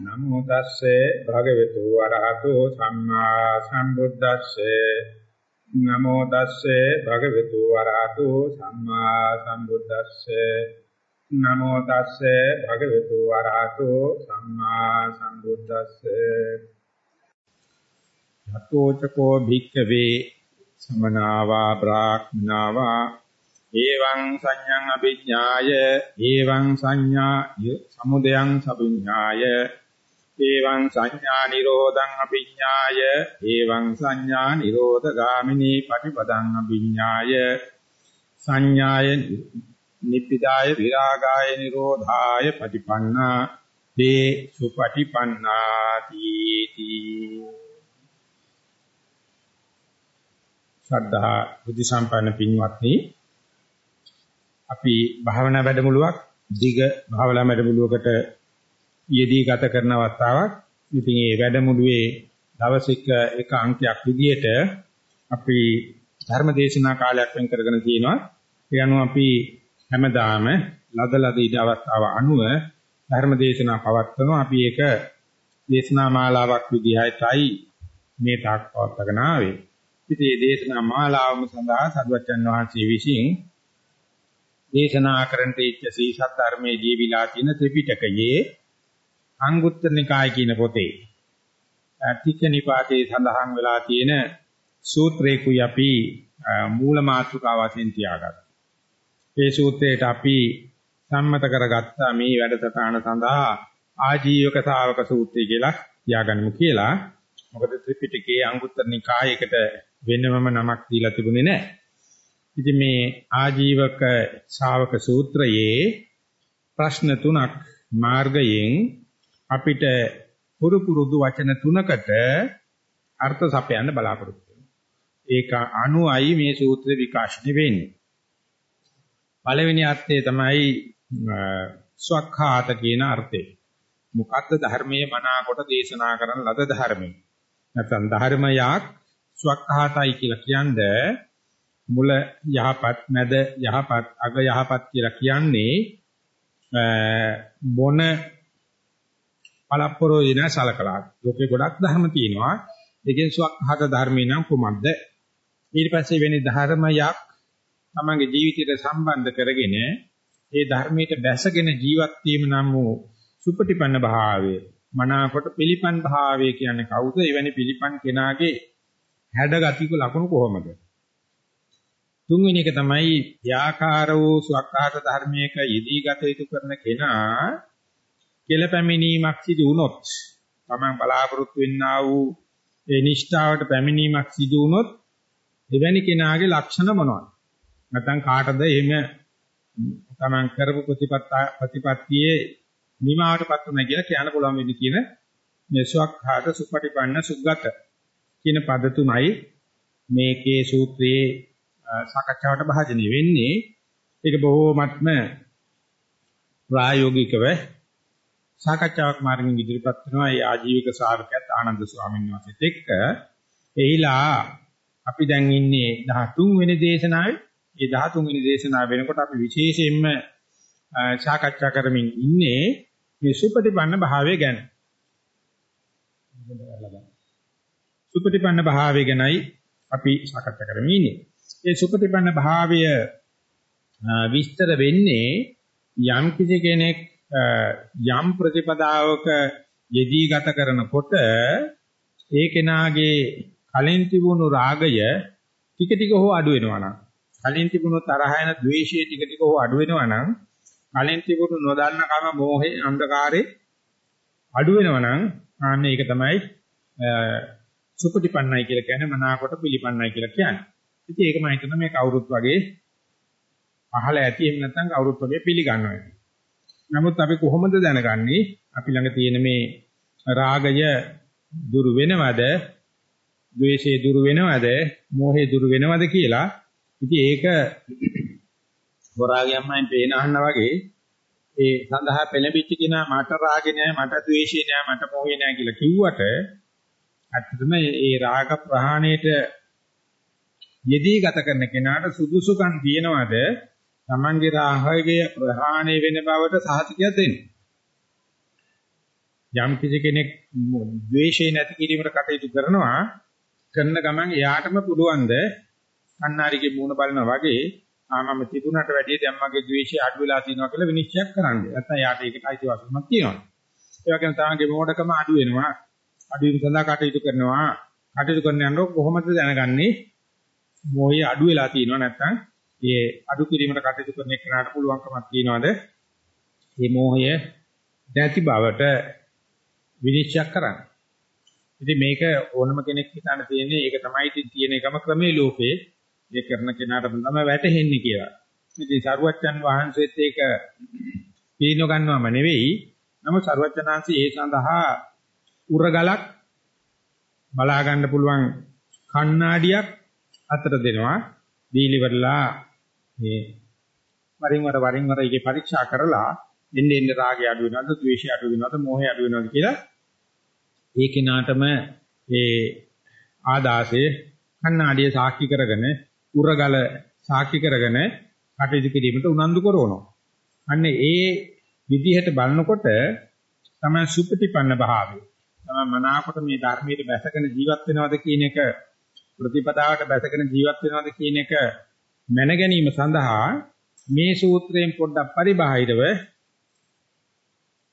නමෝ තස්සේ භගවතු වරහතෝ සම්මා සම්බුද්දස්සේ. නමෝ තස්සේ භගවතු වරහතෝ සම්මා සම්බුද්දස්සේ. නමෝ තස්සේ භගවතු වරහතෝ සම්මා සම්බුද්දස්සේ. යතෝචකෝ භික්ඛවේ සමනාවා බ්‍රාහ්මනාවා. එවං සංඥං අභිඥාය. එවං සංඥා සමුදයං සවිඥාය එවං සංඥා නිරෝධං අභිඥාය එවං සංඥා නිරෝධ ගාමිනී පටිපදං අභිඥාය සංඥාය නිප්පිදාය විරාගාය නිරෝධාය පටිපන්නා. තේ සුපටිපන්නාති තී ශ්‍රද්ධා බුද්ධ සම්පන්න පින්වත්නි අපි භාවනා වැඩමුළුවක් දිග භාවනා වැඩමුළුවකට යෙදී ගත කරන අවස්ථාවක්. ඉතින් මේ වැඩමුළුවේ දවසික එක අංකයක් විදිහට අපි ධර්ම දේශනා කාලයක් වෙන් කරගෙන තියෙනවා. ඒ අනුව අපි හැමදාම ලද ලද ඉද අවස්ථාව අනුව ධර්ම දේශනා පවත්වනවා. අපි ඒක දේශනා මාලාවක් විදිහටයි මේ තාක් පවත්වාගෙන ආවේ. ඉතින් මේ දේශනා මාලාවම සඳහා සදුවචන් වහන්සේ විසින් දේශනා කරන්න ඉච්ඡ සීසත් ධර්මයේ ජීවිලා තියෙන ත්‍රිපිටකයේ අංගුත්තර නිකාය කියන පොතේ ටික නිපාතේ සඳහන් වෙලා තියෙන සූත්‍රේකුයි අපි මූල මාතෘකාව වශයෙන් තියාගත්තා. ඒ සූත්‍රයට අපි සම්මත කරගත්ත මේ වැඩසටහන සඳහා ආජීවක ශාවක සූත්‍රය කියලා තියාගන්නමු කියලා. මොකද ත්‍රිපිටකයේ අංගුත්තර නිකායයකට වෙනමම නමක් දීලා තිබුණේ නැහැ. ඉතින් මේ ආජීවක ශාවක සූත්‍රයේ ප්‍රශ්න තුනක් මාර්ගයෙන් අපිට පුරු පුරුදු වචන තුනකට අර්ථ සපයන්න බලාපොරොත්තු වෙනවා. ඒක අනුයි මේ සූත්‍රය විකාශනය වෙන්නේ. පළවෙනි අර්ථය තමයි ස්වක්ඛාත කියන අර්ථය. මොකද්ද ධර්මයේ මනාකොට දේශනා කරන ලද ධර්මය. නැත්නම් ධර්මයක් ස්වක්ඛාතයි කියලා කියන්නේ මුල යහපත් මැද යහපත් අග යහපත් කියලා කියන්නේ මොන පළප්පරෝදින සලකලා. ලෝකේ ගොඩක් ධර්ම තියෙනවා. ඒකෙන් සුවක්හත ධර්මේ නම් කුමක්ද? ඊට පස්සේ වෙන්නේ ධර්මයක් තමන්ගේ ජීවිතයට සම්බන්ධ කරගෙන ඒ ධර්මයට බැසගෙන ජීවත් වීම නම් වූ සුපටිපන්න භාවය මනාකොට පිළිපන් භාවය කියන්නේ කවුද? එවැනි පිළිපන් කෙනාගේ හැඩගතික ලක්ෂණ කොහොමද? තුන්වෙනි එක තමයි ව්‍යාකාර වූ සුවක්කාත ධර්මයක යෙදී ගත යුතු කරන කෙනා කෙලපැමිනීමක් සිදු වුණොත් තමන් බලාපොරොත්තු වෙන්නා වූ ඒ නිෂ්ඨාවට පැමිණීමක් සිදු වුණොත් එවැනි කෙනාගේ ලක්ෂණ මොනවද? නැත්නම් කාටද එහෙම තමන් කරපු ප්‍රතිපත්තියේ නිමාවටපත් උනා කියලා කියන්න පුළුවන් වෙන්නේ කියන මේ සුවක්ඛාත සුපටිපන්න සුගත කියන පද තුනයි මේකේ සූත්‍රයේ සාකච්ඡාවට භාජනය වෙන්නේ ඒක බොහෝමත්ම ප්‍රායෝගිකව සාකච්ඡාවක් මාර්ගයෙන් ඉදිරිපත් කරනවා ඒ ආජීවක සාරකයත් ආනන්ද ස්වාමීන් වහන්සේත් එක්ක. එහිලා අපි දැන් ඉන්නේ 13 වෙනි දේශනාවේ. ඒ 13 වෙනි දේශනාව වෙනකොට අපි විශේෂයෙන්ම සාකච්ඡා කරමින් ඉන්නේ මේ සුපටිපන්න භාවය ගැන. සුපටිපන්න භාවය ගැනයි අපි සාකච්ඡා කරමින් ඉන්නේ. ඒ සුපටිපන්න භාවය විස්තර වෙන්නේ යම් කිසි කෙනෙක් යම් ප්‍රතිපදාවක යෙදී ගත කරනකොට ඒ කෙනාගේ කලින් තිබුණු රාගය ටික ටික හෝ අඩු වෙනවා නම් කලින් තිබුණු තරහ යන ද්වේෂය ටික ටික හෝ අඩු වෙනවා නම් කලින් තිබුණු නොදන්න කම මෝහේ අන්ධකාරේ අඩු වෙනවා නම් ආන්න ඒක තමයි සුපටිපන්නයි කියලා කියන්නේ මනාකොට පිළිපන්නයි කියලා කියන්නේ. ඉතින් ඒක මම හිතනවා මේ කවුරුත් වගේ අහල ඇති එහෙම නැත්නම් කවුරුත් වගේ පිළිගන්නවා. නමුත් අපි කොහොමද දැනගන්නේ? අපි ළඟ තියෙන මේ රාගය දුරු වෙනවද, ද්වේෂය දුරු වෙනවද, මෝහය දුරු වෙනවද කියලා. ඉතින් ඒක හොරාගයන්මයි පේන අහන්න වගේ ඒ සඳහා පෙළඹිච්ච කෙනා මට රාගේ නෑ, මට ද්වේෂේ නෑ, මට මෝහේ නෑ කියලා කිව්වට ඇත්තටම ඒ රාග ප්‍රහාණයට යෙදී ගත කරන කෙනාට සුදුසුකම් තියනවාද? Tamange රාගයේ ප්‍රහාණය වෙන බවට සහතිකයක් දෙන්න. යම් කිසි කෙනෙක් ද්වේෂය නැති කිරීමට කටයුතු කරනවා කරන ගමන් එයාටම පුළුවන් ද කන්නාරිගේ මූණ බලනා වගේ ආමම තිබුණට වැඩිය දැන් මගේ ද්වේෂය අඩු වෙලා තියෙනවා කියලා විනිශ්චය කරන්න. නැත්නම් යාට ඒකට අයිතිවාසිකමක් තියෙනවා. ඒ වගේම තමන්ගේ මොඩකම අඩු වෙනවා. අඩු වීම සඳහා කටයුතු කරනවා. කටයුතු කරන යනකොට කොහොමද දැනගන්නේ මොහේ අඩු වෙලා තියෙනවා නැත්නම් ඒ අඩු කිරීමට කටයුතු කරන එකට පුළුවන්කමක් තියනවාද? මේ මොහය නැති බවට විනිශ්චය කරන්න. ඉතින් මේක ඕනම කෙනෙක් හිතන්න තියෙන්නේ ඒක තමයි ඉතින් තියෙන එකම ක්‍රමයේ ලෝකේ මේ කරන කෙනාට තමයි වැටහෙන්නේ කියලා. ඉතින් සරුවච්චන් වහන්සේත් ඒක පිළිනො ගන්නවම නෙවෙයි. නමුත් සරුවච්චනාංශي ඒ සඳහා උරගලක් බලා ගන්න පුළුවන් කණ්ණාඩියක් අතට දෙනවා. දීලිවරලා මේ වරින් වර වරින් වර ඒකේ පරීක්ෂා කරලා එන්න එන්න රාගය අඩු වෙනවද, ද්වේෂය අඩු වෙනවද, මෝහය අඩු වෙනවද කියලා ඒ කෙනාටම ඒ ආදාසය කණ්ණාඩිය සාක්ෂි කරගෙන උරගල සාක්ෂි කරගෙන කටයුතු කිරීමට උනන්දු කරනවා. අන්න ඒ විදිහට බලනකොට තමයි සුපටිපන්න භාවය. තමයි මනාකොට මේ ධර්මයේ බැසගෙන ජීවත් වෙනවද කියන එක ප්‍රතිපදාවට බැසගෙන ජීවත් වෙනවද කියන එක මැන ගැනීම සඳහා මේ සූත්‍රයෙන් පොඩ්ඩක් පරිබාහිරව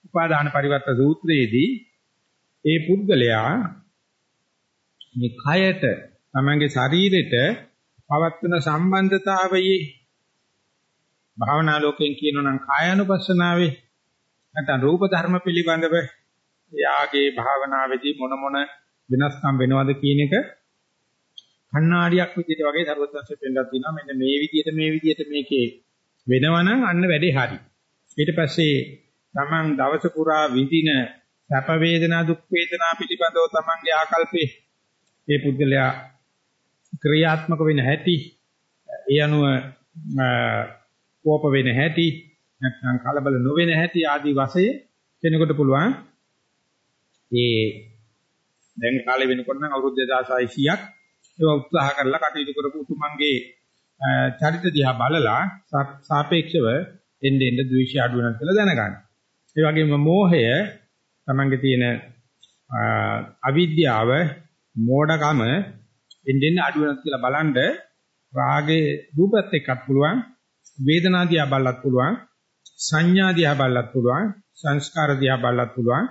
උපාදාන පරිවර්ත සූත්‍රයේදී ඒ පුද්ගලයා මේ කයට තමන්ගේ ශරීරෙට පවත්වන සම්බන්ධතාවයේ භාවනා ලෝකයෙන් කියනනම් කායानुපස්සනාවේ නැත්නම් රූප ධර්ම පිළිබඳව යාගේ භාවනාවේදී මොන මොන වෙනස්කම් වෙනවද කියන එක කණ්ණාඩියක් විදිහට වගේ සර්වත්‍ංශයෙන් පෙන්නලා තිනවා. මෙන්න මේ විදිහට මේ විදිහට මේකේ වෙනවනම් අන්න වැඩේ හරි. ඊට පස්සේ තමන් දවස පුරා විඳින සැප වේදනා දුක් වේදනා පිළිබඳව තමන්ගේ ආකල්පේ ඒ පුද්ගලයා ක්‍රියාත්මක වෙන හැටි ඒ අනුව කෝප වෙන හැටි නැත්නම් කලබල නොවෙන හැටි ආදී වශයෙන් කෙනෙකුට පුළුවන්. ඒ දැන් කාලේ වෙනකොට නම් අවුරුදු 2600ක් ඒක උත්සාහ කරලා කටයුතු කරපු උතුමන්ගේ චරිත දිහා බලලා සාපේක්ෂව එන්න එන්න ද්වේෂය අඩු වෙනවා කියලා දැනගන්න. ඒ වගේම මෝහය තමන්ගේ තියෙන අවිද්‍යාව මෝඩකම එන්න එන්න අඩු වෙනවා කියලා බලනද රාගේ රූපත් එක්කත් පුළුවන් වේදනා දිහා බලලත් පුළුවන් සංඥා දිහා බලලත් පුළුවන් සංස්කාර දිහා බලලත් පුළුවන්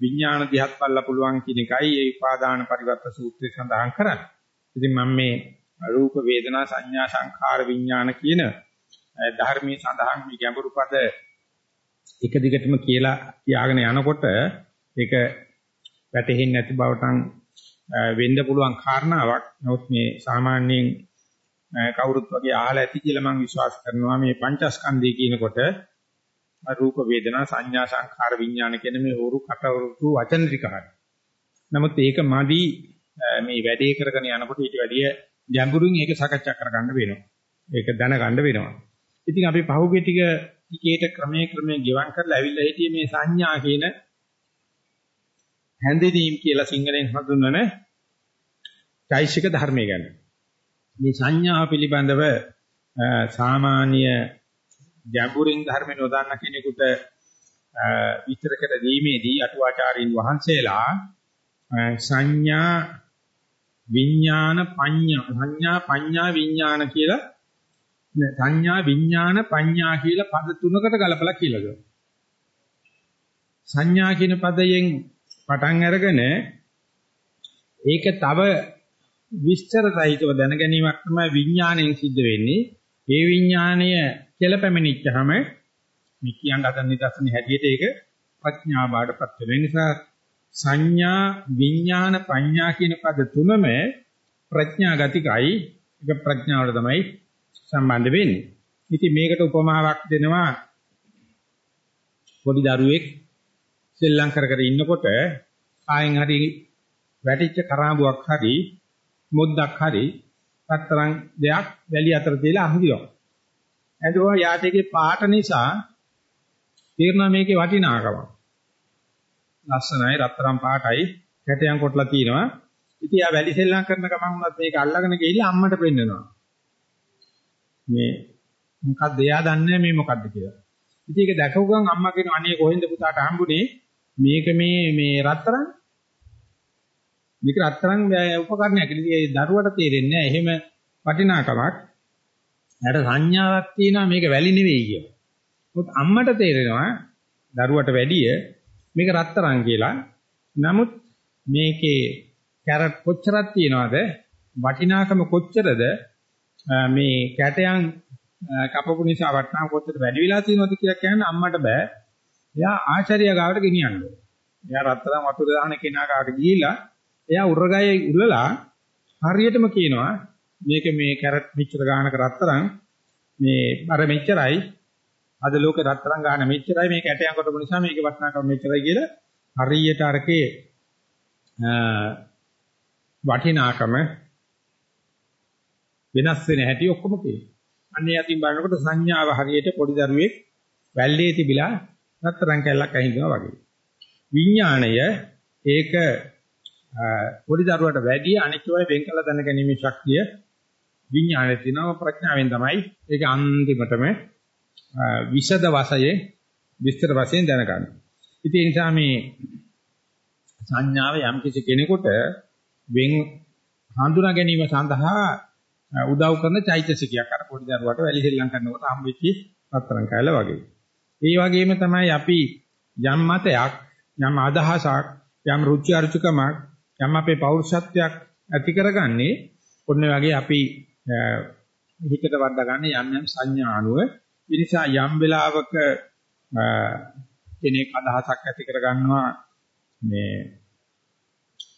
විඥාන දිහාත් බලලා පුළුවන් කියන එකයි ඒ උපාදාන පරිවර්ත සූත්‍රයේ සඳහන් කරන්නේ. ඉතින් මම මේ රූප වේදනා සංඥා සංඛාර විඥාන කියන ධර්මයේ සඳහන් මේ ගැඹුරු පද එක දිගටම කියලා කියාගෙන යනකොට ඒක වැටහෙන්නේ නැති බවටන් වෙන්න පුළුවන් කාරණාවක්. නමුත් මේ සාමාන්‍යයෙන් කවුරුත් වගේ අහලා ඇති කියලා මම විශ්වාස කරනවා මේ පංචස්කන්ධය කියනකොට රූප වේදනා සංඥා සංඛාර විඥාන කියන මේ හුරු කටවරු වචන ටික හරි. නමුත් ඒක මදි මේ වැඩේ කරගෙන යනකොට ඊට වැඩිය ගැඹුරින් ඒක සාකච්ඡා කරගන්න වෙනවා. ඒක දැනගන්න වෙනවා. ඉතින් අපි පහුගිය ටික ටිකේට ක්‍රමයේ ක්‍රමයේ ගෙවම් කරලා ඇවිල්ලා හිටියේ මේ සංඥා කියන හැඳිනීම් කියලා සිංහලෙන් හඳුන්වන චෛසික ධර්මය ගැන. මේ සංඥා පිළිබඳව සාමාන්‍ය ගැඹුරින් ධර්ම නොදන්න කෙනෙකුට විතර කර දීමේදී අටුවාචාරින් වහන්සේලා සංඥා විඥාන පඤ්ඤා සංඥා පඤ්ඤා විඥාන කියලා සංඥා විඥාන පඤ්ඤා කියලා පද තුනකට ගලපලා කියලා දෙනවා. සංඥා කියන පදයෙන් පටන් අරගෙන ඒක තව විස්තර සහිතව දැන ගැනීමක් තමයි විඥාණයෙන් සිද්ධ වෙන්නේ. ඒ විඥාණය කියලා පැමිණිච්චාම මේ කියන්න හදන නිදර්ශනේ හැටියට ඒක ප්‍රඥා බාටපත් වෙන නිසා සංඥා විඥාන පඤ්ඤා කියන පද තුනම ප්‍රඥා ගතිකයි ඒක ප්‍රඥාවට තමයි සම්බන්ධ වෙන්නේ. ඉතින් මේකට උපමාවක් දෙනවා පොඩි දරුවෙක් සෙල්ලම් කර කර ඉන්නකොට ආයෙන් හරි වැටිච්ච කරාඹුවක් හරි මුද්දක් හරි පතරන් දෙයක් වැලි අතර තියලා අහුදිනවා. එතකොට යාටගේ පාට නිසා තීරණ මේකේ වටිනාකම. ලස්සනයි රත්තරන් පාටයි කැටයන් කොටලා තියෙනවා. ඉතින් යා වැලි සෙල්ලම් කරන ගමන් උනත් මේක අල්ලගෙන ගිහිල්ලා අම්මට පෙන්නනවා. මේ මොකක්ද එයා දන්නේ මේ මොකක්ද කියලා. ඉතින් ඒක දැකපු ගමන් අම්මා කියන අනේ කොහෙන්ද පුතාට හම්බුනේ මේක මේ මේ රත්තරන් මේක රත්තරන් උපකරණයක්. ඉතින් ඒ දරුවට තේරෙන්නේ නැහැ. එහෙම වටිනාකමක්. එයාට සංඥාවක් තියෙනවා මේක වැලි නෙවෙයි කියලා. මොකද අම්මට තේරෙනවා දරුවට වැඩිය මේක රත්තරන් කියලා. නමුත් මේකේ කැරට් කොච්චරක් තියනවද වටිනාකම කොච්චරද මේ කැටයන් කපපු නිසා වටිනාකම කොච්චර වැඩි වෙලා තියෙනවද කියලා කියන්න අම්මට බෑ. එයා ආචාර්ය ගාවට ගෙනියන්න ඕනේ. එයා රත්තරන් වතුර දාන කෙනා ගාවට ගිහිල්ලා එයා උරගයේ උරලා හරියටම කියනවා මේක මේ කැරට් මෙච්චර ගානක රත්තරන් මේ අර මෙච්චරයි අද ලෝකේ රත්තරන් ගාන මෙච්චරයි මේක ඇටයන් කොටපු නිසා මේකේ වටිනාකම මෙච්චරයි කියලා හරියට අරකේ වටිනාකම වෙනස් වෙන හැටි ඔක්කොම කියනවා. අන්නේ යතින් බලනකොට සංඥාව හරියට පොඩි දරුවෙක් වැල්ලේ තිබිලා රත්තරන් කැල්ලක් අහින්නවා වගේ. විඥාණය ඒක පොඩි දරුවට වැඩි අනිත් ඒවා වෙන් කළ දැනගැනීමේ ශක්තිය විඥානයේ තියෙනවා ප්‍රඥාවෙන් තමයි ඒක අන්තිමටම විෂද වශයෙන් විස්තර වශයෙන් දැනගන්න. ඉතින් ඒ නිසා මේ සංඥාව යම් කිසි කෙනෙකුට වෙන් හඳුනා ගැනීම සඳහා උදව් කරන චෛතසිකයක් අර පොඩි දරුවට වැලි හෙල්ලම් කරනකොට හම්බෙච්ච රත්තරන් කැල වගේ. ඒ වගේම තමයි අපි යම් මතයක් යම් අදහසක් යම් රුචි අරුචිකමක් යම් අපේ පෞරුෂත්වයක් ඇති කරගන්නේ ඔන්න වගේ අපි හිතට වඩා ගන්න යම් යම් සංඥා අනුව ඒ නිසා යම් වෙලාවක කෙනෙක් අදහසක් ඇති කරගන්නවා මේ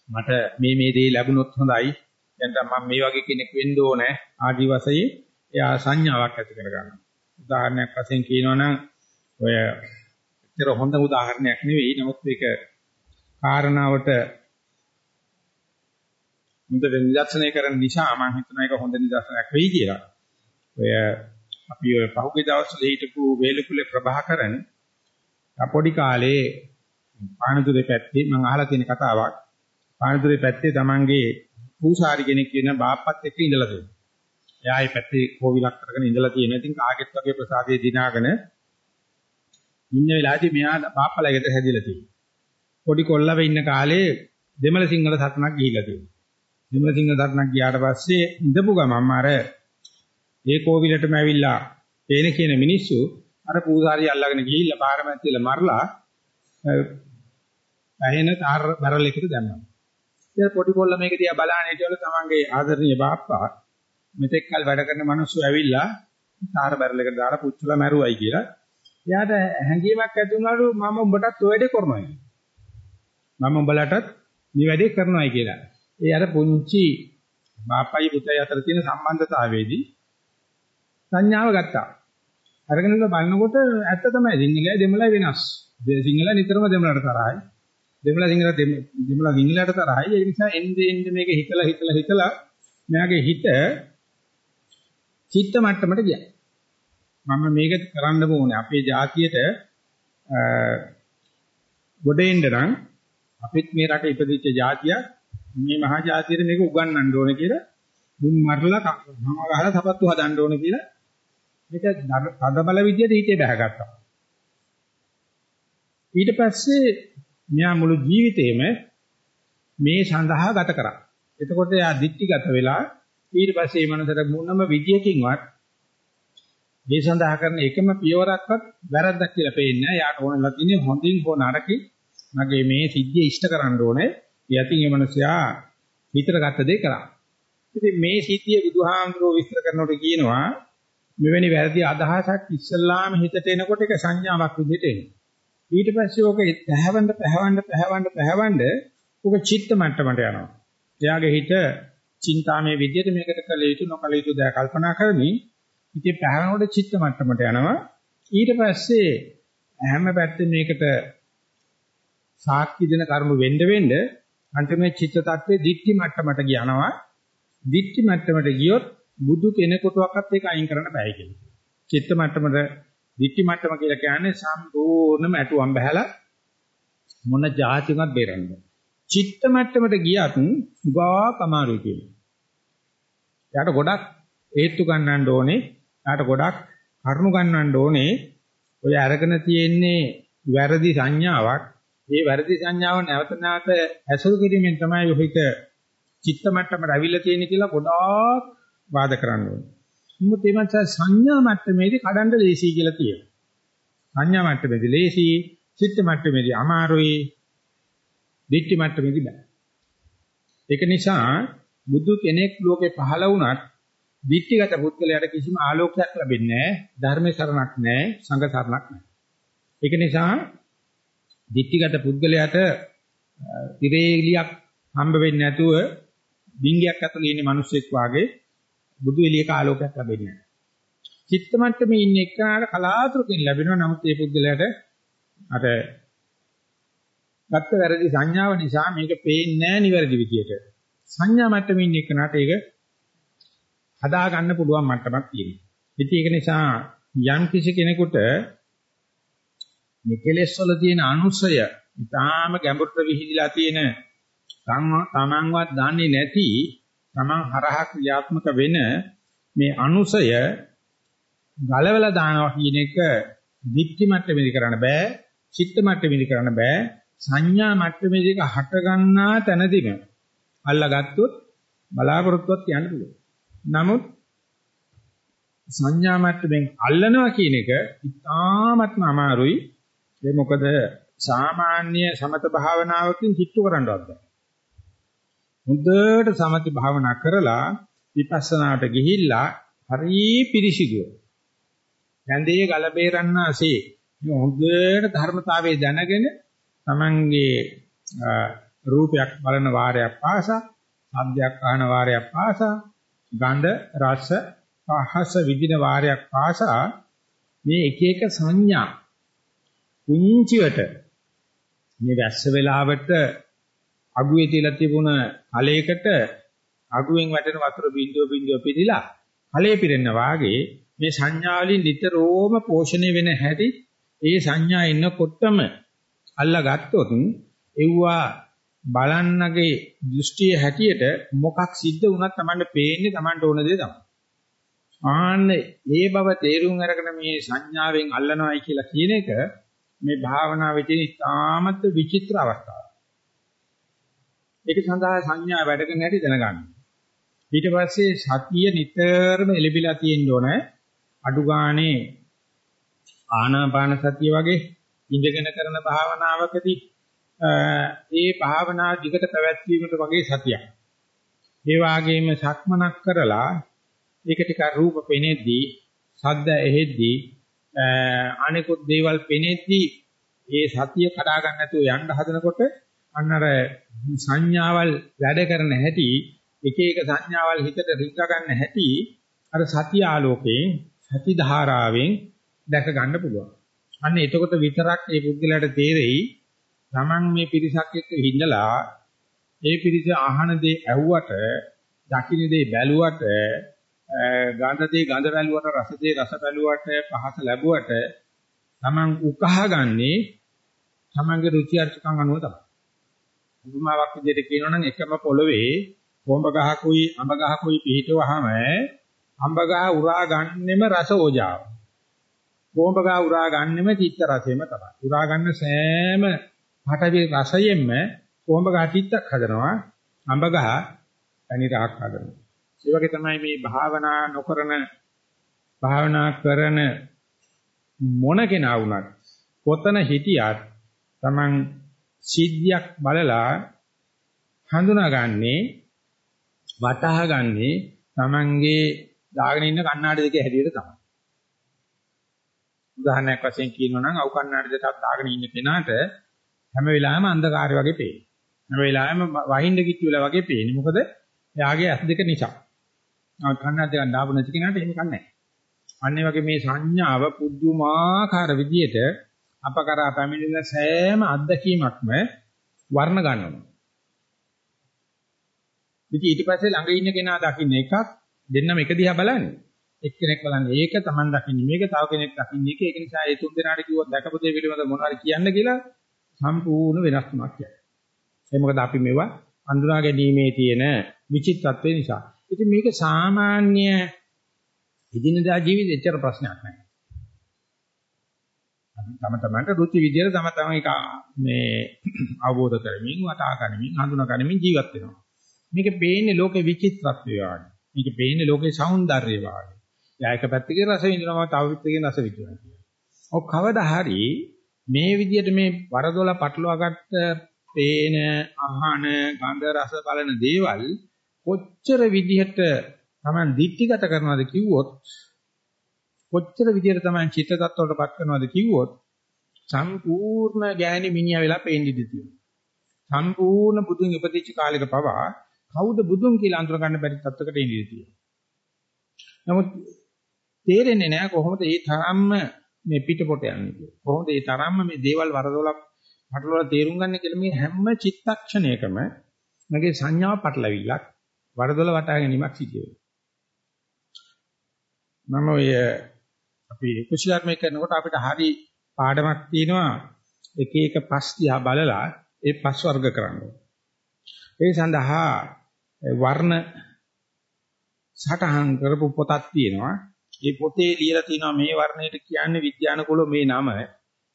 මට මේ මේ දේ ලැබුණොත් හොඳයි. දැන් මම මේ වගේ කෙනෙක් වෙන්න ඕනේ ආදි වශයෙන් එයා සංඥාවක් ඇති කරගන්නවා. උදාහරණයක් වශයෙන් කියනවනම් ඔය ඇත්තට හොඳ උදාහරණයක් නෙවෙයි. නමුත් මේක කාරණාවට හොඳට නිදර්ශනය කරන නිසා මම හිතනවා ඒක හොඳ නිදර්ශනයක් වෙයි කියලා. ඔය අපි ඔය පහුගිය දවස්වල හිටපු වේලුකුලේ ප්‍රභාකරන් පොඩි කාලේ පානදුරේ පැත්තේ මම අහලා තියෙන කතාවක්. පානදුරේ පැත්තේ තමන්ගේ පූසාරි කෙනෙක් කියන බාප්පත් එක්ක ඉඳලා තියෙනවා. එයා ඒ පැත්තේ කෝවිලක් කරගෙන ඉඳලා තියෙනවා. ඉතින් කාගෙත් වගේ ප්‍රසාදයේ දිනාගෙන ඉන්න වෙලාවේදී මෙයා බාප්පලගෙට හැදිලා තියෙනවා. පොඩි කොල්ලව ඉන්න කාලේ දෙමළ සිංහල සටනක් ගිහිල්ලා තියෙනවා. දෙමළ සිංහල සටනක් ගියාට පස්සේ ඉඳපු ගමන් අර ඒ කෝවිලටම ඇවිල්ලා පේන කියන මිනිස්සු අර පූසාරිය අල්ලගෙන ගිහිල්ලා පාරමැතිල මරලා ඇහෙන තාර බරල් එකට දැම්මා. ඉතින් පොඩි කොල්ල මේක දිහා බලන හිටියලු තමන්ගේ ආදරණීය බාප්පා මෙතෙක් කල් වැඩ කරන මිනිස්සු ඇවිල්ලා තාර බරල් එකට දාලා පුච්චලා මැරුවයි කියලා. එයාට හැඟීමක් ඇති වුණාලු මම උඹටත් ඔය වැඩේ කරනවා කියලා. මම උඹලටත් මේ වැඩේ කරනවායි කියලා. ඒ අර පුංචි බාප්පයි පුතයි අතර තියෙන සම්බන්ධතාවයේදී සංඥාව ගත්තා. අරගෙන බලනකොට ඇත්ත තමයි සිංහලයි දෙමළයි වෙනස්. සිංහල නිතරම දෙමළට තරහයි. දෙමළ සිංහල දෙමළ සිංහලට තරහයි. ඒ නිසා එන්නේ එන්නේ මේක හිතලා හිතලා හිතලා මෙයාගේ හිත චිත්ත මට්ටමට ගියා. මම මේක කරන්න ඕනේ. අපේ ජාතියට ගොඩෙන්න නම් අපිත් මේ රට ඉපදිච්ච ජාතියක් මේ මහා ජාතියට මේක උගන්වන්න ඕනේ කියලා මුන් මරලා මම ගහලා සපත්තු හදන්න ඕනේ කියලා මේක තද බල විදියට හිතේ බහගත්තා. ඊට පස්සේ මෙයා මුළු ජීවිතේම මේ සඳහා ගත කරා. එතකොට එයා දික්ටිගත වෙලා ඊට පස්සේ මේ මනසට මොනම විදියකින්වත් මේ සඳහා කරන එකම පියවරක්වත් වැරද්දක් කියලා පේන්නේ නැහැ. යාට ඕනලා තියෙන්නේ හොඳින් හෝ නරකින් මගේ මේ සිද්ධිය ඉෂ්ට කරන්න ඕනේ. යතින් මේ මනසයා විතර ගත්ත දේ කරා. ඉතින් මේ සිද්ධිය බුදුහාමුදුරුවෝ විස්තර කරනකොට කියනවා මෙවැනි වැරදි අදහසක් ඉස්සල්ලාම හිතට එනකොට ඒක සංඥාවක් විදිහට එනවා. ඊට පස්සේ ඕක පැහැවන්න පැහැවන්න පැහැවන්න පැහැවන්න ඕක චිත්ත මට්ටමට යනවා. එයාගේ හිත චින්තාමේ විදිහට මේකට කළ යුතු නොකළ යුතු දේ කල්පනා කරමින් ඉතින් පැහැවනකොට චිත්ත මට්ටමට යනවා. ඊට පස්සේ හැම පැත්තෙම මේකට සාක්ෂි දෙන කරුණු වෙන්න වෙන්න අන්තිමේ චිත්ත tattve දික්ටි මට්ටමට යනවා. දික්ටි මට්ටමට ගියොත් බුදු කෙනෙකුටවත් ඒක අයින් කරන්න බෑ කියලා. චිත්ත මට්ටමට දික්ටි මට්ටම කියලා කියන්නේ සම්පූර්ණම ඇටුවම් බහැලා මොන જાතියක්වත් බේරන්න බෑ. චිත්ත මට්ටමට ගියත් ගා කමාරුයි කියනවා. යාට ගොඩක් හේතු ගන්නන්න ඕනේ. යාට ගොඩක් කරුණු ගන්නන්න ඕනේ. ඔය අරගෙන තියෙන්නේ වැරදි සංඥාවක් මේ වැරදි සංඥාව නැවත නැවත ඇසුරු කිරීමෙන් තමයි ඔහිට චිත්ත මට්ටමට අවිල්ල තියෙන කියලා ගොඩාක් වාද කරන්න ඕනේ. මොකද මේ මත සංඥා මට්ටමේදී කඩන්න ලේසි කියලා තියෙනවා. සංඥා මට්ටමේදී ලේසි, චිත්ත මට්ටමේදී අමාරුයි, දිට්ඨි මට්ටමේදී බෑ. ඒක නිසා බුදු කෙනෙක් ලෝකේ පහළ වුණත් දිට්ඨිගත පුද්ගලයාට කිසිම ආලෝකයක් ලැබෙන්නේ නැහැ, ධර්මේ සරණක් නැහැ, සංඝ සරණක් නැහැ. ඒක නිසා දිට්ඨිගත පුද්ගලයාට ඉරේලියක් හම්බ වෙන්නේ නැතුව බින්ගයක් ඇතුළේ ඉන්න මිනිස්සෙක් වාගේ බුදු එළියක ආලෝකයක් ලැබෙන්නේ නැහැ. චිත්ත මට්ටමේ ඉන්න එක්කනට කලාතුරකින් ලැබෙනවා. නමුත් ඒ පුද්ගලයාට අර ගත්ත වැරදි සංඥාව නිසා මේක පේන්නේ නැහැ නිවැරදි විදියට. සංඥා මට්ටමේ ඉන්න එක්කනට ඒක හදා ගන්න පුළුවන් මට්ටමක් තියෙනවා. ඉතින් ඒක නිසා යම් කිසි කෙනෙකුට මේ කෙලෙස් වල තියෙන අනුසය ඊටාම ගැඹුරට විහිදලා තියෙන තමන්වත් දන්නේ නැති තමන් හරහා ක්‍රියාත්මක වෙන මේ අනුසය ගලවලා දානවා කියන එක දික්ටි මට්ටමේදී කරන්න බෑ චිත්ත මට්ටමේදී කරන්න බෑ සංඥා මට්ටමේදී හට ගන්නා තැනදීම අල්ලගත්තොත් බලාපොරොත්තුවක් කියන්න පුළුවන් නමුත් සංඥා මට්ටමින් අල්ලනවා කියන එක ඉතාමත්ම අමාරුයි ඒ මොකද සාමාන්‍ය සමත භාවනාවකින් කිට්ටු කරන්නවත් බෑ. හොඳට සමති භාවනා කරලා විපස්සනාට ගිහිල්ලා හරි පිරිසිදුව. යන්දේ ගල බේරන්නාසේ හොඳට ධර්මතාවයේ දැනගෙන Tamange රූපයක් බලන වාරයක් පාසා, ශබ්දයක් අහන වාරයක් පාසා, ගන්ධ රස පහස විදින වාරයක් පාසා මේ එක එක සංඥා කුංචිවට මේ වැස්ස වෙලාවට අගුවේ තියලා තිබුණ කලයකට අගුවෙන් වැටෙන වතුර බින්දුව බින්දුව පිළිලා කලයේ පිරෙන්න වාගේ මේ සංඥා වලින් නිතරම පෝෂණය වෙන හැටි ඒ සංඥා ඉන්නකොටම අල්ලා ගත්තොත් එව්වා බලන්නගේ දෘෂ්ටිය හැටියට මොකක් සිද්ධ වුණත් Tamanne පේන්නේ Tamanට ඕන දේ තමයි. ආන්න ඒ බව තේරුම් අරගෙන මේ සංඥාවෙන් අල්ලනවායි කියලා කියන එක මේ භාවනාවේ තියෙන ඉතාමත් විචිත්‍ර අවස්ථාවක්. ඒක සඳහා සංඥා වැඩ කරන හැටි දැනගන්න. ඊට පස්සේ සතිය නිතරම එලිබිලා තියෙන්න ඕන අඩු ගානේ ආනාපාන සතිය වගේ ඉඳගෙන කරන භාවනාවකදී ඒ භාවනා දිගට පැවැත්වීමට වගේ සතියක්. ඒ වගේම සක්මනක් කරලා ඒක ටික රූප පෙනෙද්දී, ශබ්ද ඇහෙද්දී, අනිකුත් දේවල් පෙනෙද්දී ඒ සතිය කඩා ගන්න නැතුව යන්න හදනකොට අන්න අර සංඥාවල් වැඩ කරන හැටි එක එක සංඥාවල් හිතට රිංග ගන්න හැටි අර සතිය ආලෝකයෙන් සති ධාරාවෙන් දැක ගන්න පුළුවන්. අන්න එතකොට විතරක් මේ පුද්ගලයාට තේරෙයි Taman මේ පිරිසක් එක්ක හිඳලා ඒ පිරිස අහන දේ ඇහුවට දකින්න දේ බැලුවට ගන්ධ දේ ගඳ බැලුවට රස දේ රස බැලුවට පහස ලැබුවට Taman උකහාගන්නේ Tamanගේ රුචි අරුචිකම් අනුව තමයි. උපමාවක් විදිහට කියනවා නම් එකම පොළවේ කොඹ ගහකුයි අඹ ගහකුයි පිහිටවහම අඹ ගහ උරා ගන්නෙම රස ඕජාව. කොඹ ගහ උරා ගන්නෙම චිත්ත රසෙම තමයි. උරා ගන්න සෑම පටවි රසයෙන්ම කොඹ ගහ චිත්තක් හදනවා අඹ ගහ තනි රාක් හදනවා. ඒ වගේ තමයි මේ භාවනා නොකරන භාවනා කරන මොන කෙනා වුණත් කොතන හිටියත් Taman සිද්ධියක් බලලා හඳුනාගන්නේ වටහාගන්නේ Tamanගේ දාගෙන ඉන්න කණ්ණාඩි දෙකේ හැටියට තමයි. උදාහරණයක් වශයෙන් කියනවා නම් අවු කණ්ණාඩි දෙකක් දාගෙන ඉන්න කෙනාට හැම වෙලාවෙම අන්ධකාරය වගේ පේනවා. හැම වෙලාවෙම වහින්න කිච්චු වෙලා වගේ පේන්නේ. මොකද එයාගේ ඇස් දෙක නිසා. නමුත් කන්නත් දෙකක් දාපු නැති කෙනාට එහෙම කන්නේ නැහැ. අන්න වගේ මේ සංඥාව පුදුමාකාර විදියට අප කරා පැමිණෙන සෑම අත්දැකීමක්ම වර්ණ ගන්නවා. ඉතින් ඊට පස්සේ ළඟ ඉන්න කෙනා දකින්න එකක් දෙන්නම එක දිහා බලන්නේ. එක්කෙනෙක් බලන්නේ ඒක Taman දකින්නේ මේක තව කෙනෙක් දකින්නේ ඒක. ඒක නිසා ඒ තුන් දෙනාට කිව්වොත් දැකපු දේ පිළිබඳ මොනවාරි කියන්න කියලා සම්පූර්ණ වෙනස් තුනක් කියනවා. ඒ මොකද අපි මේවා අඳුනා ගැනීමේ තියෙන විචිත්තත්වය නිසා. ඉතින් මේක සාමාන්‍ය එදිනදා ජීවිතේ එච්චර ප්‍රශ්නයක් නෑ. තම තමන්ට රුචි විදියට තම තමන් එක මේ අවබෝධ කරමින් වටහා ගනිමින් හඳුනා ගනිමින් ජීවත් වෙනවා. මේක පේන්නේ ලෝකේ විචිත්‍රත්වය වගේ. මේක පේන්නේ ලෝකේ సౌందර්යය වගේ. යායක පැත්තකින් රස විඳිනවා තව පැත්තකින් රස විඳිනවා කියන්නේ. ඔව් කවදා හරි මේ විදියට මේ වරදොල පටලවාගත්ත පේන අහන ගඳ රස බලන දේවල් කොච්චර විදිහට Taman දික්ටිගත කරනවද කිව්වොත් කොච්චර විදියට Taman චිත්ත tattවලටපත් කරනවද කිව්වොත් සම්පූර්ණ ගෑණි මිනිහා වෙලා පේන්න ඉඳී තියෙනවා. සම්පූර්ණ බුදුන් ඉපදිච්ච කාලෙක පවා කවුද බුදුන් කියලා අඳුර ගන්න බැරි තත්වයකට ඉඳී තියෙනවා. නමුත් තේරෙන්නේ නැහැ කොහොමද මේ තරම්ම මේ පිටපොට යන්නේ කියලා. කොහොමද මේ තරම්ම මේ දේවල් වරදොලක් පටලවලා තේරුම් ගන්න කියලා මේ හැම චිත්තක්ෂණයකම මගේ සංඥා පටලවිල්ලක් වරදොල වටා ගැනීමක් සිදු වෙනවා. මම ඔය අපි කුසලර්මයේ කරනකොට අපිට හරි පාඩමක් තියෙනවා එක එක පස් දිහා බලලා ඒ පස් වර්ග කරන්න. ඒ සඳහා වර්ණ සටහන් කරපු පොතක් තියෙනවා. ඒ පොතේ ලියලා තියෙනවා මේ වර්ණයට කියන්නේ විද්‍යානුකූල මේ නම.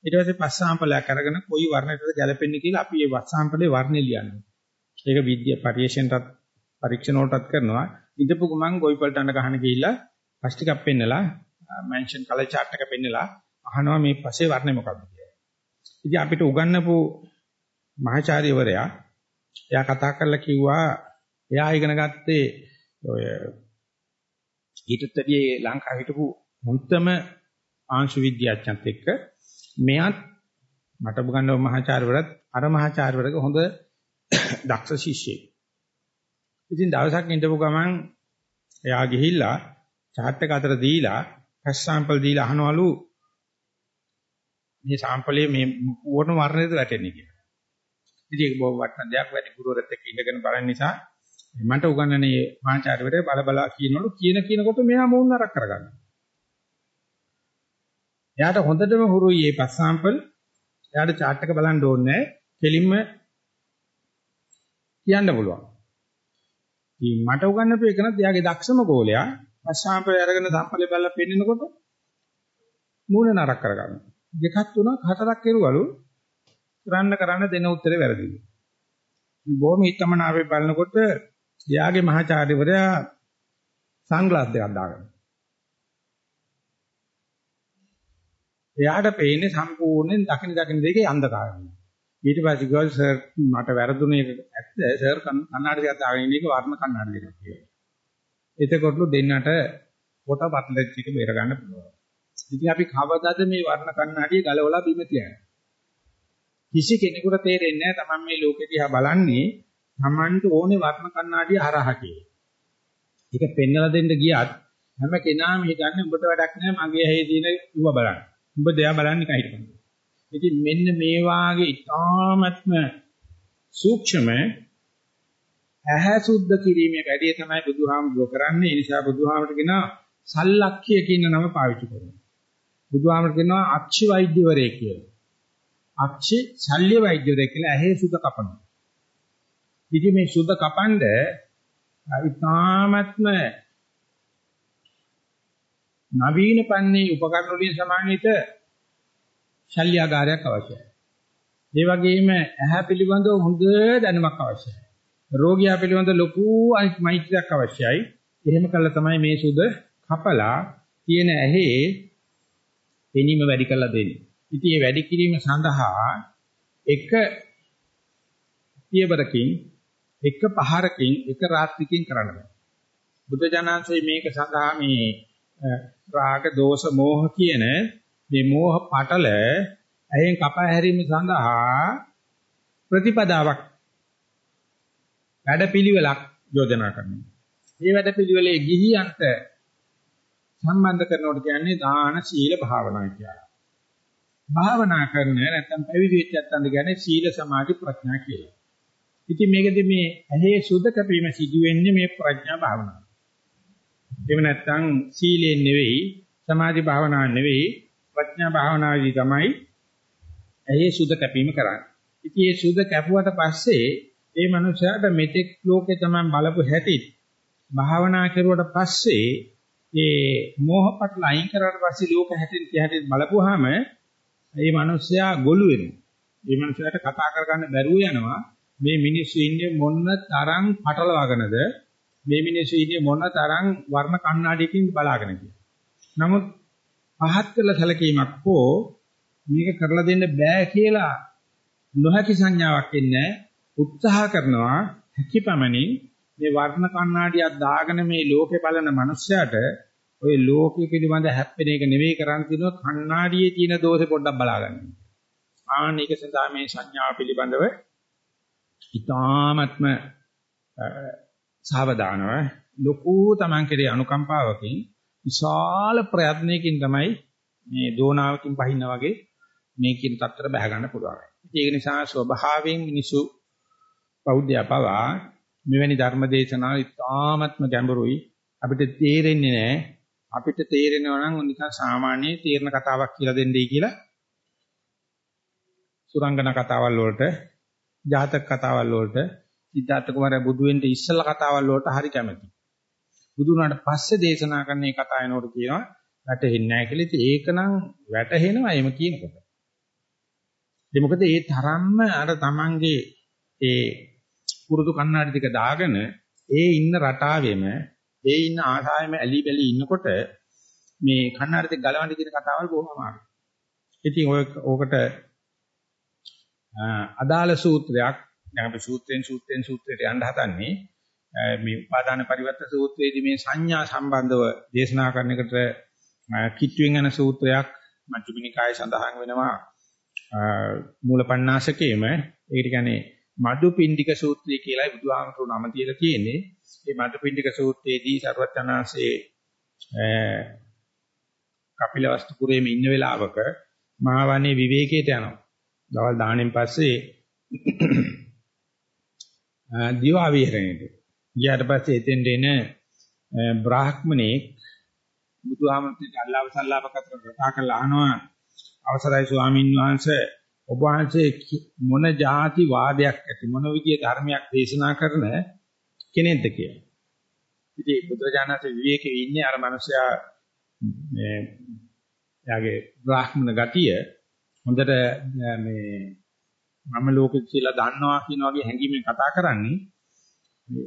ඊට පස්සේ පස් සාම්පලයක් අරගෙන කොයි වර්ණයකටද ගැලපෙන්නේ කියලා අපි ඒ පස් සාම්පලේ වර්ණේ ලියන්නේ. ඒක විද්‍යා පරිශෙන්ටත් පරීක්ෂණ වලටත් කරනවා. ඉදපු ගමන් ගොයිපල්ට අඬ ගහන ගිහිල්ලා පස් ටිකක් පෙන්නලා මෙන්ෂන් කලර් chart එක පෙන්නලා අහනවා මේ පස්සේ වර්ණය මොකක්ද කියලා. ඉතින් අපිට උගන්වපු මහාචාර්යවරයා එයා කතා කරලා කිව්වා එයා ඉගෙන ගත්තේ ඔය ඊටතරී ලංකාවේ හිටපු මුත්තම ආංශු විද්‍යාඥයත් එක්ක මෙයත් මට උගන්වපු මහාචාර්යවරත් අර මහාචාර්යවරගේ හොඳ දක්ෂ ශිෂ්‍යෙක්. ඉතින් දවසක් ඉඳපු ගමන් එයා ගිහිල්ලා chart එක අතර දීලා ෆස් සැම්පල් දීලා අහනවලු මේ සාම්පලයේ මේ ඕන වර්ණයද වැටෙන්නේ කියලා. ඉතින් ඒක බොහොම වටින දෙයක් වැඩි ගුරුවරයෙක් එක්ක ඉඳගෙන බලන නිසා මට උගන්වන්නේ මහාචාර්යවරයා බල බල කියනවලු කියන කියනකොට මෙයා මූණ නරක කරගන්නවා. එයාට හොඳටම හුරුයි මේ පස් සාම්පල්. එයාට chart එක බලන්න ඕනේ කෙලින්ම කියන්න පුළුවන්. ඉතින් මට උගන්වපු එකනත් එයාගේ දක්ෂම ගෝලයා පස් සාම්පල් අරගෙන සම්පලේ බලලා පෙන්නකොට මූණ නරක කරගන්නවා. දෙකක් තුනක් හතරක් කෙරුවලු කරන්න කරන්න දෙන උත්තරේ වැරදිලු. බොහොම හිතමනාවේ බලනකොට එයාගේ මහාචාර්යවරයා සන්ග්ලාස් දෙකක් දාගන්න. එයාට පේන්නේ සම්පූර්ණයෙන් දකින දකින දෙකේ අන්ධකාරය. ඊට පස්සේ ගෝල් සර් මට වැරදුනේ ඇත්ත සර් කන්නාඩි දෙකක් දාගෙන ඉන්න එක වර්ණ කන්නාඩි දෙකක් කියලා. එතකොටලු දෙන්නට කොට බට්ලෙට් එක බේර ගන්න පුළුවන්. ඉතින් අපි කවදාද මේ වර්ණ කන්නාඩිය ගලවලා බිම තියන්නේ? කිසි කෙනෙකුට තේරෙන්නේ නැහැ Taman මේ ලෝකෙ දිහා බලන්නේ Tamanට ඕනේ වර්ණ කන්නාඩිය හරහා කියලා. ඒක පෙන්නලා දෙන්න ගියත් හැම කෙනාම හිතන්නේ උඹට වැඩක් නැහැ මගේ ඇහි තියෙන ඌව බලන්න. උඹ දෙයා බලන්නේ කයිද? ඉතින් මෙන්න මේ වාගේ ඉතාමත්ම සූක්ෂම ඇහැ සුද්ධ කිරීමේ වැඩේ තමයි බුදුහාමුදුරුවෝ කරන්නේ. ඒ නිසා බුදුහාමරට කියන සල්ලක්ඛ්‍ය කියන නම පාවිච්චි කරනවා. බුදුහාමරට කියනවා අක්ෂි වෛද්‍යවරයෙක් කියලා. අක්ෂි ශල්්‍ය වෛද්‍යවරයෙක් කියලා ඇහි සුද්ධ කපනවා. ඉතින් මේ සුද්ධ කපනද ඉතාමත්ම නවීන පන්නේ උපකරණ වලින් සමාන්විත ශල්‍යාගාරයක් අවශ්‍යයි. ඒ වගේම ඇහැ පිළිබඳව හොඳ දැනුමක් අවශ්‍යයි. රෝගියා පිළිබඳව ලොකු මෛත්‍රියක් අවශ්‍යයි. එහෙම කළා තමයි මේ සුද කපලා තියෙන ඇහි පෙනීම වැඩි කරලා දෙන්නේ. ඉතින් මේ වැඩි කිරීම සඳහා එක පියවරකින් එක පහරකින් එක රාත්‍රිකින් කරන්න බෑ. බුද්ධ ජනන්සේ මේක සඳහා මේ රාග දෝෂ මෝහ කියන මේ මෝහ පටල ඇහෙන් කපා හැරීම සඳහා ප්‍රතිපදාවක් වැඩපිළිවෙලක් යෝජනා කරනවා. මේ වැඩපිළිවෙලේ ගිහියන්ට සම්බන්ධ කරනකොට කියන්නේ දාන සීල භාවනා කියලා. භාවනා කරන නැත්නම් පැවිදි වෙච්ච නැත්නම් කියන්නේ සීල සමාධි ප්‍රඥා කියලා. ඉතින් මේකදී මේ ඇහි සුද්ධ කැපීම සිදු වෙන්නේ මේ ප්‍රඥා භාවනාව. එහෙම නැත්නම් සීලයෙන් නෙවෙයි සමාධි භාවනාව නෙවෙයි ප්‍රඥා භාවනාවේදී තමයි ඇහි සුද්ධ කැපීම කරන්නේ. ඉතින් මේ සුද්ධ කැපුවට පස්සේ ඒ මනුස්සයාට මෙතෙක් ලෝකේ තමයි බලපු හැටි භාවනා කරුවට පස්සේ ඒ මෝහපටල අයින් කරාට පස්සේ ලෝක හැටින් හැටින් බලපුවාම මේ මිනිස්සයා ගොළු වෙනවා. මේ මිනිස්සයාට කතා කරගන්න බැරුව යනවා. මේ මිනිස්සු ඉන්නේ මොන තරම් පටලවාගෙනද මේ මිනිස්සු ඉන්නේ මොන තරම් වර්ණ කණ්ණාඩියකින් බලාගෙන කියලා. නමුත් පහත් කළ සැලකීමක් හෝ මේක කරලා දෙන්න බෑ කියලා නොහැකි සංඥාවක් ඉන්නේ උත්සාහ කරනවා හැකිපමණින් මේ වර්ණ කණ්ණාඩියක් දාගෙන මේ ලෝකේ බලන මනුස්සයාට ওই ලෝකෙ පිළිබඳ හැප්පෙන එක නෙවෙයි කරන්න තියෙනවා කණ්ණාඩියේ තියෙන දෝෂෙ පොඩ්ඩක් බලාගන්න. ආන එක සඳහා මේ සංඥා පිළිබඳව ඊ타ත්ම සාවධානව ලොකු තමන් කෙරේ අනුකම්පාවකින් විශාල ප්‍රයත්නයකින් තමයි මේ දෝනාවකින් පහිනා වගේ මේ කියන තත්තර බහ ගන්න පුළුවන්. ඒක නිසා ස්වභාවයෙන් මිනිසු බෞද්ධය පවා මෙවැනි ධර්ම දේශනා ඉතාමත්ම ගැඹුරුයි අපිට තේරෙන්නේ නැහැ අපිට තේරෙනවා නම් නිකන් සාමාන්‍ය තීරණ කතාවක් කියලා දෙන්නයි කියලා සුරංගන කතාවල් වලට ජාතක කතාවල් වලට සිද්ධාර්ථ කුමාරයා බුදු වෙන්න ඉස්සෙල්ලා කතාවල් වලට හරි කැමතියි බුදු වුණාට පස්සේ දේශනා කරන මේ කතා එනකොට කියනවා වැටහෙන්නේ නැහැ කියලා. ඉතින් ඒකනම් වැටහෙනවා එම කියනකොට. ඒ මොකද ඒ තරම්ම අර තමන්ගේ ඒ පුරුදු කන්නාඩි ටික දාගෙන ඒ ඉන්න රටාවෙම ඒ ඉන්න ආසාවෙම ඇලි බැලි ඉන්නකොට මේ කන්නාඩි ටික ගලවන්න කියන කතාවල් බොහොම අමාරුයි. ඉතින් ඔය ඕකට අදාළ සූත්‍රයක් දැන් අපි සූත්‍රෙන් සූත්‍රෙන් සූත්‍රයට යන්න හදන්නේ මේ උපාදාන පරිවර්ත සූත්‍රයේදී මේ සංඥා සම්බන්ධව දේශනා කරන එකට කිට්ටුවෙන් යන සූත්‍රයක් මජ්ක්‍ධිම නිකායේ සඳහන් වෙනවා මූලපණ්ණාසකේම ඒකට කියන්නේ මදුපිණ්ඩික සූත්‍රය කියලායි බුදුහාමතුරු නම තියලා තියෙන්නේ. මේ මදුපිණ්ඩික සූත්‍රයේදී සර්වඥාන්සේ කපිලවස්තු පුරේම ඉන්න වෙලාවක මහවන්නේ විවේකයට යනවා. දවල් දාහනෙන් පස්සේ දිවා විහරණයට. ගියාට පස්සේ එතෙන්ට එන බ්‍රාහ්මණේ බුදුහාමතුරුට අල්ලාහ සල්ලාප කතර කතා කරලා අහනවා අවසරයි ස්වාමින් වහන්සේ ඔබ වහන්සේ මොන જાති වාදයක් ඇති මොන විදිය ධර්මයක් දේශනා කරන කෙනෙක්ද කියලා. ඉතින් බුදුරජාණන්සේ විවේකයේ ඉන්නේ අර මිනිසයා මේ යාගේ බ්‍රාහ්මණ ගතිය හොඳට මේ මම ලෝකෙ කියලා දන්නවා කියන වගේ හැඟීමෙන් කතා කරන්නේ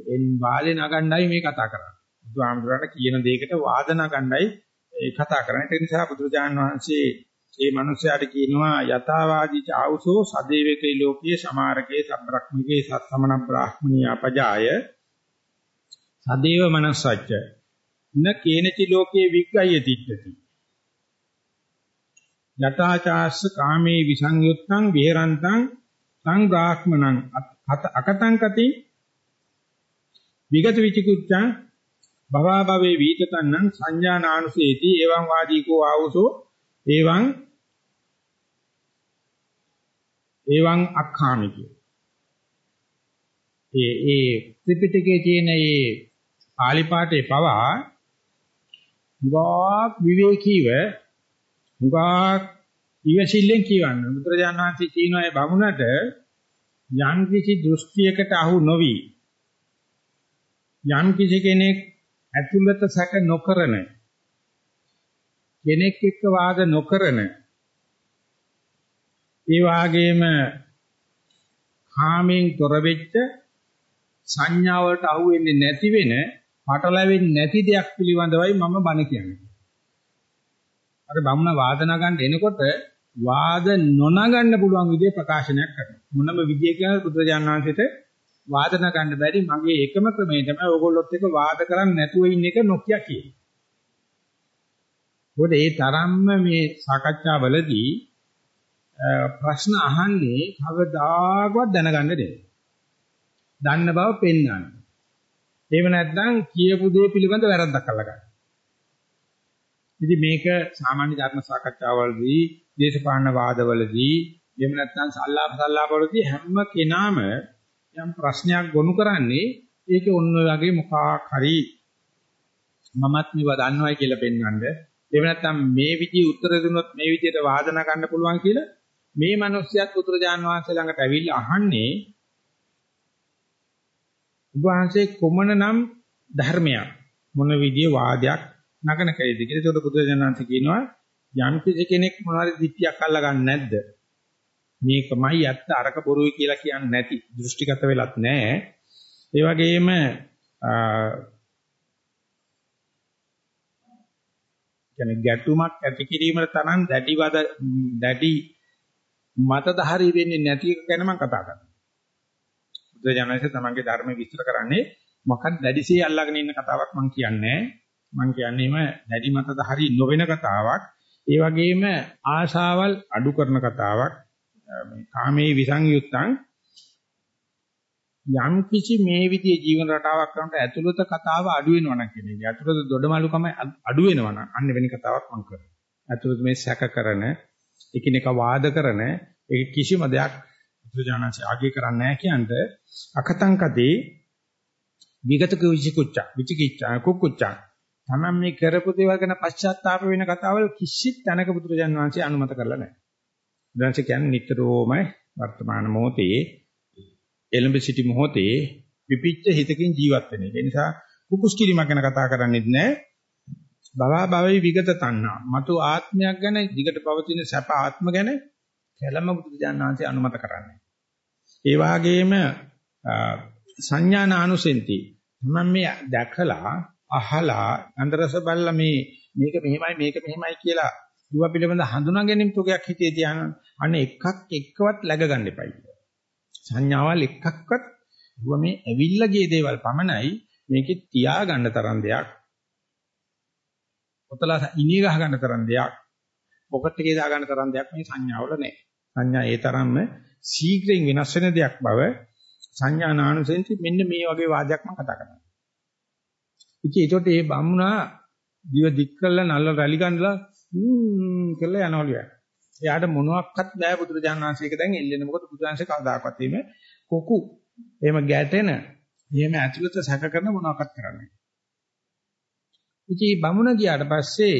එන් වාලේ නගන්නයි මේ කතා කරන්නේ. බුදුහාමුදුරන්ට කියන දෙයකට වාද නගන්නයි ඒ කතා කරන්නේ. ඒ නිසා බුදුරජාණන් වහන්සේ මේ මිනිස්යාට කියනවා යථාවාදීච ආවුසෝ සදේවකේ ලෝකයේ සමාරකේ සබ්‍රක්‍මිකේ සත්සමන බ්‍රාහ්මණී අපජාය සදේව මනසච්ච න කේනචි ලෝකේ විග්ගය තිට්ඨති. යථාචාස්ස කාමේ විසංයුත්තං විහෙරන්තං සං බ්‍රාහ්මණං අකතං කති. විගත විචිකුච්ඡං භවා භවේ වීතතන්නං සංඥානානුසේති. එවං වාදීකෝ ආවුසෝ එවං එවං අක්ඛාමි කිය. ඒ ඒ ත්‍රිපිටකයේ තියෙන ඒ පාලි පාඨේ පවා ගාක් විවේකීව ගාක් ඉවසිල්ලෙන් කියවන්න. බුදුරජාණන් වහන්සේ කියනවා ඒ බමුණට යම් කිසි දෘෂ්ටියකට අහු නොවි යම් කිසි කෙනෙක් ඇතුළත සැක නොකරන කෙනෙක් එක්ක වාද නොකරන ඒ වාගේම කාමෙන් තොර වෙච්ච සංඥාවලට අහු වෙන්නේ නැති වෙන පටලැවෙන්නේ නැති දෙයක් පිළිබඳවයි මම බණ කියන්නේ. අර බමුණ වාදන ගන්න එනකොට වාද නොනගන්න පුළුවන් විදිහේ ප්‍රකාශනයක් කරනවා. මොනම විදියකින් බුදුරජාණන් වහන්සේට වාදන ගන්න බැරි මගේ එකම ක්‍රමය තමයි ඕගොල්ලොත් එක්ක වාද කරන්නේ නැතුව ඉන්න එක නොකිය කියන්නේ. මොකද ඒ තරම්ම මේ සාකච්ඡාවලදී ප්‍රශ්න අහන්නේ කවදාකවත් දැනගන්න දෙන්නේ. දන්න බව පෙන්වන්න. එහෙම නැත්නම් කියපු දේ පිළිබඳ වැරද්දක් අල්ලගන්න. ඉතින් මේක සාමාන්‍ය ධර්ම සාකච්ඡාවලදී, දේශපාලන වාදවලදී, එහෙම නැත්නම් සල්ලාප සල්ලාපවලදී හැම කෙනාම යම් ප්‍රශ්නයක් ගොනු කරන්නේ ඒකේ ඔන්න ඔය වගේ මොකක් හරි මමත් මේව දන්නවයි කියලා පෙන්වන්න. එහෙම නැත්නම් මේ විදිහේ උත්තර දුන්නොත් මේ විදිහට වාදනා ගන්න පුළුවන් කියලා මේ මිනිස්යාත් උතුරජාන් වහන්සේ ළඟට ඇවිල්ලා අහන්නේ උභාංශේ කොමන නම් ධර්මයක් මොන විදිහේ වාදයක් නගන කයිද කියලා. ඒකට බුදුරජාණන් වහන්සේ කියනවා යම් කෙනෙක් මොනවාරි දිට්ඨියක් අල්ලගන්නේ නැද්ද? මේකමයි ඇත්ත අරක බොරුයි කියලා කියන්නේ නැති දෘෂ්ටිගත වෙලත් නැහැ. ඒ වගේම කියන්නේ ගැටුමක් ඇති කිරීමට තරම් දැඩිවද දැඩි මතධාරී වෙන්නේ නැති එක ගැන මම කතා කරනවා. බුදුජානක තමන්ගේ ධර්ම විස්තර කරන්නේ මොකක්ද දැඩිසේ අල්ලාගෙන ඉන්න කතාවක් මම කියන්නේ. මම කියන්නේම දැඩි මතධාරී නොවන කතාවක්. ඒ වගේම ආශාවල් අඩු කරන කතාවක්. මේ කාමේ විසංයුත්තං යම් කිසි මේ විදිහේ ජීවන රටාවක් කරනට ඇතුළත කතාව අඩු වෙනවා නම් කියන්නේ. ඇතුළත දොඩමලුකම අඩු වෙනවා නම් අන්න වෙන කතාවක් මම කරනවා. ඇතුළත මේ සැක කරන, එකිනෙක වාද කරන, ඒක කිසිම දෙයක් බුදුජානක ආගේ කරන්නේ නැහැ කියන්නේ අකතංකදී විගතක විචිකුච්චා විචිකිච්ඡා කුකුච්චා තමන් මේ කරපු දේවල් ගැන පශ්චාත්තාප වෙන කතාවල් කිසිත් තැනක බුදුරජාන් වහන්සේ අනුමත කරලා නැහැ. බුදුන්සේ කියන්නේ නිතරම වර්තමාන මොහොතේ එළඹ සිටි මොහොතේ පිපිච්ච හිතකින් ජීවත් වෙන එක. ඒ නිසා කුකුස් කිරීමක් ගැන කතා කරන්නේත් නැහැ. භවා භවයි විගත තණ්හා. මතු ආත්මයක් ගැන දිගට පවතින සැප ආත්ම ගැන කැලම බුදුජානනාංශය අනුමත කරන්නේ. ඒ වාගේම සංඥානානුසෙන්ති. මම මේ දැකලා අහලා අන්දරස බලලා මේ මේක මෙහෙමයි මේක මෙහෙමයි කියලා දුව පිළිබඳ හඳුනා ගැනීම තුගයක් හිතේ තියාන අනේ එකක් එක්කවත් läග ගන්න එපයි. සංඥාවල් එකක්වත් දුව මේ ඇවිල්ලා ගිය දේවල් පමණයි මේකේ තියා ගන්න තරම් දෙයක්. පොතලා ඉනිය ගහ ගන්න තරම් දෙයක්. පොකට් එකේ දා ගන්න තරම් දෙයක් මේ සංඥාවල නැහැ. සංඥා ඒ තරම්ම ශීඝ්‍රයෙන් වෙනස් වෙන දෙයක් බව සංඥා නානුසෙන්ති මෙන්න මේ වගේ වාදයක් මම කතා කරනවා. ඉතින් ඒකට මේ බම්මුණා දිව දික් කරලා නල්ල රැලි ගන්නලා හ්ම් කියලා යනවලු යා. එයාට මොනවත් බෑ බුදුරජාණන් වහන්සේක දැන් එල්ලෙන්නේ මොකද බුදුරජාණන්සේ කවදාකවත් එimhe කොකු එහෙම ගැටෙන එහෙම ඇතුළත සැක කරන මොනවත් කරන්නේ. ඉතින් බමුණ ගියාට පස්සේ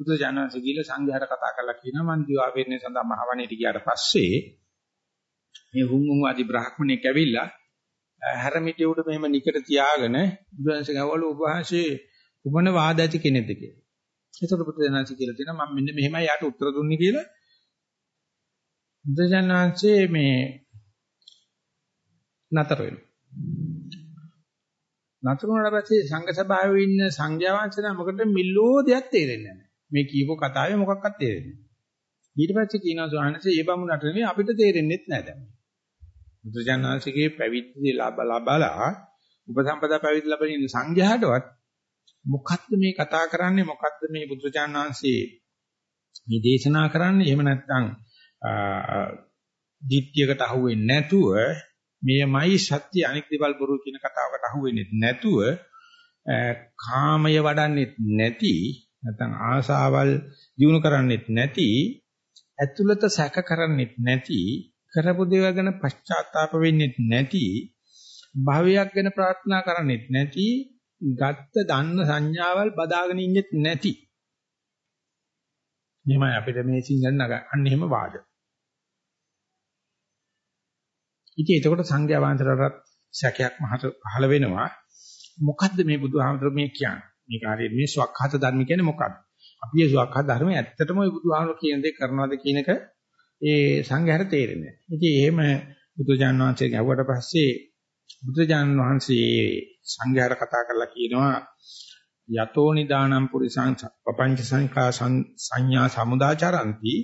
බුදුරජාණන්සේ ගිහලා සංඝයාට කතා කරලා කියනවා මං දිවා වෙන්නේ සඳහා මහවණේට ගියාට පස්සේ මේ හුම් හුම් ආදි බ්‍රාහ්මණෙක් ඇවිල්ලා හැරමිටිය උඩ මෙහෙම නිකට තියාගෙන බුදුන්සේ ගවලු ඔබ වහන්සේ කුමන වාද ඇති කෙනෙක්ද කියලා. ඒතකොට බුදුදහමයි කියලා තියෙනවා මම මෙන්න මෙහෙමයි යාට උත්තර දුන්නේ කියලා. බුදුජානනාංශයේ මේ නතර වෙනවා. නතර වුණාට පස්සේ සංඝ සභාවේ ඉන්න සංඝයා වහන්සේලා මොකටද මිල්ලෝ දෙයක් තේරෙන්නේ නැහැ. මේ කියපු කතාවේ මොකක්වත් තේරෙන්නේ නැහැ. ඊට පස්සේ කියනවා ස්වාමීනි මේ බමුණට නෙවෙයි අපිට තේරෙන්නේත් නැහැ දැන්. බුදුජානනාංශයේ පැවිදි ලබලා උපසම්පදා පැවිදි ලැබෙන ඉන්න සංඝයාටවත් මොකද්ද මේ කතා කරන්නේ? මොකද්ද මේ බුදුචාන් වහන්සේ මේ දේශනා කරන්නේ? එහෙම නැත්නම් දිට්ඨියකට අහුවෙන්නේ නැතුව මේමයි සත්‍ය අනික් දේවල් බොරු කියන කතාවකට අහුවෙන්නේ නැතුව කාමය වඩන්නේ නැති නැත්නම් ආසාවල් දිනු කරන්නේ නැති ඇතුළත සැක කරන්නේ නැති කරපු දේවල් ගැන පශ්චාත්තාප වෙන්නේ නැති භවයක් ගැන ප්‍රාර්ථනා කරන්නේ නැති ගත්ත දන්න සංඥාවල් බදාගෙන ඉන්නෙත් නැති. මෙහෙමයි අපිට මේ සිංහල නග අන්න එහෙම වාද. ඉතින් එතකොට සංඝයා වහන්සේලාට සැකයක් මහත පහළ වෙනවා. මොකද්ද මේ බුදුහාමතුරු මේ කියන්නේ? මේක හරියට මේ ස්වකහත ධර්ම කියන්නේ මොකක්ද? අපි මේ ස්වකහත ධර්ම ඇත්තටම ওই බුදුහාමතුරු කියන දේ කරනවද කියන එක ඒ සංඝයාට තේරෙන්නේ නැහැ. ඉතින් එහෙම බුදුජානක වහන්සේ ගැව්වට පස්සේ බුදුජානන් වහන්සේ සංඝයාට කතා කරලා කියනවා යතෝ නිදානම් පුරිසං පపంచ සංඛා සංඥා සමුදාචරಂತಿ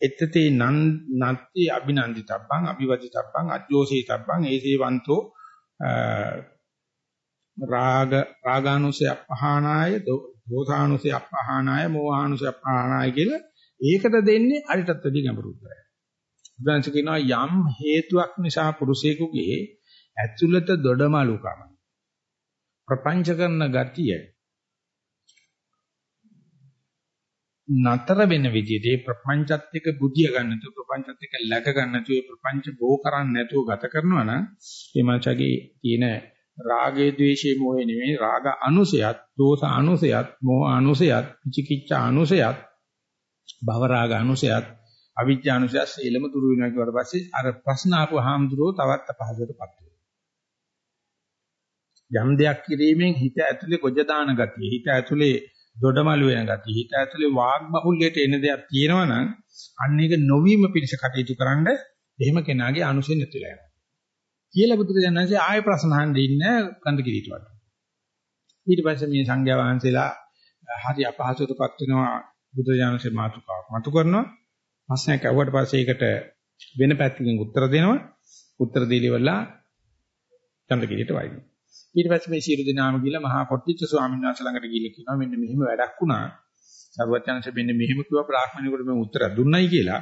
එත්තේ නන් නත්ති අභිනන්දිතබ්බං අභිවදිතබ්බං අජෝසීතබ්බං ඒසේවන්තෝ රාග රාගානුසය අපහානාය දෝසානුසය අපහානාය මෝහානුසය අපහානාය කියලා ඒකට දෙන්නේ අරිටත් වැඩි ගැඹුරු උත්තරය. බුදුන්ස කියනවා යම් හේතුවක් නිසා පුරුෂයෙකුගේ ඇතුළත දොඩමලුකම ප්‍රපංච කරන ගතිය නතර වෙන විදිහට ඒ ප්‍රපංචත් එක්ක බුදිය ගන්න තු ප්‍රපංචත් එක්ක läග ගන්න තු ඒ ප්‍රපංච බෝ කරන්නේ නැතුව ගත කරනවා නම් ඒ මනසගේ තියෙන රාගයේ ද්වේෂයේ මොහේ නෙමෙයි. රාග අනුසයත් දෝෂ අනුසයත් මෝහ අනුසයත් විචිකිච්ඡා අනුසයත් භව රාග අනුසයත් අවිජ්ජා අනුසයත් සීලම දුරු වෙනවා කියවට පස්සේ අර ප්‍රශ්න ආපු හාමුදුරුවෝ තවත් අපහසුතාවටපත් යම් දෙයක් කිරීමෙන් හිත ඇතුලේ ගොජ දාන ගතිය හිත ඇතුලේ දොඩමළු වෙන ගතිය. හිත ඇතුලේ වාග් බහුල්‍යයට එන දෙයක් තියෙනවා නම් අන්න ඒක නොවීම පිණිස කටයුතු කරන්න එහෙම කෙනාගේ අනුසෙන් නැතිලා යනවා. කියලා බුදුරජාණන්සේ ආයෙ ප්‍රශ්න අහන්න ඉන්නේ කන්ද කිරීට වඩ. ඊට පස්සේ මේ සංඝයා වහන්සේලා හරි අපහසුතාවපත් වෙනවා බුදුරජාණන්සේ මාතුකාවක් මතු කරනවා. ප්‍රශ්නයක් අහුවට පස්සේ ඒකට වෙන පැත්තකින් උත්තර දෙනවා. උත්තර දීලිවලා කන්ද කිරීට වයින්නවා. ඊට පස්සේ මේ සියලු දෙනාම ගිහලා මහා කොට්ටිච්ච ස්වාමීන් වහන්සේ ළඟට ගිහලා කියනවා මෙන්න මෙහෙම වැඩක් වුණා. සර්වඥාන්සේ මෙන්න මෙහෙම කිව්වා බ්‍රාහ්මණයෙකුට මම උත්තර දුන්නයි කියලා.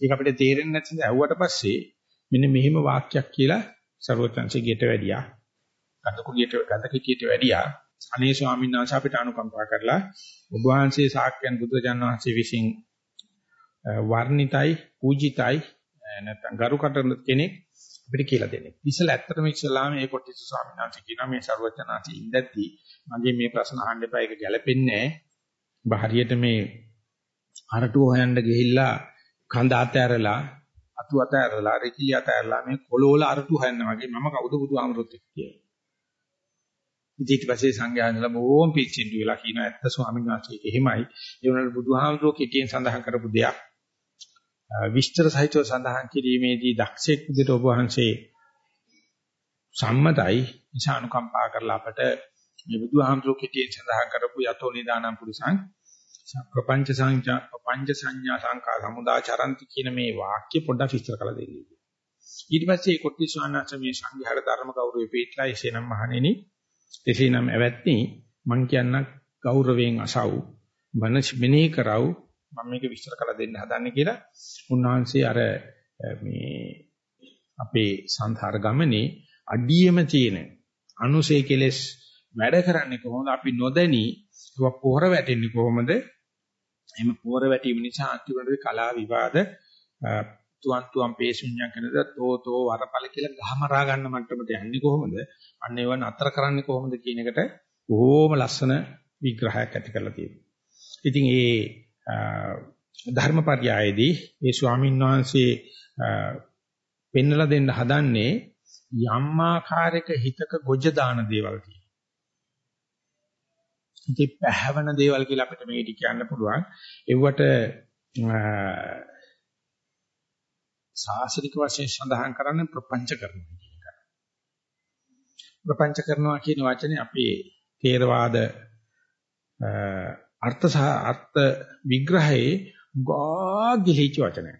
ඒක අපිට තේරෙන්නේ නැති නිසා ඇහුවට පස්සේ මෙන්න මෙහෙම වාක්‍යයක් කියලා සර්වඥාන්සේ ගෙට වැඩියා. ගඳකුලියට ගඳකිටියට වැඩියා. අනේ ස්වාමීන් වහන්සේ අපිට අනුකම්පා කරලා ඔබ වහන්සේ ශාක්‍යයන් බුදුරජාණන් වහන්සේ විසින් වර්ණිතයි පූජිතයි නැත්නම් ගරු කරන කෙනෙක් අපිට කියලා දෙන්නේ. ඉතින් ඇත්තටම ඉස්සලාම මේ කොටිස ස්වාමීන් වහන්සේ කියනවා මේ ਸਰවඥාන්සේ ඉඳද්දි මගේ මේ ප්‍රශ්න අහන්න එපා ඒක ගැලපෙන්නේ නැහැ. හරියට මේ අරටුව හොයන්න ගිහිල්ලා කඳ අතෑරලා අතු අතෑරලා රෙකී අතෑරලා මේ කොළවල අරටුව හොයන්න වගේ මම කවුද බුදුහාමරොත් එක්ක කියලා. ඉතින් ඊට පස්සේ සංඝයා ඉඳලා බොහොම පිච්චෙන්ඩු වෙලා කියන ඇත්ත ස්වාමීන් වහන්සේ එහෙමයි. ඒ වුණාට බුදුහාමරෝ කෙටියෙන් සඳහන් කරපු දෙයක්. විස්තර සහිතව සඳහන් කිරීමේදී දක්ෂෙක් විදිහට ඔබ වහන්සේ සම්මතයි නිසා අනුකම්පා කරලා අපට මේ බුදුහාමුදුරුවෝ කෙටියෙන් සඳහන් කරපු යතෝ නිදානම් පුරුසං ප්‍රපංච සංඥා පංච සංඥා සංකා සමුදාචරಂತಿ කියන මේ වාක්‍ය පොඩ්ඩක් විස්තර කරලා දෙන්න. ඊට පස්සේ කොට්ටි ස්වාමීන් මේ සංඝයාට ධර්ම ගෞරවය පිටලා එසේනම් මහණෙනි එසේනම් ඇවැත්නි මං කියන්න ගෞරවයෙන් අසව් මනස් මෙනෙහි කරව මම මේක විස්තර කරලා දෙන්න හදන්නේ කියලා. උන්වහන්සේ අර මේ අපේ සංසාර ගමනේ අඩියම තියෙන අනුසේ කෙලස් වැඩ කරන්නේ කොහොමද? අපි නොදැනි ඒක පොහොර වැටෙන්නේ කොහොමද? එහෙම පොහොර වැටීම නිසා අන්තිමට කලා විවාද තුවන් තුවන් පේසුඤ්ඤා කරනද තෝ තෝ වරපල කියලා ගහමරා ගන්න මට්ටමට යන්නේ කොහොමද? අන්න ඒව නතර කරන්නේ කොහොමද කියන එකට බොහොම ලස්සන විග්‍රහයක් ඇති කරලා තියෙනවා. ඉතින් ඒ ධර්මපර්යායේදී මේ ස්වාමීන් වහන්සේ පෙන්වලා දෙන්න හදන්නේ යම් ආකාරයක හිතක ගොජ දාන දේවල් තියෙනවා. ඉතින් පැහැවන දේවල් කියලා අපිට මේක කියන්න පුළුවන්. ඒවට සාසනික වශයෙන් සඳහන් කරන්නේ ප්‍රපංච කරනවා කියන එක. ප්‍රපංච කරනවා කියන වචනේ අපේ තේරවාද අර්ථ සහ අර්ථ විග්‍රහයේ ගා ගිලිච්ච වචනය.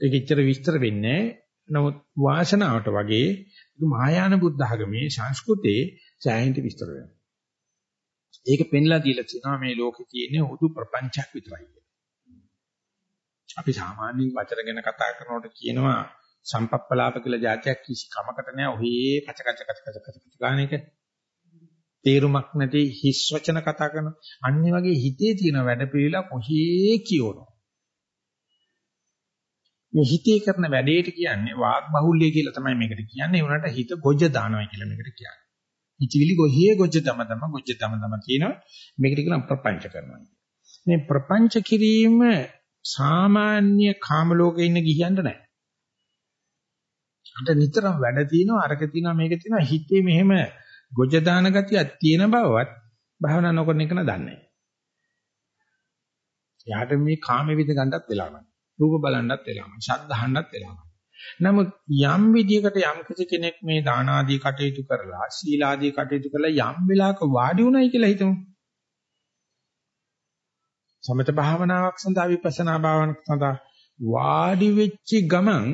ඒක ඉච්චර විස්තර වෙන්නේ නමුත් වාසනාවට වගේ මහායාන බුද්ධ ආගමේ සංස්කෘතේ සෑහෙන විස්තර වෙනවා. ඒක පෙන්ලා දීලා තියෙනවා මේ ලෝකේ තියෙන හුදු ප්‍රපංචයක් විතරයි. අපි සාමාන්‍යයෙන් වචන ගැන කතා කරනකොට කියනවා සම්පප්පලාප කියලා જાතියක් කිසි කමකට නෑ ඔහේ කච කච කච කච කච ගාන එක. තේරුමක් නැති හිස් වචන කතා කරන අන්නේ වගේ හිතේ තියෙන වැඩ පිළිලා කොහේ කියවනවා මේ හිතේ කරන වැඩේට කියන්නේ වාග් බහුල්‍ය කියලා තමයි මේකට කියන්නේ. උනට හිත ගොජ දානවා කියලා මේකට කියන්නේ. හිතවිලි ගොහේ ගොජ තම තම ගොජ තම තම කියනවා. මේකට කියන ප්‍රපංච කරනවා මේ ප්‍රපංච කිරීම සාමාන්‍ය කාම ලෝකේ ඉන්න ගිහියන්ට නැහැ අන්ට නිතරම වැඩ තියෙනවා අරක තියෙනවා මේක තියෙනවා. හිතේ මෙහෙම ගොජ දාන ගතියක් තියෙන බවවත් භාවනා නොකරන එක නදන්නේ. යාට මේ කාම විද ගන්නත් වෙලා නැහැ. රූප බලන්නත් වෙලා නැහැ. ශබ්ද අහන්නත් වෙලා නැහැ. නමුත් යම් විදියකට යම් කිසි කෙනෙක් මේ දාන ආදී කටයුතු කරලා සීල ආදී කටයුතු කරලා යම් වෙලාවක වාඩි වුණයි කියලා හිතමු. සමත භාවනාවක් සඳහා විපස්සනා භාවනාවක් සඳහා වාඩි වෙච්ච ගමන්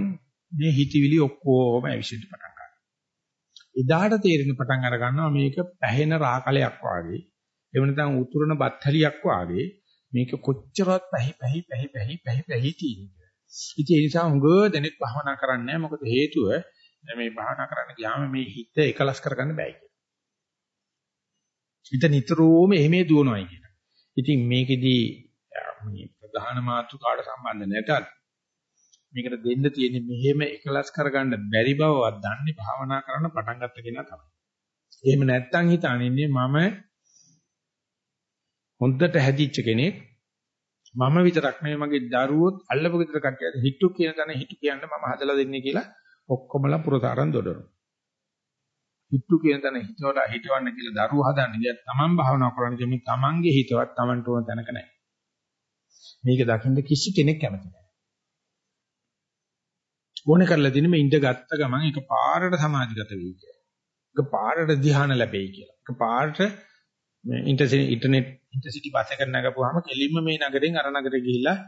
මේ හිතවිලි ඔක්කොම ඇවිසින්න පටන් එදාට තේරෙන පටන් අර ගන්නවා මේක පැහෙන රාකලයක් වාගේ එහෙම නැත්නම් උතුරන බත්හලියක් වාගේ මේක කොච්චරවත් පැහි පැහි පැහි පැහි පැහි පැහි තියෙනවා. ඉතින් ඒ නිසා හුඟ දෙනෙක් භවනා කරන්නේ නැහැ මොකද හේතුව මේ භවනා කරන්න ගියාම මේ හිත එකලස් කරගන්න බෑ කියලා. හිත නිතරම එහෙමේ දුවනවායි කියන. ඉතින් මේකෙදි මේ ප්‍රධාන මාතෘකාවට සම්බන්ධ නැතත් මේකට දෙන්න තියෙන්නේ මෙහෙම එකලස් කරගන්න බැරි බවවත් දන්නේ භාවනා කරන්න පටන් ගත්ත කෙනා තමයි. එහෙම නැත්තම් හිතන්නේ මම හොඳට හැදිච්ච කෙනෙක් මම විතරක් නෙවෙයි මගේ දරුවොත් අල්ලපු ගෙදර කට්ටියට හිටු කියන තැන හිටු කියන්න මම හදලා දෙන්නේ කියලා ඔක්කොමලා පුරතරන් දොඩනවා. හිතු කියන තැන හිතවල හිතවන්න කියලා දරුවෝ හදන්නේ දැන් තමන් භාවනා කරන්නේ මේ තමන්ගේ හිතවත් තමන්ට ඕන තැනක නැහැ. මේක දකින්න කිසි කෙනෙක් කැමති නැහැ. ඕනේ කරලා දින මේ ඉඳ ගත්ත ගමන් ඒක පාරට සමාධිගත වෙයි කියලා. ඒක පාරට ධ්‍යාන ලැබෙයි කියලා. ඒක පාරට මේ ඉන්ටර්නෙට් ඉන්ටර්සිටි බස් එක නැගපුවාම කෙලින්ම මේ නගරෙන් අර නගරෙ ගිහිල්ලා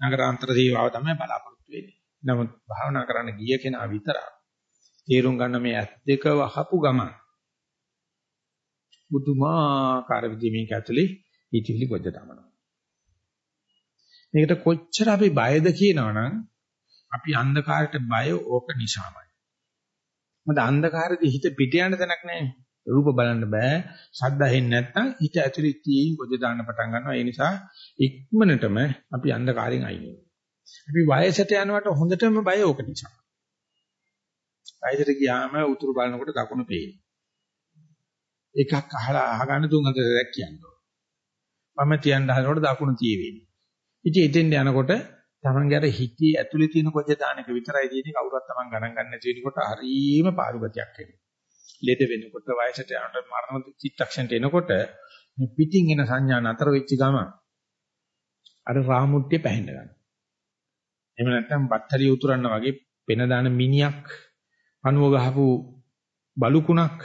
නගරාන්තර සේවාව තමයි බලාපොරොත්තු වෙන්නේ. නමුත් භාවනා කරන්න ගිය කෙනා විතරක් තේරුම් ගන්න මේ ඇස් දෙක වහපු ගමන් බුදුමාකාර විදිහේ මේක ඇතුලේ ඊටිලි ගොජ තමනවා. මේකට කොච්චර අපි බයද කියනවනම් අපි අන්ධකාරයට බය ඕක නිසාමයි. මොකද අන්ධකාරයේදී හිත පිට යන තැනක් නැහැ. රූප බලන්න බෑ. ශබ්ද ඇහෙන්නේ නැත්නම් හිත ඇතුලේ තියෙන ගොජ දාන්න පටන් ගන්නවා. ඒ නිසා ඉක්මනටම අපි අන්ධකාරයෙන් අයින් වෙනවා. අපි වයසට යනකොට හොඳටම බය ඕක නිසා. වයසට ගියාම උතුරු බලනකොට දකුණ පේනවා. එකක් අහලා අහගන්න තුන් හතරක් කියනවා. මම තියන්න හදනකොට දකුණ තියෙන්නේ. ඉතින් එතෙන් යනකොට තමන්ගේ අර හිතේ ඇතුලේ තියෙන කොච්ච දානක විතරයි තියෙන්නේ කවුරුත් තමන් ගණන් ගන්න නැති වෙනකොට හරීම පාරුගතියක් එනවා. ලෙඩ වෙනකොට වයසට යනකොට මරණ චිත්තක්ෂණයට එනකොට මේ පිටින් එන සංඥා නතර වෙච්ච ගම අර රාමුට්ටිය පැහැෙන්න ගන්නවා. එහෙම නැත්නම් බත්තරිය උතුරන්න වගේ පෙන දාන මිනියක් පණුව ගහපු බලුකුණක්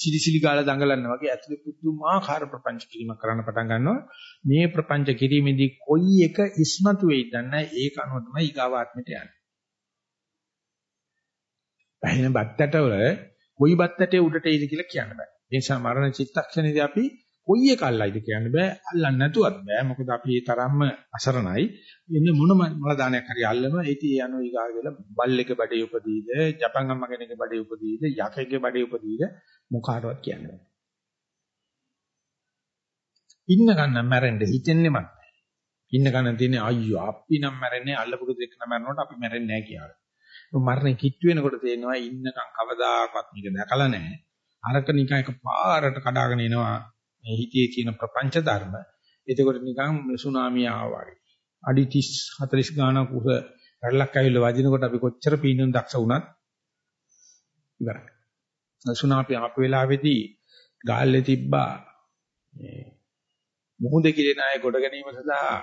සිලිසිලි ගාලා දඟලනවා වගේ ඇතුලේ පුදුමාකාර ප්‍රපංච කිරීමක් කරන්න පටන් ගන්නවා මේ ප්‍රපංච කිරීමේදී කොයි එක ඉස්මතු වෙයිද නැහැ ඒක අනුව තමයි ඊගාවාත්මයට යන්නේ. පැහැින බත්තට වල කොයි බත්තටේ උඩට එයිද කියලා කියන්න බෑ. ඒ නිසා මරණ චිත්තක්ෂණයේදී අපි කොයි එක අල්ලයිද කියන්න බෑ. අල්ලන්න නැතුවත් බෑ. මොකද අපි ඒ තරම්ම අසරණයි. එන්නේ මොන මල දානයක් හරි අල්ලම ඒටි යනවා ඊගා කියලා බල්ලෙක් බඩේ උපදීද, ජපන් අම්ම කෙනෙක් බඩේ උපදීද, යකෙක්ගේ බඩේ උපදීද මොකාටවත් කියන්න බෑ. ඉන්න ගන්න මැරෙන්න හිතෙන්නේ මත්. ඉන්න ගන්න තියෙන්නේ අයියෝ අපි නම් මැරෙන්නේ අල්ලපු දෙයක් නම් මැරෙනකොට අපි මැරෙන්නේ නැහැ කියලා. මරණය කිට්ටු වෙනකොට තේනවා ඉන්නකම් කවදාකවත් මේක දැකලා නැහැ. අරක නිකන් එක පාරට කඩාගෙන එනවා මේ හිතේ තියෙන ප්‍රපංච ධර්ම. එතකොට නිකන් සුනාමිය ආවා වගේ. අඩි 30 40 ගානක් උස රැල්ලක් ඇවිල්ලා වදිනකොට අපි කොච්චර පීනුම් දක්ෂ වුණත් ඉවරයි. සුනාමිය ආපු වෙලාවේදී ගාල්ලේ තිබ්බා මේ මුහුදේ කිරෙන අය කොට ගැනීම සඳහා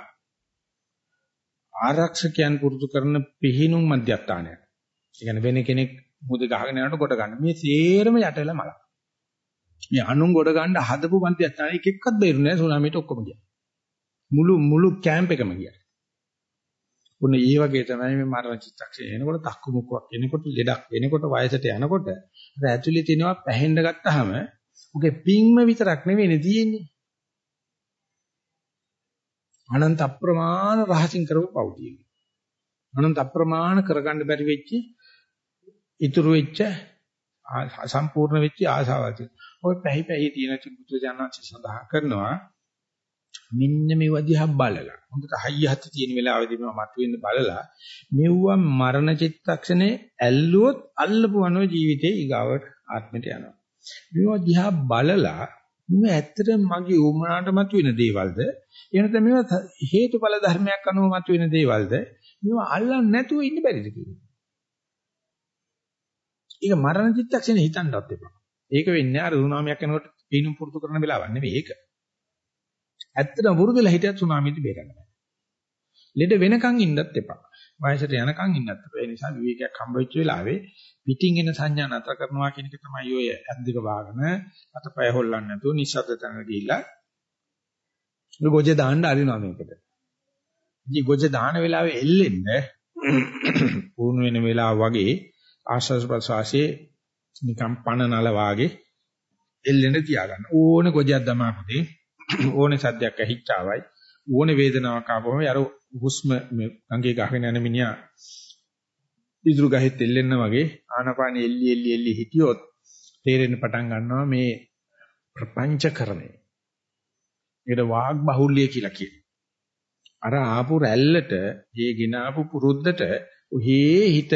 ආරක්ෂකයන් පුරුදු කරන පිහිනුම් මධ්‍යස්ථානයක්. ඒ කියන්නේ වෙන කෙනෙක් මුහුදේ ගහගෙන යනකොට කොට ගන්න. මේ සේරම යට වෙලා මලක්. මේ අනුන් ගොඩ ගන්න හදපු මන්ත්‍රියස්ථාන එක එක්කත් බේරුනේ නැහැ සුනාමියට ඔක්කොම ගියා. මුළු මුළු කැම්ප් එකම ගියා. උන්න ඒ වගේ තමයි මේ මරණ චිත්තක්ෂණය එනකොට තක්කු මුක්කක් එනකොට ලෙඩක් එනකොට වයසට යනකොට අර ඇතුලේ තියෙනවා පැහෙන්න ගත්තාම උගේ පිංම විතරක් නෙවෙයි තියෙන්නේ. අනන්ත අප්‍රමාණ රහසින් කරපු පෞතිය. අනන්ත අප්‍රමාණ කරගන්න බැරි වෙච්ච ඉතුරු වෙච්ච සම්පූර්ණ වෙච්ච ආසාවල් තියෙනවා. ওই පැහි පැහි තියෙන චිබුද්ධ ජානන්සේ සඳහන් කරනවා මෙන්න මේ වදිහා බලලා හොඳට හයිය හති තියෙන වෙලාවෙදී මම මතුවෙන්න බලලා මෙව්වා මරණ චිත්තක්ෂණේ ඇල්ලුවොත් අල්ලපු අනෝ ජීවිතේ ඊගාවට ආත්මයට යනවා. මේවා දිහා බලලා මේ ඇත්තටම මගේ උමනාට මතුවෙන දේවල්ද එහෙනම් මේවා හේතුඵල ධර්මයක් අනුව මතුවෙන දේවල්ද මේවා අල්ලන්නේ නැතුව ඉන්න බැරිද කියන්නේ. ඒක මරණ චිත්තක්ෂණේ හිතන්නවත් එපා. ඒක වෙන්නේ අර සුනාමියක් යනකොට පීනුම් පුරුදු කරන වෙලාවක් නෙවෙයි ඒක. ඇත්තටම පුරුදුලා හිටියත් සුනාමියට බේරන්න බෑ. ලෙඩ වෙනකන් ඉන්නත් එපා. වයසට යනකන් ඉන්නත් එපා. ඒ නිසා විවේකයක් හම්බ වෙච්ච වෙලාවේ පිටින් එන සංඥා නතර කරනවා කියන එක තමයි ඔය ඇද්දික වාගන අතපය හොල්ලන්නේ නැතුව නිශ්ශබ්ද තැනකට ගිහිල්ලා මේ ගොජ දාන්න අරිනවා මේකට. ඉතින් ගොජ දාන වෙලාවේ එල්ලෙන්න වුණ වෙන වෙලාව වගේ ආශ්වාස ප්‍රශ්වාසයේ නිකම් පණ නල වාගේ එල්ලෙන්න තියාගන්න. ඕනේ ගොජයක් දමාපතේ ඕනේ සද්දයක් ඇහිච්චාවයි ඕනේ වේදනාවක් ආවම අර හුස්ම මේ ගංගේ ගහගෙන යන මිනිහා ඉදිරි ගහෙත් එල්ලෙන්න වගේ ආනපානෙ එල්ලි එල්ලි එල්ලි හිටියොත් තේරෙන්න පටන් ගන්නවා මේ ප්‍රපංචකරණය. ඒකට වාග් බහුල්‍ය කියලා කියනවා. අර ආපු රැල්ලට, ඒ ගෙන ආපු පුරුද්දට ඔහේ හිත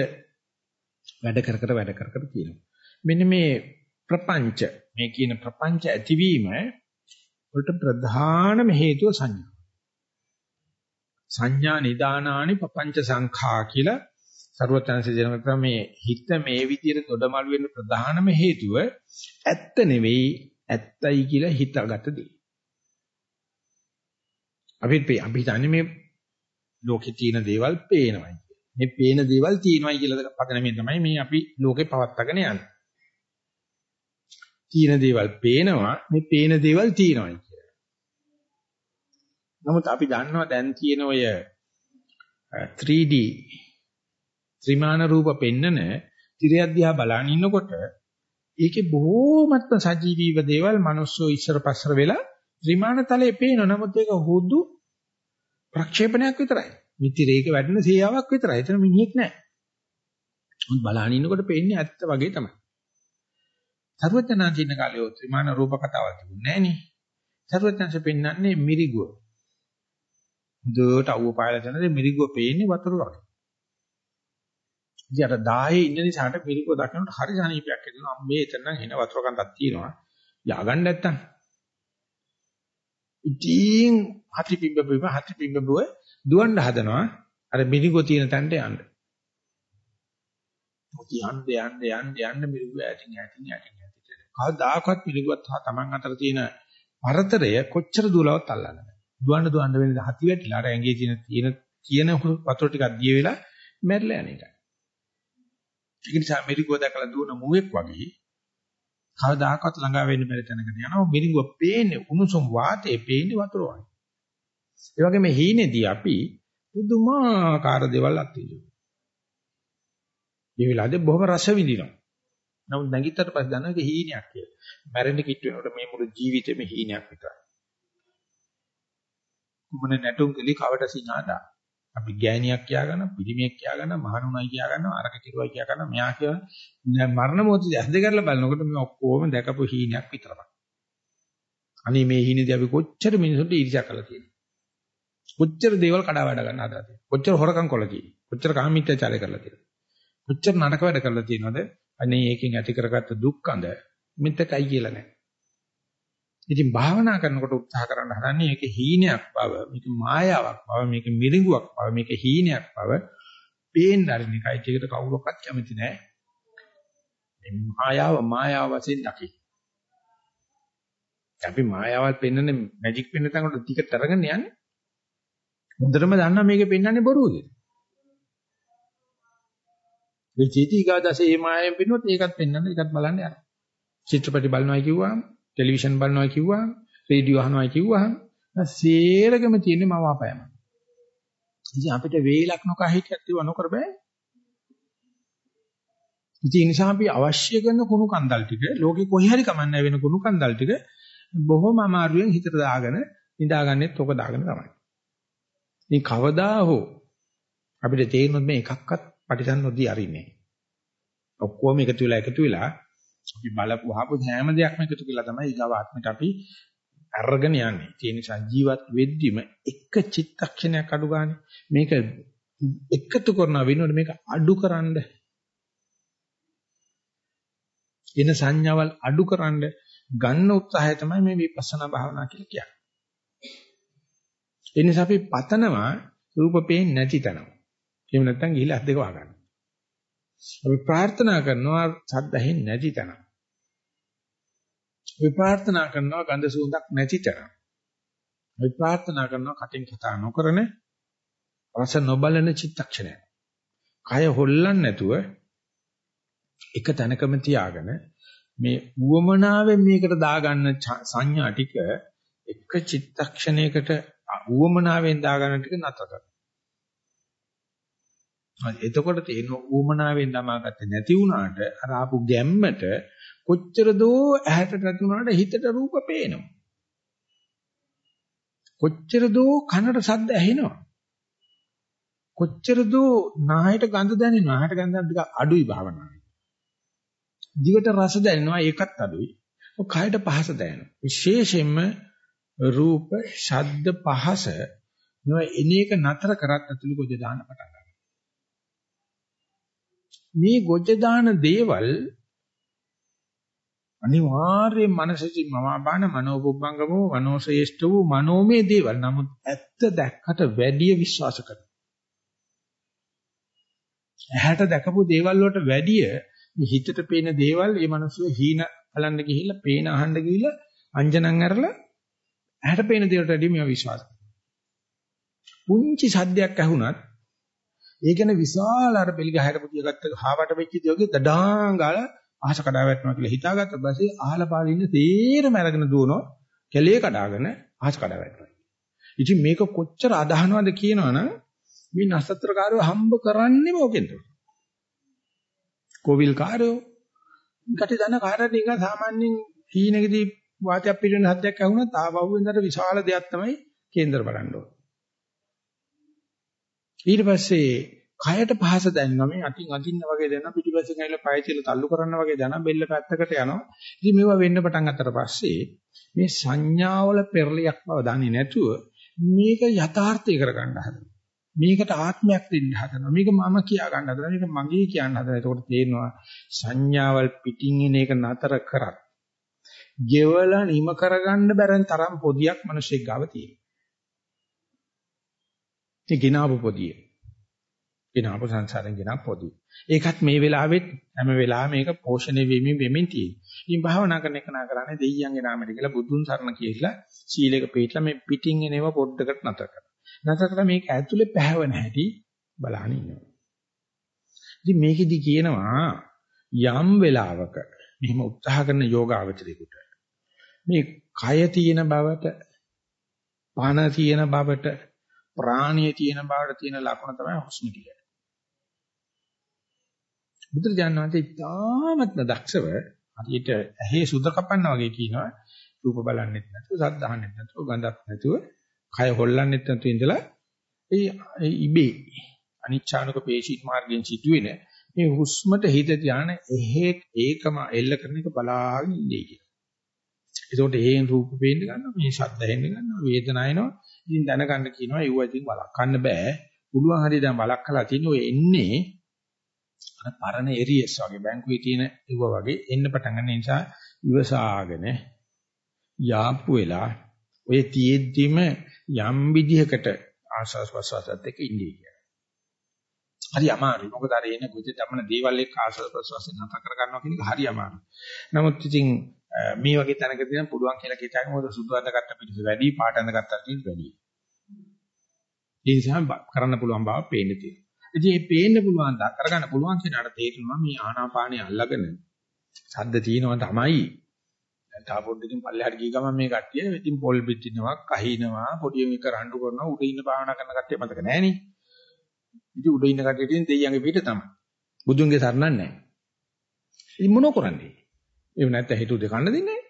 වැඩ කර කර වැඩ කර කර කියනවා. මෙන්න මේ ප්‍රපංච මේ කියන ප්‍රපංච ඇතිවීම වලට ප්‍රධානම හේතුව සංඥා. සංඥා නිදානානි පపంచ සංඛා කියලා සරුවචනසේ ජනක මේ හිත මේ විදිහට දොඩමළු වෙන්න ප්‍රධානම හේතුව ඇත්ත නෙවෙයි ඇත්තයි කියලා හිතාගත දේ. අපි අපි හිතන්නේ මේ ලෝකේ තියෙන දේවල් පේනවයි. මේ පේන දේවල් තියෙනවයි කියලා පදනමෙන් තමයි මේ අපි ලෝකේ පවත්තගෙන යන්නේ. තියෙන දේවල් පේනවා මේ පේන දේවල් තියෙනවයි කියලා. නමුත් අපි දන්නවා දැන් තියෙන ඔය 3D ත්‍රිමාන රූප පෙන්නන තිරයක් දිහා බලන ඉන්නකොට ඒකේ බොහෝමත්ම සජීවීව දේවල් මිනිස්සු ඉස්සර පස්සර වෙලා ත්‍රිමාන තලයේ පේන නමුත් ඒක හුදු ප්‍රක්ෂේපණයක් විතරයි. මිත්‍රිරේක වැඩෙන සේයාවක් විතරයි. එතන මිනිහෙක් නැහැ. මොකද බලහන් ඉන්නකොට පේන්නේ ඇත්ත වගේ තමයි. සර්වඥාන්තින කාලේ ත්‍රිමාන රූප කතාවක් තිබුණේ නැහැ නේ. සර්වඥාන්ස පෙන්වන්නේ මිරිගුව. දුවට අවුව පායලා තනද මිරිගුව පේන්නේ වතුර වගේ. ඉතින් අර 10 ඉන්න නිසාට මිරිගුව දකිනකොට හරි සනීපයක් එනවා. අම්මේ එතන නම් එන වතුර කන්දක් තියෙනවා. ය아가න්න නැත්තම්. ඉතින් හති පිඹ පිඹ හති පිඹ බුව දුවන්න හදනවා. අර මිරිගුව තියෙන තැනට යන්න. මොකද යන්න යන්න යන්න යන්න මිරිගුව ඇටින් ඇටින් ඇටින් ඇටින්. කවදාකවත් මිරිගුවත් හා Taman අතර තියෙන පරතරය කොච්චර දුරවත් අල්ලන්නේ දුවන්න දුවන්න වෙන හති වැටිලා අර ඇඟේ තියෙන තියෙන තියෙන වතුර ටිකක් දිය වෙලා මැරිලා යන එකයි. ඒක නිසා මිරිඟුව දැකලා දුවන මුවෙක් වගේ කවදාකවත් ළඟා වෙන්න බැරි තැනකට යනවා. මිරිඟුව පේන්නේ උණුසුම් වාතයේ පේන්නේ වතුර වගේ. ඒ වගේ මේ හීනේදී අපි පුදුමාකාර දේවල් අත්විඳිනවා. මේ වෙලාවේදී බොහොම රස විඳිනවා. නමුත් නැගිටතර පස්සේ දන්නවා ඒක හීනයක් කියලා. මැරෙන්න කිට් වෙනකොට මේ මුළු ජීවිතේම හීනයක් විතරයි. කුමන නැටුම් කලි කවට සිනාදා. අපි ගෑණියක් කියා ගන්න, පිරිමියෙක් කියා ගන්න, මහණුණයි කියා ගන්න, අරක කිරුවයි කියා ගන්න, මෙයා කියන මරණ මොහොතදී ඇස් දෙක කරලා බලනකොට මේ ඔක්කොම දැකපු හීනයක් විතරයි. අනේ මේ හීනේදී අපි කොච්චර මිනිසුන්ට ඊර්ෂ්‍යා කළා තියෙනවා. කොච්චර දේවල් කඩා වැඩ ගන්න හදලා තියෙනවා. කොච්චර හොරකම් කළා තියෙනවා. කොච්චර කාමීත්‍යචාරය කරලා තියෙනවා. කොච්චර නරක වැඩ කරලා තියෙනවද? අනේ ඒකෙන් ඇති කරගත්ත දුක්ඛඳ මෙතකයි කියලා නැහැ. ඉතින් භාවනා කරනකොට උත්සාහ කරන්න හදන්නේ මේක හීනයක් බව, මේක මායාවක් බව, මේක මිරිඟුවක් බව, මේක හීනයක් බව පේන්න අරින එකයි ඒකට කවුරක්වත් කැමති නැහැ. මේ මායාව මායාව වශයෙන් දකි. අපි මායාවත් පෙන්වන්නේ මැජික් පෙන්වන තැනකට ටිකට අරගෙන යන්නේ. හොඳටම දන්නා මේක පෙන්වන්නේ බොරුව කියලා. මේ චීතිකාදසේ මේ මායාවෙන් පෙන්වුවොත් ඒකත් පෙන්වන්න ඒකත් බලන්න යනවා. චිත්‍රපටි බලනවා කිව්වම ටෙලිවිෂන් බලනවා කිව්වහම, රේඩියෝ අහනවා කිව්වහම සේරගම තියෙන්නේ මම අපායම. ඉතින් අපිට වේලක් නොකා හිටියත් ඒව නොකර බෑ. ඉතින් ඒ නිසා අපි අවශ්‍ය කරන කුණු කන්දල් ටික ලෝකේ කොහේ හරි කමන්නේ වෙන කුණු කන්දල් ටික බොහොම අමාරුවෙන් හිතට දාගෙන නිදාගන්නෙත් ඔක දාගෙන තමයි. ඉතින් කවදා හෝ අපිට තේරෙන්නේ මේ එකක්වත් පටිසන් නොදී අරින්නේ. ඔක්කොම එකතු වෙලා එකතු වෙලා අපි බලපු වහපු හැම දෙයක්ම එකතු කළා තමයි ඊගව ආත්මයට අපි අරගෙන යන්නේ. ඒ නිසා ජීවත් වෙද්දිම එක චිත්තක්ෂණයක් අඩු ගන්න. මේක එකතු කරන වෙනකොට මේක අඩුකරනද එන සංඥාවල් අඩුකරනද ගන්න උත්සාහය තමයි මේ විපස්සනා භාවනා කියලා කියන්නේ. ඒ නිසා අපි පතනවා රූප පේන්නේ නැති තැන. එහෙම නැත්නම් ගිහිල්ලා අත් දෙක වහගන්න. අපි ප්‍රාර්ථනා කරනවා සද්ද ඇහෙන්නේ නැති තැන. අපි ප්‍රාර්ථනා කරනවා ගඳ සුවඳක් නැති තැන. අපි ප්‍රාර්ථනා කරනවා කටින් කතා නොකරන රස නොබලන චිත්තක්ෂණය. කය හොල්ලන්නේ නැතුව එක තැනකම තියාගෙන මේ උවමනාවෙන් මේකට දාගන්න සංඥා ටික එක චිත්තක්ෂණයකට උවමනාවෙන් දාගන්න ටික නතර කරනවා. එතකොට තේන ඌමනාවෙන් ළමාගත්තේ නැති වුණාට අර ආපු ගැම්මට කොච්චර දෝ ඇහැට රැඳුණාට හිතට රූප පේනවා. කොච්චර දෝ කනට ශබ්ද ඇහෙනවා. කොච්චර දෝ නාහයට ගඳ දැනෙනවා. නාහයට ගඳ ටික අඩුයි භාවනාවේ. දිවට රස දැනෙනවා ඒකත් අඩුයි. කයට පහස දැනෙනවා. විශේෂයෙන්ම රූප, ශබ්ද, පහස මේවා එන එක නතර කරත් අතුළු කොජ දාන්න පටන් ගන්නවා. මේ ගොජ දාන දේවල් අනිවාර්යයෙන් මනසෙන් මවාපාන මනෝපුබ්බංගමෝ මනෝශ්‍රේෂ්ඨ වූ මනෝමය දේවල්. නමුත් ඇත්ත දැක්කට වැඩිය විශ්වාස කරනවා. ඇහැට දැකපු දේවල් වලට වැඩිය මේ හිතට පේන දේවල් මේ මිනිස්සු හීන බලන්න ගිහිල්ලා පේන අහන්න ගිහිල්ලා අංජනන් ඇරලා ඇහැට පේන දේවල්ට වැඩිය මේවා විශ්වාස පුංචි සද්දයක් ඇහුණත් ඒ කියන්නේ විශාල අර බෙලි ගහකට පුතිය ගත්ත හාවට වෙච්ච දියෝගේ දඩාන් ගාලා අහස කඩා වැටෙනවා කියලා හිතාගත්ත පස්සේ අහල පාලේ ඉන්න තේරම අරගෙන දුවනවා කැලේ කඩාගෙන අහස කඩා වැටෙනවා. ඉතින් මේක කොච්චර අදහනවද කියනවනම් මේ නසත්‍රකාරයෝ හම්බ කරන්නේම ඕකෙන්ද? කෝවිල් කාරයෝ ගටි දන කාටද නිකන් සාමාන්‍යයෙන් හීනකදී වාතයක් පිටින හද්දයක් ඇහුණත් ආවවුවෙන්දට විශාල දෙයක් තමයි කේන්දර බලන්න ඕන. ඊට පස්සේ කයට පහස දැනෙනවා මේ අතින් අදින්න වගේ දැනෙනවා පිටිපස්සෙන් ඇවිල්ලා පය තියලා තල්ලු කරන්න වගේ දැනෙනවා බෙල්ල පැත්තකට යනවා. ඉතින් මේවා වෙන්න පටන් ගත්තට පස්සේ මේ සංඥාවල පෙරලියක් බව දන්නේ නැතුව මේක යථාර්ථය කරගන්න හදනවා. මේකට ආත්මයක් දෙන්න හදනවා. මේක මම කියා ගන්න හදනවා. මේක මගේ කියන්න හදනවා. ඒකට තේරෙනවා සංඥාවල් පිටින් එන එක නතර කරත්. ගෙවලා නිම කරගන්න බැරෙන් තරම් පොදියක් මිනිස්සෙක් ගාව තියෙනවා. ඒ ගිනාපු පොදිය. ගිනාපු සංසාරෙන් ගිනා පොදිය. ඒකත් මේ වෙලාවෙත් හැම වෙලාවෙම මේක පෝෂණය වෙමින් වෙමින් තියෙනවා. ඉතින් භාවනා කරන එක නා කරන්නේ දෙයියන්ගේ නාමයට කියලා බුදුන් සරණ කියලා සීලයක පිළිట్లా මේ පිටින් එනව පොඩ්ඩකට නතර කරනවා. නතර කරලා මේක ඇතුලේ පැහැවෙන හැටි බලහන් ඉන්නවා. ඉතින් මේකෙදි කියනවා යම් වෙලාවක මෙහිම උත්සාහ කරන යෝගාවචරේකට මේ කය තියෙන බවට පන තියෙන බවට ප්‍රාණිය තියෙන බවට තියෙන ලක්ෂණ තමයි හුස්ම ටික. බුදුරජාණන් වහන්සේ ඉතාමත්ම දක්ෂව හරියට ඇහි සුද්ධ කපන්න වගේ කියනවා රූප බලන්නෙත් නැතුව සද්ද අහන්නෙත් නැතුව ගඳක් නැතුව කය හොල්ලන්නෙත් නැතුව ඉඳලා ඒ ඉබේ අනිච්ඡානුක පේශීත් මාර්ගයෙන් සිදුවෙන මේ හුස්මට හිත ධාන එහෙ ඒකම එල්ල කරන එක බලාගෙන ඉන්නේ කියලා. ඒකට හේන් රූප පේන්න ගන්නවා මේ ශබ්ද හෙන්න ගන්නවා වේදනාව එනවා. ඉතින් දැනගන්න කියනවා ඒව ඉතින් බලක්වන්න බෑ. පුළුවන් හරිය දැන් බලක් කළා තියෙන ඔය එන්නේ අර පරණ එරියස් වගේ බැංකුවේ තියෙන ඒව වගේ එන්න පටන් ගන්න නිසා ඉවසාගෙන යාප්පු වෙලා ඔය තියෙද්දිම යම් විදිහකට ආශාස් ප්‍රසවාසත් එක්ක ඉන්නේ කියලා. හරි අමාරුයි. මොකද අර එන ගොජ දමන දේවල් එක්ක ආශාස් ප්‍රසවාසය නැත කර ගන්නවා කියන එක හරි අමාරුයි. නමුත් ඉතින් මේ වගේ තැනකදී නම් පුළුවන් කියලා කියතයි මොකද සුදු අඳගත්ත පිටස වැඩි පාට අඳගත්ත පිටස වැඩි. ඒ නිසා කරන්න පුළුවන් බව පේන්න තියෙනවා. ඉතින් මේ පේන්න පුළුවන් දා කරගන්න පුළුවන් කෙනාට තේරෙනවා මේ ආනාපානිය අල්ලගෙන සද්ද තියෙනවා තමයි. දැන් තා පොඩ්ඩකින් පල්ලෙහාට ගිය ගමන් මේ කට්ටිය ඉතින් පොල් පිටිනවා, කහිනවා, පොඩි එක රණ්ඩු කරනවා, උඩ ඉන්න භාවනා කරන කට්ටිය මතක නැහෙනේ. ඉතින් උඩ ඉන්න කට්ටියට ඉතින් දෙයියන්ගේ පිට තමයි. බුදුන්ගේ සරණක් නැහැ. ඉතින් මොනෝ කරන්නේ? එහෙම නැත්නම් හිතුව දෙක කන්න දෙන්නේ නැහැ.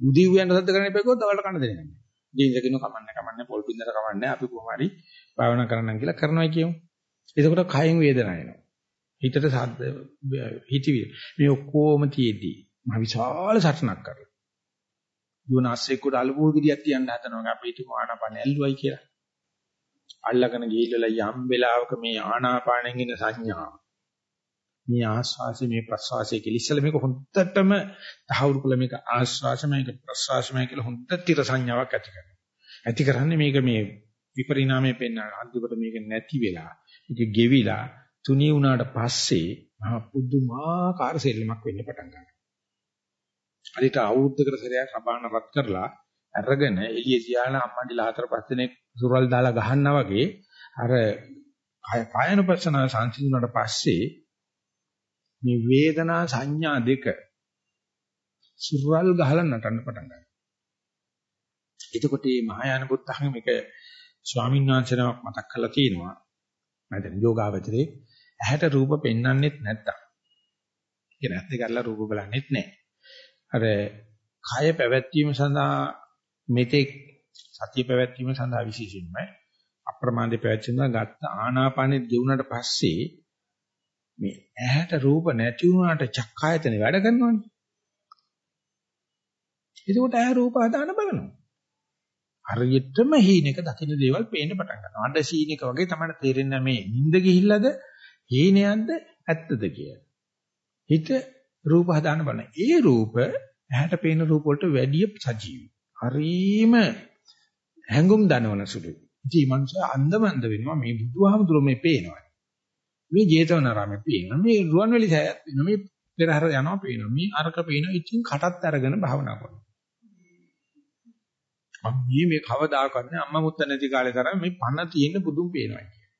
උදේ උයන්ට සද්ද කරන්න එපා කිව්වොත් අවලට කන්න දෙන්නේ නැහැ. ජීවිතකින් කමන්නේ කමන්නේ පොල් පින්දර කමන්නේ අපි කොහොම හරි භාවනා කරන්නම් කියලා කරනවා කියමු. එතකොට කයෙන් වේදනාව එනවා. හිතට සද්ද හිතවිලි. මේ ඔක්කොම තියේදී මහ විශාල සටනක් කරලා. දුවන අස්සෙක්කට අලුපුල් ගෙඩියක් තියන්න හදනවා අපි හිතමු ආනාපාන ඇල්ලුවයි කියලා. අල්ලගෙන ගිහිල්ලා යම් වෙලාවක මේ ආනාපානෙන් එන සංඥාව මේ ආස්වාසි මේ ප්‍රස්වාසය කියලා ඉස්සෙල්ලා මේක හොඳටම තහවුරු කළ මේක ආස්වාසමයි මේක ප්‍රස්වාසමයි කියලා හොඳ තිර සංඥාවක් ඇති කරනවා. ඇති කරන්නේ මේක මේ විපරිණාමයේ පෙන්න අන්තිමට මේක නැති වෙලා මේක ගෙවිලා තුනී වුණාට පස්සේ මහ පුදුමාකාර සෙල්ලමක් වෙන්න පටන් ගන්නවා. අරිට අවුරුද්දකට සැරයක් අබාන රත් කරලා අරගෙන එළිය තියාන අම්මන්ඩිලා හතර පහ දිනක් සුරල් දාලා ගහන්නා වගේ අර කායනුපස්සන සංසිඳුණාට පස්සේ මේ වේදනා සංඥා දෙක සුරල් ගහලා නටන්න පටන් ගන්නවා. එතකොට මේ මහායාන බුද්ධහම මේක ස්වාමීන් වහන්සේ නමක් මතක් කරලා තියෙනවා. මම දැන් යෝගාවචරේ ඇහැට රූප පෙන්වන්නෙත් නැත්තම්. ඒක නැත්te කරලා රූප බලන්නෙත් නැහැ. අර කය පැවැත්වීම සඳහා මෙතෙක් සතිය පැවැත්වීම සඳහා විශේෂයෙන්ම අප්‍රමාදේ පැවැත්වීම ගත්ත ආනාපානෙ දිනුනට පස්සේ මේ ඇහැට රූප නැති වුණාට චක්කායතන වැඩ කරනවනේ. එතකොට ඇහැ රූප හදාන බලනවා. හරියටම හීනෙක දකින්න දේවල් පේන්න පටන් ගන්නවා. අඬ සීනෙක වගේ තමයි තේරෙන්නේ මේ නිින්ද ගිහිල්ලාද හීනයක්ද ඇත්තද කියලා. හිත රූප හදාන බලන. ඒ රූප ඇහැට පේන රූප වලට වැඩිය සජීවී. හරීම හැඟුම් දනවන සුළුයි. ඉතින් මනුස්සයා අන්දමන්ද වෙනවා මේ බුදුහාමුදුරුවෝ මේ පේනවා. මේ ජේතවනාරාමේ පේනවා. මේ රුවන්වැලි සෑයත් පේනවා. මේ පෙරහැර යනවා පේනවා. මේ අරක පේනවා. ඉතින් කටත් අරගෙන භාවනා කරනවා. මම මේ මේ කවදාකවත් නෑ අම්මා මුත්ත නැති කාලේ තරම් මේ පණ තියෙන බුදුන් පේනවා කියන්නේ.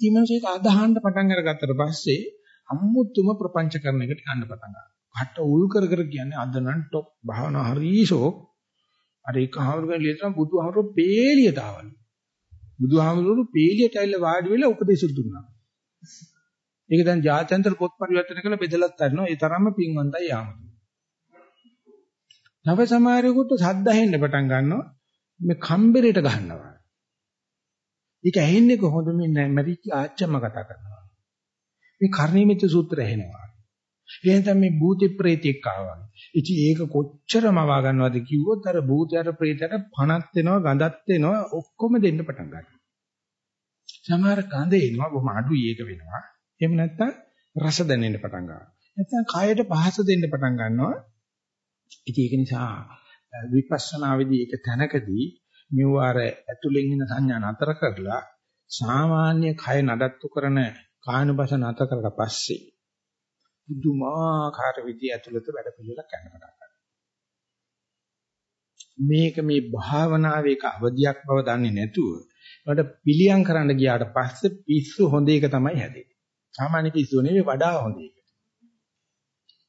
ඊමණසේක අදහන්න පටන් අරගත්තට පස්සේ අම්මුතුම ප්‍රපංච කරන එකට යන්න පටන් ගන්නවා. කට උල් කර කර කියන්නේ අද නම් টොප් භාවනා හරිසෝ අර එක හාමුදුරුවෝ ලියන බුදුහාමුදුරුවෝ පේලියට ආවලු. බුදුහාමුදුරුවෝ පේලියට ඇවිල්ලා වාඩි වෙලා උපදේශ දුන්නා. ඒක දැන් ජාත්‍යන්තර පොත් පරිවර්තන කරලා බෙදලත් ගන්නවා. ඒ තරම්ම පින්වන්තයි ආමතු. නව සමහරෙකුට සද්ද ඇහෙන්න පටන් ගන්නවා. මේ කම්බරේට ගහනවා. ඒක ඇහෙන්නේ කොහොමද මේ මැරිච්ච ආච්චම්ම කතා කරනවා. මේ කර්ණීමිත සූත්‍රය ඇහෙනවා. එහෙනම් මේ භූති ප්‍රේතෙක් ආවා. ඉතින් ඒක කොච්චරම වා ගන්නවද කිව්වොත් අර භූතයට ප්‍රේතයට පණක් වෙනවා ගඳක් වෙනවා ඔක්කොම දෙන්න පටන් ගන්නවා. සමහර ගඳ එනවා බොහොම අඩුයි ඒක වෙනවා. එහෙම නැත්නම් රස දැනෙන්න පටන් ගන්නවා. නැත්නම් කයට පහස දෙන්න පටන් ගන්නවා. ඉතින් ඒක නිසා විපස්සනාවේදී ඒක තැනකදී මෙවර ඇතුලෙන් එන සංඥා නතර කරලා සාමාන්‍ය කය නඩත්තු කරන කායනුබස නතර කරලා පස්සේ බුදුමාකාර විදිය ඇතුළත වැඩ පිළිවෙලක් යන්න පටන් ගන්නවා. මේක මේ භාවනාවේ එක අවදියක් බව දන්නේ නැතුව ඒකට පිළියම් කරන්න ගියාට පස්සේ පිස්සු හොඳ එක තමයි හැදෙන්නේ. සාමාන්‍ය පිස්සු නෙවෙයි වඩා හොඳ එක.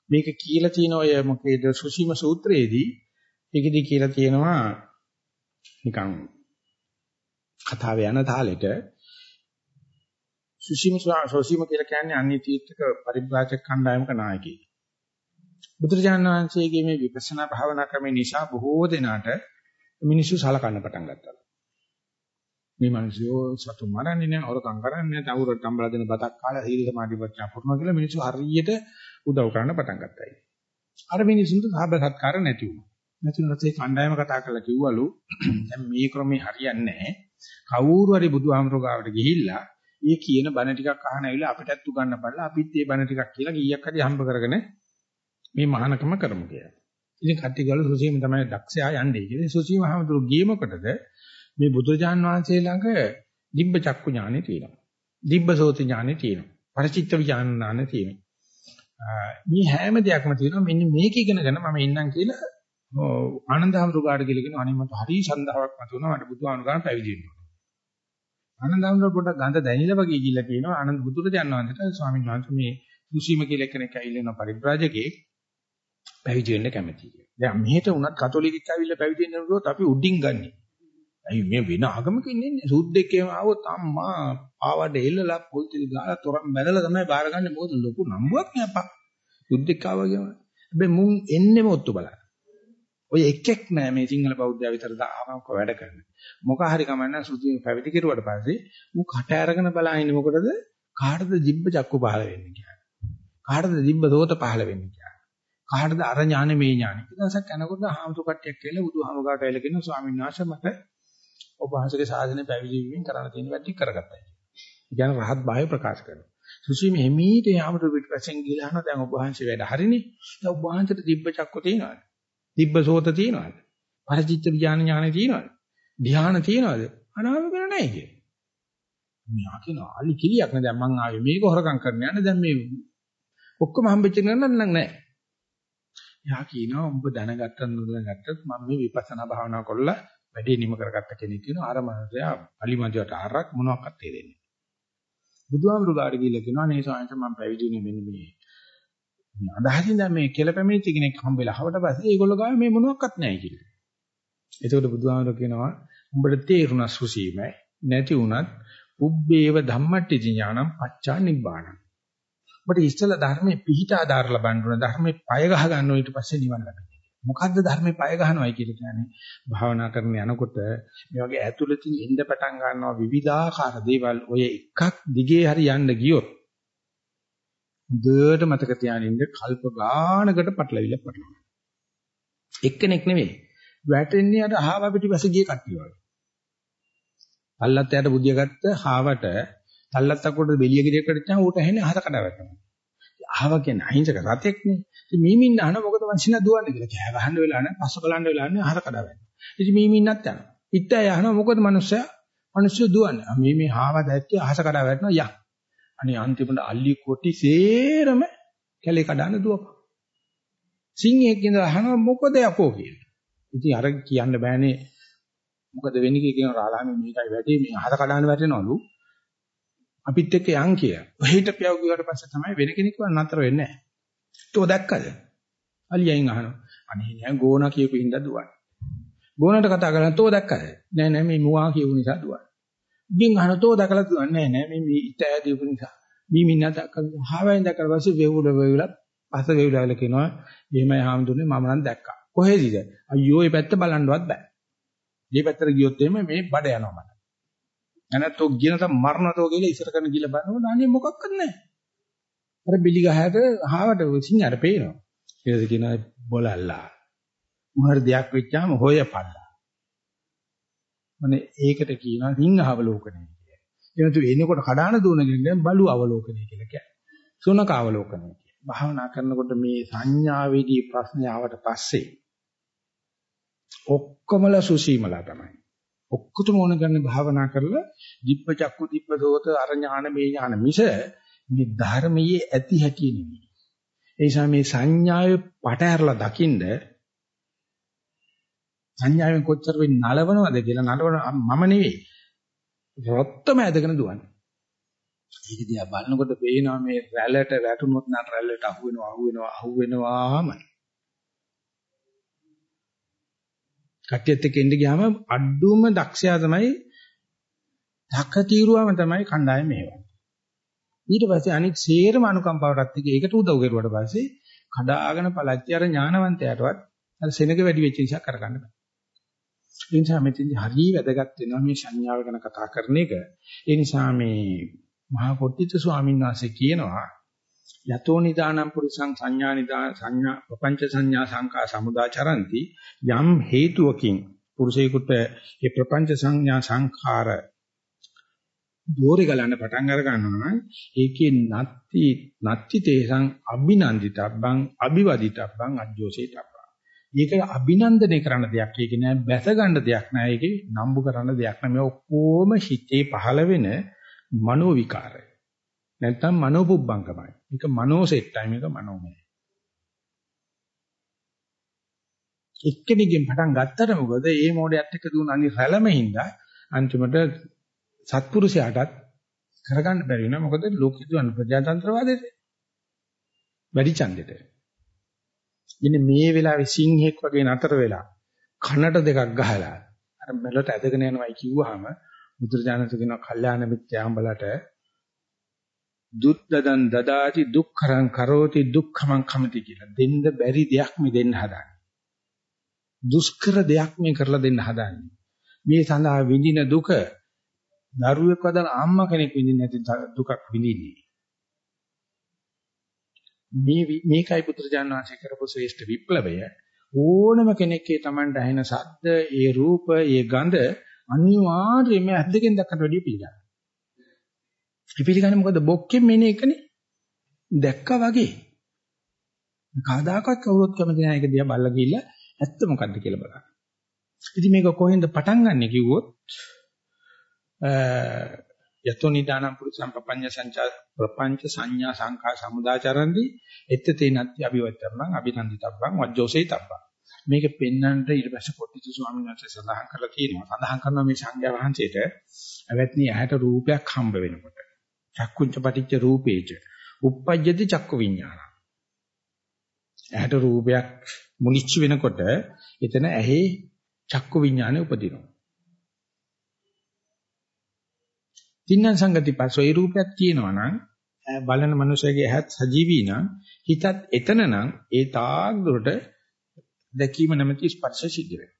මේක කියලා තියෙන ඔය මොකේද සුසීම සූත්‍රයේදී ඒකෙදි කියලා තියෙනවා නිකන් කතාව යන තාලෙට සුසීම සෝසීම කියලා කියන්නේ අන්‍ය තීර්ථක පරිබ්‍රාජක කණ්ඩායමක නායකයෙක්. බුදුරජාණන් වහන්සේගේ මේ විපස්සනා භාවනා ක්‍රමේ නිසා බොහෝ දෙනාට මිනිස්සු සලකන්න පටන් ගත්තා. මේ මිනිස්සු සතු මරන්නේ නැහැ, හොරකම් කරන්නේ නැහැ, තවුරට තම්බලා දෙන බතක් කාලා සීල සමාධි ප්‍රඥා පුරනවා කියලා මිනිස්සු හරියට උදව් කරන්න පටන් ගත්තා. අර මිනිසුන්ට සාබ සත්කාර නැති වුණා. නැති වුණාට ඒ කණ්ඩායම කතා කරලා කිව්වලු දැන් මේ ක්‍රමේ හරියන්නේ නැහැ. කවුරු හරි බුදුහාමරෝ ගාවට ගිහිල්ලා ඊ කියන බණ ටිකක් අහන ඇවිල්ලා අපිටත් උගන්න බලලා අපිත් මේ බණ ටිකක් කියලා කීයක් හරි හම්බ කරගෙන මේ මහානකම කරමු කියලා. ඉතින් කට්ටිය ගාල සුසීම තමයි දක්ෂයා යන්නේ කියලා. සුසීම හාමුදුරු ගියේ මොකටද? මේ බුදුරජාන් වහන්සේ ළඟ දිබ්බ චක්කු ඥානෙ තියෙනවා. දිබ්බ සෝති ඥානෙ තියෙනවා. පරිචිත්ත විඥානනාන තියෙනවා. මේ හැම දෙයක්ම තියෙනවා. මෙන්න මේක ඉගෙනගෙන මම ඉන්නම් කියලා ආනන්ද හාමුදුරුගාට කියලා කියන අනේ මට හරි ශන්දාවක් මතුණා මට බුදුහාමුදුරන් පැවිදි වෙන්න ඕන. ආනන්ද හාමුදුරුවෝ පොඩ්ඩක් ගඳ දැනිලා වගේ ගිහිල්ලා කියනවා ආනන්ද බුදුරජාණන් වහන්සේට ස්වාමීන් වහන්සේ මේ දුසීම කියලා කෙනෙක් ඇවිල්ලා ඉන්න පරිබ්‍රාජකේ පැවිදි වෙන්න කැමතියි කියලා. දැන් මෙහෙට උනත් කතෝලිකෙක් ඇවිල්ලා පැවිදි වෙන්න උනොත් අපි උඩින් ගන්නෙ. අයි මේ වෙන ආගමකින් ඉන්නේ සුද්දෙක් එහෙම ආවොත් අම්මා ආවඩ එල්ලලා පොල් තිල් ගාලා තොරන් බැලලා තමයි බාරගන්නේ මොකද ලොකු නම්බුවක් නේ අප්පා. සුද්දෙක් ආවා කියනවා. හැබැයි මුන් එන්නෙම ඔත්තු බලන්න. ඔය එකෙක් නෑ මේ සිංහල බෞද්ධය විතර දාමක වැඩ කරන. මොක හරි කමන්න සුදු පැවිදි කෙරුවට පස්සේ මු කට අරගෙන බලහින්නේ මොකටද? කාටද ජිබ්බ චක්කු පහල වෙන්නේ කියලා. කාටද ජිබ්බ දෝත පහල වෙන්නේ කියලා. කාටද අර ඥානෙ මේ ඥානෙ. ඊට පස්සේ කනකොට හාමුදුර කට්ටියක් කියලා බුදුහාමුදුරට ඇවිල්ලා කියනවා ස්වාමීන් වහන්සේ මට ඔබ වහන්සේගේ සාධනෙ පැවිදි වීමෙන් කරන්න තියෙන වැඩ ටික කරගත්තා. ඒ කියන්නේ රහත් භාවය ප්‍රකාශ කරනවා. සුසීම හිමීට යාමතු පිටපස්සෙන් ගිහලා අහනවා දැන් ඔබ වහන්සේ වැඩ හරිනේ. දැන් ඔබ වහන්සේට දිබ්බ චක්ක තියෙනවද? දිබ්බ සෝත තියෙනවද? පරිචිත්ත ඥාන ඥාන තියෙනවද? ධ්‍යාන තියෙනවද? අනාව කරන්නේ නැහැ කිය. මෙයා කියනවා අලි කිලියක් නේ දැන් මං ආවේ මේක හොරකම් කරන්න යන්නේ දැන් මේ ඔක්කොම හම්බෙච්ච නේද නෑ. යා කියනවා උඹ දැනගත්තත් නොදැනගත්තත් මම මේ විපස්සනා භාවනා කරලා වැඩේ නිම කරගත්ත කෙනෙක් කියනවා අර මනුස්සයා අලිමදියට ආරක් මොනවාක්වත් තේරෙන්නේ නැහැ. බුදුහාමුදුරු ගාඩ ගිහිල්ලා කියනවා නේ සායන්ත මම පැවිදිුනේ මෙන්න මේ අදහසින් දැන් මේ කියලා පැමිණිච්ච කෙනෙක් හම්බෙලා හවට පස්සේ ඒගොල්ලෝ ගාව මේ මොනවාක්වත් නැහැ කියලා. එතකොට බුදුහාමුදුරු කියනවා උඹට තේරුණා සුසීම නැති වුණත් උබ්බේව ධම්මට්ටි ඥානම් පච්චා නිබ්බාණං. ඔබට ඉස්සෙල්ලා ධර්මයේ පිහිට ආධාර ලබන්න ඕන ධර්මයේ පය ගහ ගන්න ඕන ඊට පස්සේ නිවන් ලැබෙන්නේ. මොකද්ද ධර්මයේ පය ගහනවයි කියලා කියන්නේ? භාවනා කරන යනකොට මේ වගේ ඇතුළතින් ඉඳ පටන් ගන්නවා විවිධාකාර දේවල් ඔය එකක් දිගේ හරි යන්න ගියොත් හොඳට මතක තියාගෙන ඉන්න කල්ප ගානකට පටලවිලා පටලවනවා. එක්කෙනෙක් නෙවෙයි. වැටෙන්නේ අර හාව පිටිපස්සේ ගිය කට්ටිය වගේ. අල්ලත් යට බුදිය ගත්ත හාවට තල්ලත් අකුරට බෙලිය ගෙඩියකට ගියාම ඌට ඇහෙන්නේ අහස කඩ වැටෙනවා. ආව කියන්නේ අහිංසක රතෙක්නේ. ඉතින් මීමින්න අහන මොකද වංශිනා දුවන්නේ කියලා. කෑ ගහන්න වෙලා නැහැ, පස්ස බලන්න වෙලා නැහැ, අහස කඩ වැටෙනවා. ඉතින් මීමින්නත් යනවා. ඉත්තය අහන මොකද මිනිස්සයා මිනිස්සු දුවන්නේ. මේ මේ හාව දැක්කේ අහස කඩා වැටෙනවා යක්. අනේ අන්තිමට අල්ලි කොටි සේරම කැලේ කඩන දුවපන්. සිංහෙක් ඉඳලා අහනවා මොකද යකෝ කියලා. ඉතින් අර කියන්න බෑනේ මොකද වෙන්නේ කියන රාලාමි මේකයි වැඩේ මේ අහස කඩන වැටෙනවලු. අපිත් එක්ක යන් කිය. ඔහෙට පියව ගියාට පස්සේ තමයි වෙන කෙනෙක් නතර වෙන්නේ නැහැ. ඒක දැක්කද? අලියන් අහනවා. අනේ නෑ ගෝනා කියපු හින්දා දුවන්නේ. ගෝනට කතා කරලා තෝ දැක්කද? නෑ නෑ මේ මුවා කියපු නිසා දුවන්නේ. බින් අහන තෝ දැකලා දුවන්නේ නෑ නෑ මේ ඉත ඇදීපු නිසා. මේ මිනිහා දැක්කම හාවෙන් දැක්කම පස්සේ වේවුල වේවුලත් පස වේවුලවල කියනවා එහෙමයි හාමුදුරනේ මම නම් දැක්කා. කොහෙදද? අයියෝ මේ පැත්ත බලන්නවත් බෑ. මේ පැත්තට ගියොත් එimhe මේ බඩ යනවා මට. නැනතෝ ගියනත මරණතෝ කියලා ඉස්සර කරන ගිල බලනකොට අනේ මොකක්වත් නැහැ. අර බිලි ගහට හාවට සිංහාට පේනවා. ඊට කියනවා බොලල්ලා. මොහර දෙයක් වෙච්චාම හොයපල්ලා. මනේ ඒකට කියනවා සිංහ අවලෝකනය කියලා. එනතු එනකොට කඩාන දුවනගෙන බලු අවලෝකනය කියලා කියන්නේ. සුනක අවලෝකනය කියලා. භාවනා කරනකොට මේ සංඥාවේදී ප්‍රශ්නේ ආවට පස්සේ ඔක්කොමලා සුසීමලා තමයි. ඔක්කොටම ඕන කරන්නේ භාවනා කරලා දිබ්බ චක්කු දිබ්බ දෝත අර ඥාන මේ ඥාන මිස මේ ධර්මයේ ඇති හැටි නෙමෙයි. ඒ නිසා මේ සංඥාවේ පට ඇරලා දකින්ද සංඥාවෙන් කොච්චර වෙන්නේ නලවනවද කියලා නලවන මම නෙවෙයි. රොත්තම ඇදගෙන දුවන්නේ. ඒක දිහා බලනකොට පේනවා මේ රැළට වැටුනොත් නම් රැළට අහු වෙනවා අහු වෙනවා අහු වෙනවාම. කට්ටියත් එක්ක ඉඳ ගියාම අඩුම දක්ෂයා තමයි ධක්ක තමයි කණ්ඩායම මේවා. ඊට පස්සේ අනිත් සේරම අනුකම්පාවටත් එක්ක ඒකට උදව් කරුවාට පස්සේ කඩාගෙන පළච්චි අර ඥානවන්තයාටවත් අර සෙනග වැඩි වෙච්ච නිසා කරගන්න බෑ. ඒ නිසා මෙතෙන්දි හරිය වැදගත් වෙනවා මේ සංඥාව ගැන කතා කරන එක. ඒ නිසා මේ මහා කොට්ටිත ස්වාමීන් වහන්සේ කියනවා යතෝ නිදානම් පුරිසං සංඥා නිදා සංඥා ප්‍රපංච සංඥා සංකා සමුදාචරಂತಿ යම් හේතුවකින් පුරුෂයෙකුට මේ ප්‍රපංච සංඥා සංඛාර දෝරේ ගලන්න පටන් අර ගන්නවා නම් ඒකේ නත්ති නත්ති තේසං අභිනන්දිතබ්බං අභිවදිතබ්බං අජ්ජෝසේතබ්බං. මේක අභිනන්දනය කරන දෙයක්. ඒක නෑ බැස ගන්න දෙයක් නෑ. ඒකේ නම්බු කරන දෙයක් නෑ. මේ ඔක්කොම හිතේ පහළ වෙන මනෝ විකාරය. නැත්තම් මනෝ පුබ්බංකමයි. මේක මනෝ සෙට්ටයි මේක මනෝමය. එක්කෙනෙක්ගෙන් පටන් ගත්තට මොකද මේ මොඩයත් එක්ක දුවන අනි රැළම හින්දා අන්තිමට සත්පුරුෂයාටත් කරගන්න බැරි වෙනවා මොකද ලෝකෙ දුවන ප්‍රජාතන්ත්‍රවාදයට වැඩි ඡන්දෙට. ඉන්නේ මේ වෙලාවේ සිංහෙක් වගේ නතර වෙලා කනට දෙකක් ගහලා අර මෙලට ඇදගෙන යනවායි කිව්වහම බුදුරජාණන් කියනවා කල්යාණ මිත්‍යාඹලට දුද්දදන් දදාති දුක්ඛරං කරෝති දුක්ඛමං කමති කියලා දෙන්න බැරි දෙයක් මේ දෙන්න හදාන්නේ. දුෂ්කර දෙයක් මේ කරලා දෙන්න හදාන්නේ. මේ සඳහා විඳින දුක දරුවෙක් වදන අම්මා කෙනෙක් විඳින්නේ නැති දුකක් විඳින්නේ. මේ මේකයි පුත්‍රජාන වාසය කරපු ශ්‍රේෂ්ඨ විප්ලවය. ඕනම කෙනෙක්ගේ Tamanට ඇහෙන ශබ්ද, ඒ රූප, ඒ ගඳ අනිවාර්යයෙන්ම ඇස් දෙකෙන් දැක්කට වැඩිය පිළිගන්නවා. ඒ පිළිගන්නේ මොකද බොක්කෙන් මෙන එකනේ. දැක්කා වගේ. කවදාකවත් කවුරුත් කැමති නැහැ ඒක දිහා බල්ලා ගිහිල්ලා ඇත්ත මොකද්ද කියලා බලන්න. ඉතින් මේක කොහෙන්ද පටන් ගන්නෙ කිව්වොත් යතෝ නිදානම් පුරුෂං පපඤ්ඤ සංචා ප්‍රපංච සංඥා සංඛා සමුදාචරಂತಿ එත්තේ නැති අභිවචරණං අභිනන්දිතබ්බං වජ්ජෝසේ තබ්බං මේක පෙන්වන්නට ඊට පස්සේ පොට්ටිතු ස්වාමීන් වහන්සේ සඳහන් කරලා තියෙනවා සඳහන් කරනවා මේ සංඝයා වහන්සේට අවැත්නි ඇහැට රූපයක් හම්බ වෙනකොට චක්කුංච පටිච්ච රූපේච uppajjati චක්කු විඥාන ඇහැට රූපයක් මුලිච්ච වෙනකොට එතන ඇහි චක්කු විඥානය උපදිනවා තින්න සංගති පස්සෝ ඒ රූපයක් තියෙනවා නම් බලන මනුස්සයගේ ඇහත් සජීවී නම් හිතත් එතන නම් ඒ තාක් දුරට දැකීම නැමැති ස්පර්ශ සිද්ධ වෙනවා.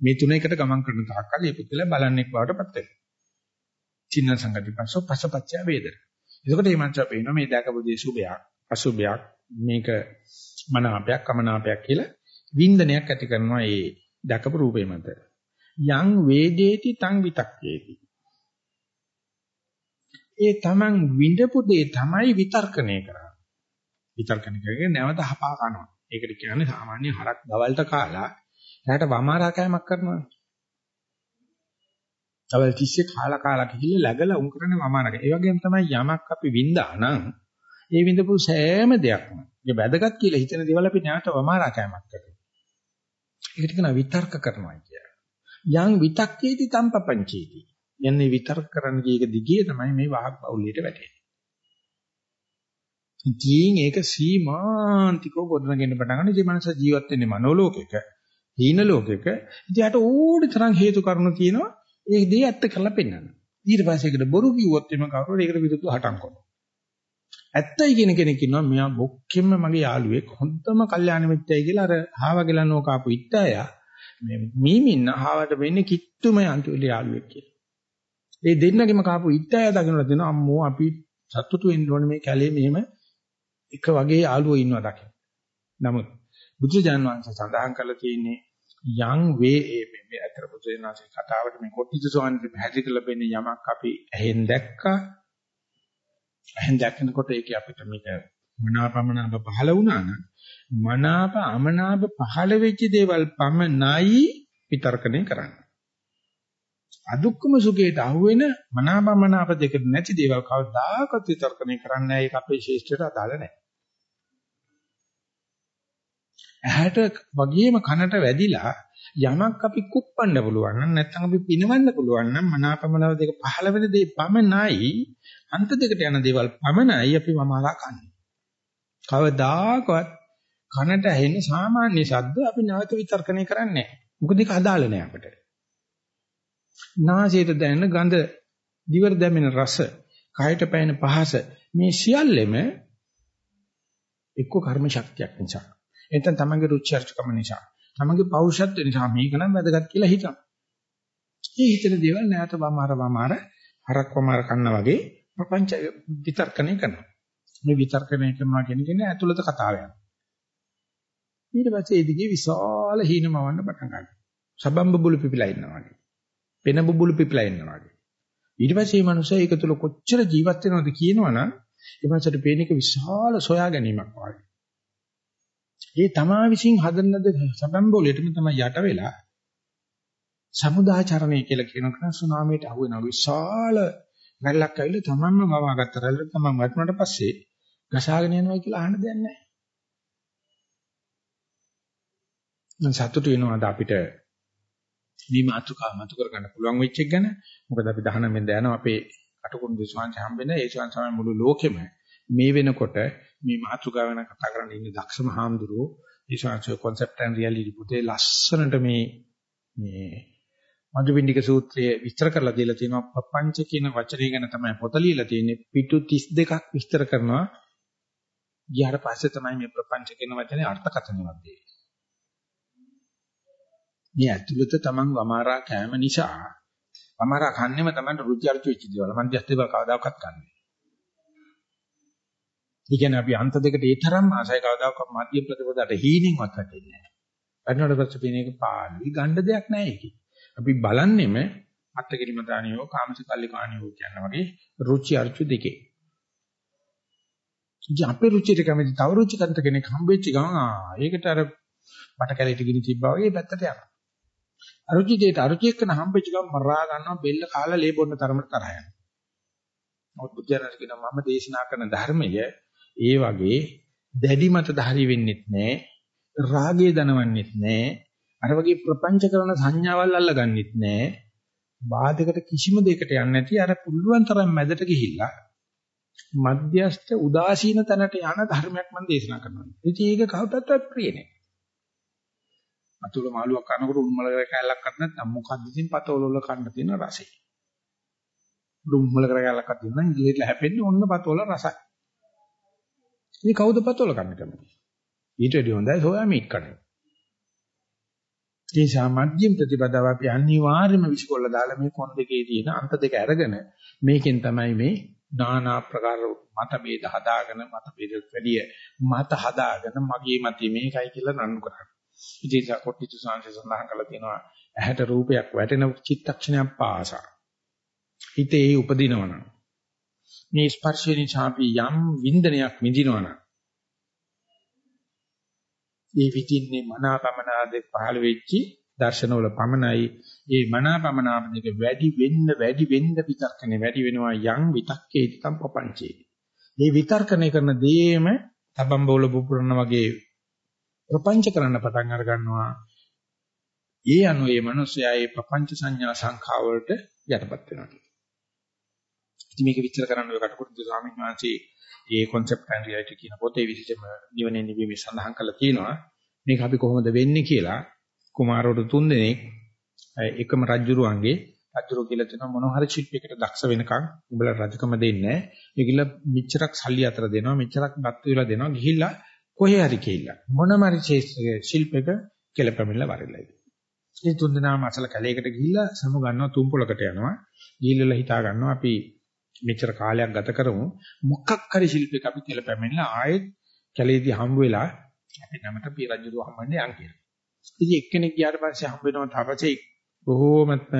මේ තුන එකට ගමන් කරන තාක්කල් මේ පුද්ගලයා බලන්නෙක් බවට පත් වෙනවා. තින්න සංගති පස්සෝ පසපච්චය වේදන. එතකොට මේ මනස පේනවා මේ දැකපු දේ සුභයක් අසුභයක් මේක මනාපයක් කමනාපයක් කියලා වින්දනයක් ඇති කරනවා ඒ දැකපු රූපේ මත. යං වේදේති තං විතක්කේති ඒ Taman විඳපු දේ තමයි විතර්කණය කරන්නේ. විතර්කණය කරගෙන නැවත හපා කනවා. ඒකට කියන්නේ සාමාන්‍ය හරක් දවල්ට කාලා එයාට වමාරා කෑමක් කරනවා. අවල් තිස්සේ කාලා කාලා කිහිල්ල läගලා උන් කරන්නේ වමානක. ඒ වගේම තමයි යමක් අපි වින්දා නම් ඒ විඳපු සෑම දෙයක්ම ඒ වැදගත් කියලා හිතන දේවල් අපි නැවත වමාරා කෑමක් කරනවා. ඒකට කියනවා විතර්ක කරනවා කියලා. යම් විතක්කේති තම්පපංචේති. යන්නේ විතර්ක කරන්න ගියක දිගේ තමයි මේ වහක් බෞලියට වැටෙන්නේ. ඉතින් ඒක සීමාන්තිකව ගොඩනගෙන පටන් ගන්න. මේ මනස ජීවත් වෙන්නේ මනෝලෝකයක, හීන ලෝකයක. ඉතින් යට ඕනි තරම් හේතු කාරණා තියෙනවා. ඒ දේ ඇත්ත කරලා පෙන්නන්න. ඊට පස්සේ ඒකට බොරු කිව්වොත් එimhe කවුරුද ඒකට විරුද්ධව හටන් කරනවා. ඇත්තයි කියන කෙනෙක් ඉන්නවා මෙයා බොක්කෙම්ම මගේ යාළුවෙක් හොඳම කල්යාණ මිත්‍යයි කියලා අර හාව ගලනෝ කාපු ඉත්තය මේ මීමින්න හාවට වෙන්නේ කිට්ටුම අන්තිම යාළුවෙක් කියලා. ඒ දෙන්නගෙම කාපු ඉත්තය දකින්නලා දෙනවා අම්මෝ අපි සතුටු වෙන්න ඕනේ මේ කැලේ මෙහෙම එක වගේ යාළුවෝ ඉන්නවා දකින්න. නමුත් බුදුජාන විශ්වාස සඳහන් කරලා තියෙන්නේ යං වේ ඒ මේ අතර බුදුසෙනාසේ කතාවට මේ කොටිජ සෝන්ති පැහැදිලි කරලා වෙන්නේ යමක් අපි ඇහෙන් දැක්කා. ඇහෙන් දැක්කනකොට ඒක අපිට මේක මනාපමනාප පහළ වුණා නම් මනාප අමනාප පහළ වෙච්ච දේවල් පමණයි විතර්කණය කරන්නේ. අදුක්කම සුඛයට අහුවෙන මනාපමනාප දෙක නැති දේවල් කවදාකවත් විතර්කණය කරන්නේ නැහැ. ඒක අපේ ශේෂ්ඨයට අදාළ නැහැ. ඇහැට වගේම කනට වැදිලා යමක් අපි කුප්පන්න පුළුවන් නම් නැත්නම් අපි පිනවන්න පුළුවන් නම් මනාපමනව දෙක පහළ වෙන දේ පමණයි අන්ත දෙකට යන දේවල් පමණයි අපි මමලා කන්නේ. කවදාකවත් කනට ඇහෙන සාමාන්‍ය ශබ්ද අපි නැවත විතර්කණය කරන්නේ නැහැ. මොකද ඒක අදාළ නැහැ අපිට. නාසයට දැනෙන ගඳ, දිවට දැනෙන රස, කයට පැනෙන පහස මේ සියල්ලෙම එක්ක කර්ම ශක්තියක් නිසා එතෙන් තමන්ගේ රුචි අරුචිකම නිසා, තමන්ගේ පෞරුෂත්ව නිසා මේක නම් වැදගත් කියලා හිතනවා. මේ හිතන දේවල් නැවත වමාර වමාර හරක් වමාර කන්න වගේ ප්‍රපංච විතර්කණය කරනවා. මේ විතර්කණය කරනවා කියන කෙනේ ඇතුළත කතාව යනවා. ඊට පස්සේ ඒ දිගේ විශාල හීනමවන්න පටන් ගන්නවා. සබම් බබුලු පිපිලා ඉන්නවා වගේ. පෙන බබුලු පිපිලා ඉන්නවා වගේ. ඊට පස්සේ මේ මනුස්සයා ඒක තුල කොච්චර ජීවත් වෙනවද කියනවනම් ඒ මනුස්සයාට පේන එක විශාල සොයා ගැනීමක් වගේ. ඒ තමා විසින් හදන ලද සබම්බෝලෙටම තමයි යට වෙලා සමුදාචරණය කියලා කියන කෙනා සුනාමියට අහු වෙනවා විශාල රැල්ලක් ඇවිල්ලා තමන්ම වවාගත්ත රැල්ල තමන් වටුනට පස්සේ ගසාගෙන යනවා කියලා අහන්න දෙයක් නැහැ. මම සතුටු වෙනවාද අපිට මේ මාතුකා මතු කර ගන්න පුළුවන් වෙච්ච එක ගැන. මොකද අපි 19 වෙනිදා යනවා අපේ අටකුණු දිස්වාංශ හම්බෙන්න ඒ ස්වාංශ මුළු ලෝකෙම මේ වෙනකොට මේ මාතෘකාව වෙන කතා කරන්න ඉන්නේ දක්ෂම හාමුදුරුවෝ. ඊශාංශ concept and reality පුතේ ලස්සනට මේ මේ මජුබින්දික සූත්‍රයේ විස්තර කරලා දීලා තියෙනවා. ප්‍රපංච කියන වචනය ගැන තමයි පොත ලියලා තියෙන්නේ. පිටු 32ක් විස්තර කරනවා. ගියාට පස්සේ තමයි මේ ප්‍රපංච කියන වචනේ අර්ථකථනයක් දෙන්නේ. මේ ඇතුළත තමන් වමාරා කෑම නිසා වමාරා කන්නේම තමයි රුචි අරුචි වෙච්ච දේවල්. මන්දියත් දේවල් කවදාකවත් කන්නේ ඒ කියන්නේ අපි අන්ත දෙකට ඒ තරම් ආසයි කවදාකවත් මධ්‍ය ප්‍රතිපදාට හීනින්වත් වැටෙන්නේ නැහැ. වැටෙනකොට පස්සේ පින එක පාළුයි ගන්න දෙයක් නැහැ ඒකේ. අපි බලන්නෙම අත්කිරිමතානියෝ කාමසකල්ලිකානියෝ කියන වගේ රුචි අරුචි දෙකේ. ඉතින් අපේ රුචියට කැමති තව රුචිකන්ත කෙනෙක් හම්බෙච්ච ගමන් ආ ඒකට අර බට කැලේට ගිනි තිබ්බා වගේ පැත්තට යනවා. අරුචි දෙයට අරුචි එක්කන හම්බෙච්ච ගමන් මරා ගන්නවා බෙල්ල කාලා ලේ බොන්න තරමට තරහ යනවා. මොකද බුද්ධයන්ට කියනවා මම දේශනා කරන ධර්මය ඒ වගේ දැඩි මත ධාරි වෙන්නෙත් නැහැ. රාගය දනවන්නෙත් නැහැ. අර වගේ ප්‍රපංච කරන සංඥාවල් අල්ලගන්නෙත් නැහැ. බාධකට කිසිම දෙයකට යන්නේ නැති අර පුළුවන් තරම් මැදට ගිහිල්ලා මධ්‍යස්ථ උදාසීන තැනට යන ධර්මයක් මම දේශනා කරනවා. ඉතින් ඒක කවුරුත්වත් ප්‍රිය නෑ. අතුල මාළුවක් කනකොට උම්මල කැලලක් අත් නැත්නම් මොකද්ද ඉතින් පතවල වල කන්න තියෙන රසය. උම්මල කැලලක් අත් දෙන්න ඉංග්‍රීසියෙන් හැපෙන්නේ ඔන්න පතවල රසයි. ඉතින් කවුද පතෝල කන්න කැමති? ඊට වඩා හොඳයි සෝයා මීට් කන්න. ඒ සාමජ්ජින් ප්‍රතිපදාව අපි අනිවාර්යයෙන්ම විශ්කොල්ල දාලා මේ කොන් දෙකේ තියෙන අන්ත දෙක අරගෙන මේකෙන් තමයි මේ নানা ප්‍රකාර මත ભેද හදාගෙන මත ભેදට වැඩිය මත හදාගෙන මගේ මතය මේකයි කියලා නන්නු කරන්නේ. ඉතින් කොට්ටිච සංසේ සඳහන් කරලා තියෙනවා ඇහැට රූපයක් වැටෙන චිත්තක්ෂණයක් පාසා. හිතේ උපදිනවනම් මේ ස්පර්ශය නිසා අපි යම් වින්දනයක් විඳිනවනම් මේ විඳින්නේ මනාපමනාද පහළ වෙච්චි දර්ශනවල පමණයි මේ මනාපමනාප දෙක වැඩි වෙන්න වැඩි වෙන්න විතර්කනේ වැඩි වෙනවා යම් විතක්කේ තම් පපංචේ. මේ විතර්කණය කරන දේම තබම්බෝල පුපුරන වගේ ප්‍රපංච කරන්න පටන් අර ගන්නවා. ඒ අනුව මේ මිනිස්යා මේ ප්‍රපංච සංඥා සංඛා වලට යටපත් වෙනවා. ඉතින් මේක විස්තර කරන්න ඔය කටුකුරුදු ස්වාමීන් වහන්සේ මේ concept and reality කියන පොතේ විශේෂම නිවනේ නිවීමේ සඳහන් කරලා තියෙනවා. මේක අපි කොහොමද වෙන්නේ කියලා කුමාරවරු තුන්දෙනෙක් එකම රජුරුවන්ගේ රජුරු කියලා තියෙන මොන හරි ශිල්පයකට දක්ෂ වෙනකන් උඹලා රජකම දෙන්නේ නැහැ. ඒගොල්ල මෙච්චරක් සල්ලි අතර දෙනවා මෙච්චරක් බත් වේලා දෙනවා ගිහිල්ලා කොහේ හරි කියලා මොනම හරි ශිල්පයක කෙලපැමිණලා වරෙලා ඉතින්. මේ තුන්දෙනාම අසල කැලේකට ගිහිල්ලා සමු ගන්නවා තුම් පොලකට යනවා. ගිහිල්ලා හිතා ගන්නවා අපි මෙච්චර කාලයක් ගත කරමු මොකක් හරි ශිල්පයක අපි කෙලපැමිණලා ආයෙත් කැලේදී හම්බ වෙලා අපි නැමත පිය රජුව හම්බන්නේ යන් කියලා. ඉතින් එක්කෙනෙක් ගියාට පස්සේ හම්බ වෙනවා තපසේ බොහෝමත්ම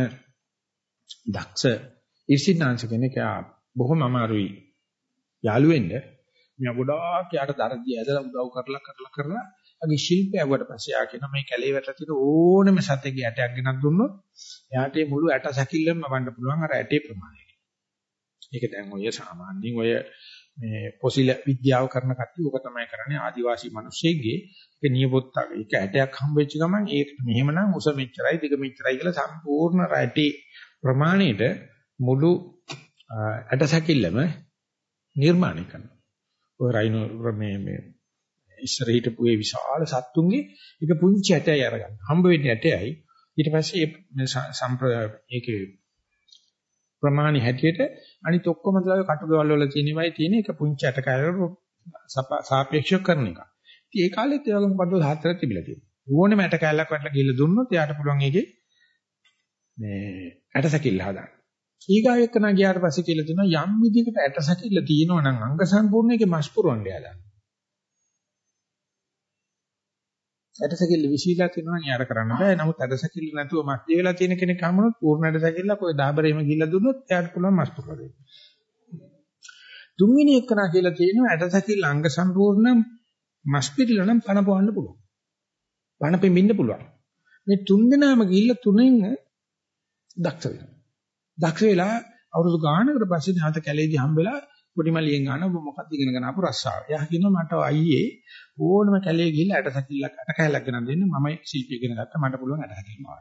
දක්ෂ ඉර්ෂිනාංශ කෙනෙක් බොහොම අමාරුයි යාළු වෙන්න. මෙයා ගොඩාක් යාට දරදී ඇදලා උදව් කරලා කරලා කරලා අගේ ශිල්පය වුණාට පස්සේ ආ කියන මේ කැලේ වැටලා තියෙන ඕනෙම සතෙක්ගේ ඇටයක් ගෙනත් දුන්නොත් එයාට මුළු ඇට සැකිල්ලම වවන්න පුළුවන් අර ඇටේ ප්‍රමාණය. ඒක දැන් ඔය සාමාන්‍යයෙන් ඔය මේ පොසිල විද්‍යාව කරන කට්ටිය ඕක තමයි කරන්නේ ආදිවාසී මිනිස්සෙක්ගේ ඒක නියපොත්තක ඒක ඇටයක් හම්බෙච්ච ගමන් ඒක මෙහෙමනම් උස මෙච්චරයි දිග මෙච්චරයි කියලා සම්පූර්ණ රැටි ප්‍රමාණයට මුළු ඇට සැකිල්ලම නිර්මාණය කරනවා. ඔය රයිනෝ මේ මේ ඉස්සර හිටපු ඒ විශාල සත්තුන්ගේ එක පුංචි ඇටයයි අරගන්න. හම්බ වෙන්නේ ඇටයයි. ඊට පස්සේ මේ ඒකේ ප්‍රමාණි හැටියට අනිත් ඔක්කොම දල කටුගවල් වල තියෙනවයි තියෙන එක පුංචි ඇට කැලකට සාපේක්ෂව කරන එක. ඉතින් ඒ කාලෙත් ඒ වගේම බඩු හතර තිබිලා තියෙනවා. ඕනෙම ඇට කැලක් වටලා ගිහලා දුන්නොත් එයාට පුළුවන් ඒකේ මේ ඇටසැකිල්ල හදාන්න. ඊගාව එක්කන ගියාට පස්සේ කියලා තියෙනවා යම් විදිහකට ඇටසැකිල්ල තියෙනවා නම් අංග සම්පූර්ණ එකේ මස් පුරවන්න යාලා. ඇටසැකිල්ල විශීලා තියෙනවා නම් යාර කරන්න බෑ. නමුත් ඇටසැකිල්ල නැතුව මස් දියලා තියෙන කෙනෙක් හම්බුනොත් පූර්ණ ඇටසැකිල්ලක් ඔය දාබරේම ගිහිල්ලා දුන්නොත් එයාට පුළුවන් මස් පුරව දෙන්න. තුන්වෙනි එක්කන කියලා තියෙනවා ඇටසැකිල්ල අංග සම්පූර්ණ මස් පිටිල නම් පණ පවන්න පුළුවන්. පණ පෙමින්න පුළුවන්. මේ තුන් දෙනාම ගිහිල්ලා තුනෙන් දක්ෂ වෙනවා. දක්ෂ වෙලා අවුරුදු ගානකට පස්සේ නැවත කැලේදී හම්බෙලා පොඩිමලියෙන් ගන්න ඔබ මොකක්ද ඉගෙන ගන්න අපු රස්සාව. එයා කියනවා මට අයියේ ඕනම කැලේ ගිහිල්ලා ඇට සැකිල්ලක් අට කැලක් ගෙනත් දෙන්න මම ශිල්පී ඉගෙන ගත්තා මට පුළුවන් ඇට සැකිල්ල මාර.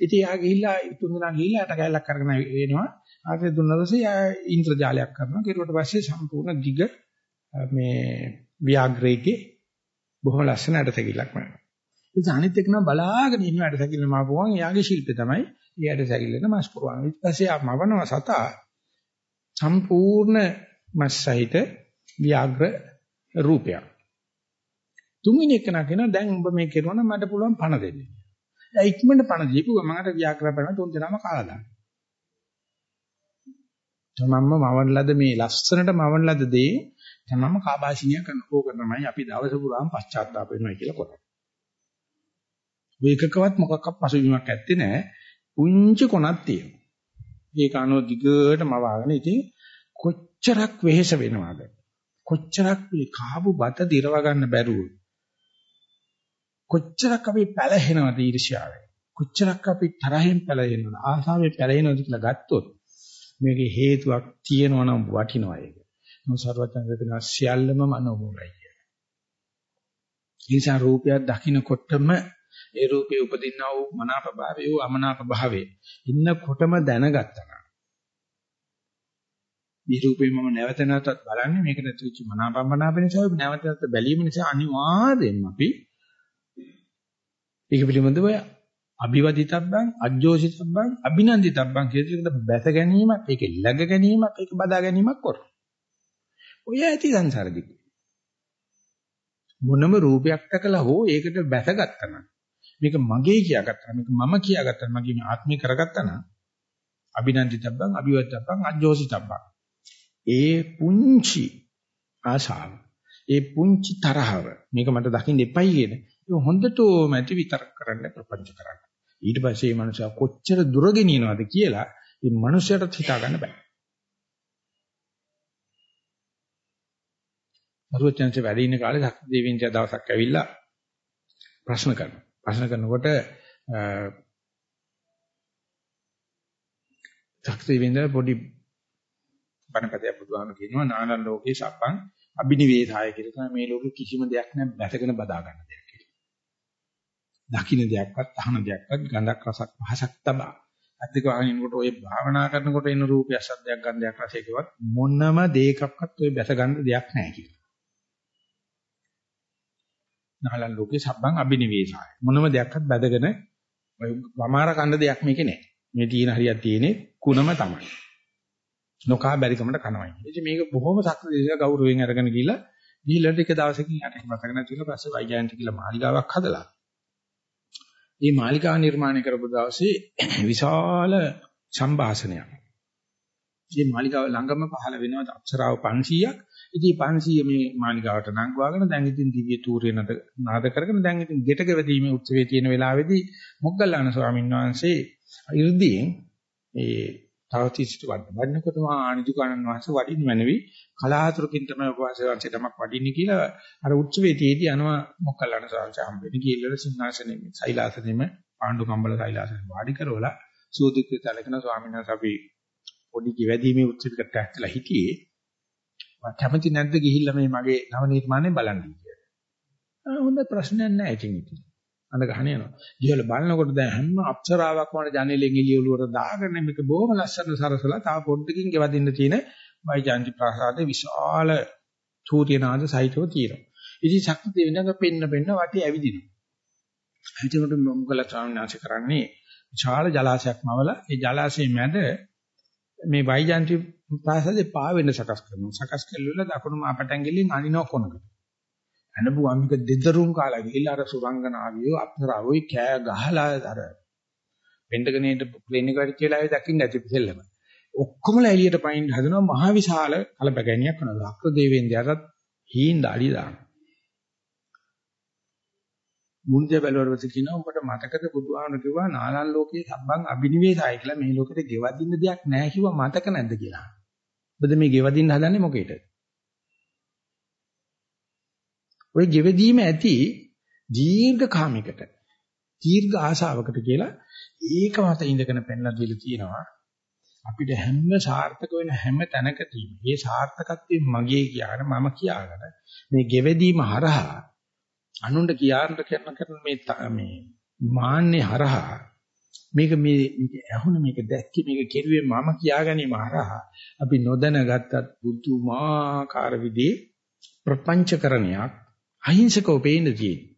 ඉතින් එයා ගිහිල්ලා තුන් දෙනා ගිහිල්ලා ඇට කැලක් අරගෙන එනවා. ආයෙත් දුන්නදසේ එයා ඉන්ද්‍රජාලයක් කරනවා. ඊට පස්සේ සම්පූර්ණ දිග මේ ව්‍යාග්‍රේකේ බොහොම ලස්සන ඇට සැකිල්ලක් මරනවා. ඉතින් අනිත් එක නම් බලාගෙන ඉන්න ඇට සැකිල්ල මාපුවම එයාගේ ශිල්පේ තමයි ඊයට සැකිල්ලෙන මස් පුරවන. ඊට පස්සේ ආමවනවා සතා සම්පූර්ණ මස් සහිත ව්‍යාග්‍ර රූපයක්. තුන්වෙනි එක නකින දැන් උඹ මේ කරනවා මට පුළුවන් පණ දෙන්න. දැන් ඉක්මනට පණ දීපු ගමකට ව්‍යාග්‍ර පණ තුන් දෙනාම කාලා දානවා. තමන්ම මවන ලද මේ ලස්සනට මවන ලද දේ තමන්ම කාබාෂිනිය කරන ඕක තමයි අපි දවස පුරාම පශ්චාත්තාප වෙනවා කියලා කරන්නේ. ඔය එකකවත් මොකක්වත් පසුබිමක් ඇත්තේ නැහැ. පුංචි කොනක් තියෙනවා. ඒක අනුව දිගටම වහගෙන ඉතින් කොච්චරක් වෙහෙස වෙනවද? කොච්චරක් මේ කාබු බත දිරව ගන්න බැරුව. කොච්චරක් අපි පැලහෙනවද ඊර්ෂ්‍යාවෙන්? කොච්චරක් අපි තරහෙන් පැලහෙනවද? ආසාවෙන් පැලහෙනවද කියලා ගත්තොත් මේකේ හේතුවක් තියෙනවා නම් වටිනවා ඒක. මොසarwatan කියන සියල්ලම මනෝමූලයි කියන. ඊසා රූපයක් දකින්නකොටම ඒ රූපේ උපදින්නා වූ මනාප භාවය වූ අමනාප භාවය ඉන්නකොටම දැනගත්තා. මේ රූපේ මම නැවත නැවතත් බලන්නේ. මේකට ඇතුල්ච්ච මනාපමනාප නිසා නැවත නැවත බැලීම නිසා අනිවාර්යෙන්ම අපි ඒක පිළිබඳව අභිවදිතබ්බං අජ්ජෝසිතබ්බං අභිනන්දිතබ්බං කියන බැස ගැනීමක් ඒක ළඟ ගැනීමක් ඒක බදා ගැනීමක් කරනවා. ඔය ඇති සංසාරදී මොනම රූපයක් දැකලා හෝ ඒකට බැසගත්තා නම් මේක මගේ කියාගත්තා මේක මම කියාගත්තා මගේ මේ ආත්මය කරගත්තා නම් අභිනන්දිතබ්බං අභිවදිතබ්බං අජ්ජෝසිතබ්බං ඒ පුංචි ආශාව ඒ පුංචි තරහව. මේක මට දකින්න එපයි කියන. ඒ හොඳටම ඇති විතරක් කරන්න ප්‍රපංච කරන්න. ඊට පස්සේ මේ මනුස්සයා කොච්චර දුර ගෙනියනවද කියලා මේ මනුස්සයාට හිතා ගන්න බෑ. අරුවචන්සේ වැඩ ඉන්න කාලේ සක්‍ර දෙවියන්ට දවසක් ඇවිල්ලා ප්‍රශ්න කරනවා. ප්‍රශ්න කරනකොට ශක්තිය වෙනද පොඩි බණපදයක් බුදුහාම කියනවා නානන් ලෝකේ සප්පං අබිනිවේසාය කියලා තමයි මේ ලෝකෙ කිසිම දෙයක් නැහැ බැසගෙන බදා ගන්න දෙයක් කියලා. දකින්න දෙයක්වත් අහන දෙයක්වත් ගඳක් රසක් පහසක් තබා. අද්දක වහිනකොට ඔය භාවනා කරනකොට එන රූපය සද්දයක් ගන්ධයක් රසයකවත් මොනම දෙයකක්වත් ඔය බැස ගන්න දෙයක් නැහැ කියලා. නාලන් ලෝකේ සබ්බං අබිනිවේසාය. මොනම දෙයක්වත් බැදගෙන ඔය වමාර කන්න දෙයක් මේකේ නැහැ. මේ තියෙන හරියක් තියෙන්නේ කුණම තමයි. නොකා බැරිකමට කනවයි. ඉතින් මේක බොහොම සක්‍රීය ගෞරවයෙන් අරගෙන ගිහිල්ලා ගිහිල්ලා ටික දවසකින් යට මතක නැතිල පස්සේ වෛජයන්ති කියලා මාලිගාවක් හදලා. මේ මාලිගාව නිර්මාණය කරපු දවසේ විශාල සම්භාෂණයක්. මේ මාලිගාව ළඟම පහළ වෙනවා අක්ෂරාව 500ක්. ඉතින් 500 මේ මාලිගාවට නංගවාගෙන දැන් ඉතින් දිව්‍ය තූර්ය නද නාද කරගෙන දැන් ඉතින් ගෙට ගෙවදීමේ උත්සවයේ තියෙන වෙලාවේදී මොග්ගල්ලාන ස්වාමීන් වහන්සේ 이르දීන් ඒ තවතිසිට වඩන. වඩනකොටම ආනිදුකානන් වහන්සේ වඩින්න මැනවි කලාතුරකින් තමයි උපවාසය වංශය තමක් වඩින්නේ කියලා අර උත්සවයේ තියේදී යනවා මොකල්ලාන සාංශ හම්බෙන්නේ කියලා සිංහාසනෙම සෛලාසනෙම පාණ්ඩු කම්බල සෛලාසනෙ වාඩි කරවලා සූදික තලකන ස්වාමීන් වහන්සේ අපි පොඩි කිවැදීමේ උත්සවයකට ඇත්තලා හිටියේ මම කැමති නැද්ද ගිහිල්ලා මේ මගේ නව නිර්මාණය බලන්න කියලා. හොඳ ප්‍රශ්නයක් නැහැ ඉතින් ඉතින්. අඳ ගහන යනවා. ගිහලා බලනකොට දැන් හැම අප්සරාවක් වගේ ජනෙලෙන් එළිය ඔලුවට දාගෙන මේක බොහොම ලස්සන සරසලා තාම පොඩ්ඩකින් ගෙවදින්න තියෙන වයිජාන්ති ප්‍රසාදේ විශාල සූර්යනාද සහිතව තියෙනවා. ඉතින් ශක්තිය වෙනක පෙන්න පෙන්න වටේ ඇවිදිනවා. ඇවිදිනකොට මොංගල ත්‍රාණාංශ කරන්නේ විශාල ජලාශයක් මවලා ඒ ජලාශයේ මැද මේ වයිජාන්ති ප්‍රසාදේ පාවෙන්න සකස් කරනවා. සකස් කළොත් දකුණු මාපටැංගිල්ලෙන් අනිනව කොනකට. අනබුවා මේක දෙදරුම් කාලා ගිහිල්ලා අර සුරංගනාවියෝ අපතරාවෝයි කෑ ගහලා අර වෙන්ඩගනේට ප්ලේන් එක වැඩිච්ච වෙලාවේ දකින්න නැති පිටෙල්ලම ඔක්කොමලා එළියට පයින් හදනවා මහ විශාල කලබගැනියක් කරනවා අක්‍ර දේවේන්ද්‍රයාට හීන් දාඩි දානවා මුන්දේ බැලුවරවත කියනවා උඹට මතකද බුදුහාමර කිව්වා නාලල් ලෝකේ සම්බන් අබිනිවේසයි කියලා මේ ලෝකෙට ගෙවදින්න දෙයක් නැහැ කිව්වා මතක නැද්ද කියලා. ඔබද මේ ගෙවදින්න හදන්නේ මොකේද? ওই ගෙවෙදීම ඇති දීර්ඝ කාමිකට දීර්ඝ ආශාවකට කියලා ඒක මත ඉඳගෙන පෙන්ලා දීලා තියෙනවා. අපිට හැම සාර්ථක වෙන හැම තැනකදීම මේ සාර්ථකත්වයේ මගේ කියන මම කියාගෙන මේ ගෙවෙදීම හරහා අනුන්ට කියාන්න කරන කරන මේ මේ මාන්නේ හරහා මේක මේ මේක ඇහුණ මේක දැක්කේ මේක කෙරුවේ මම කියා ගැනීම හරහා අපි නොදැනගත්තත් බුදුමාකාර විදිහේ ප්‍රපංචකරණයක් අහිංසකව පේන්න තියෙන්නේ.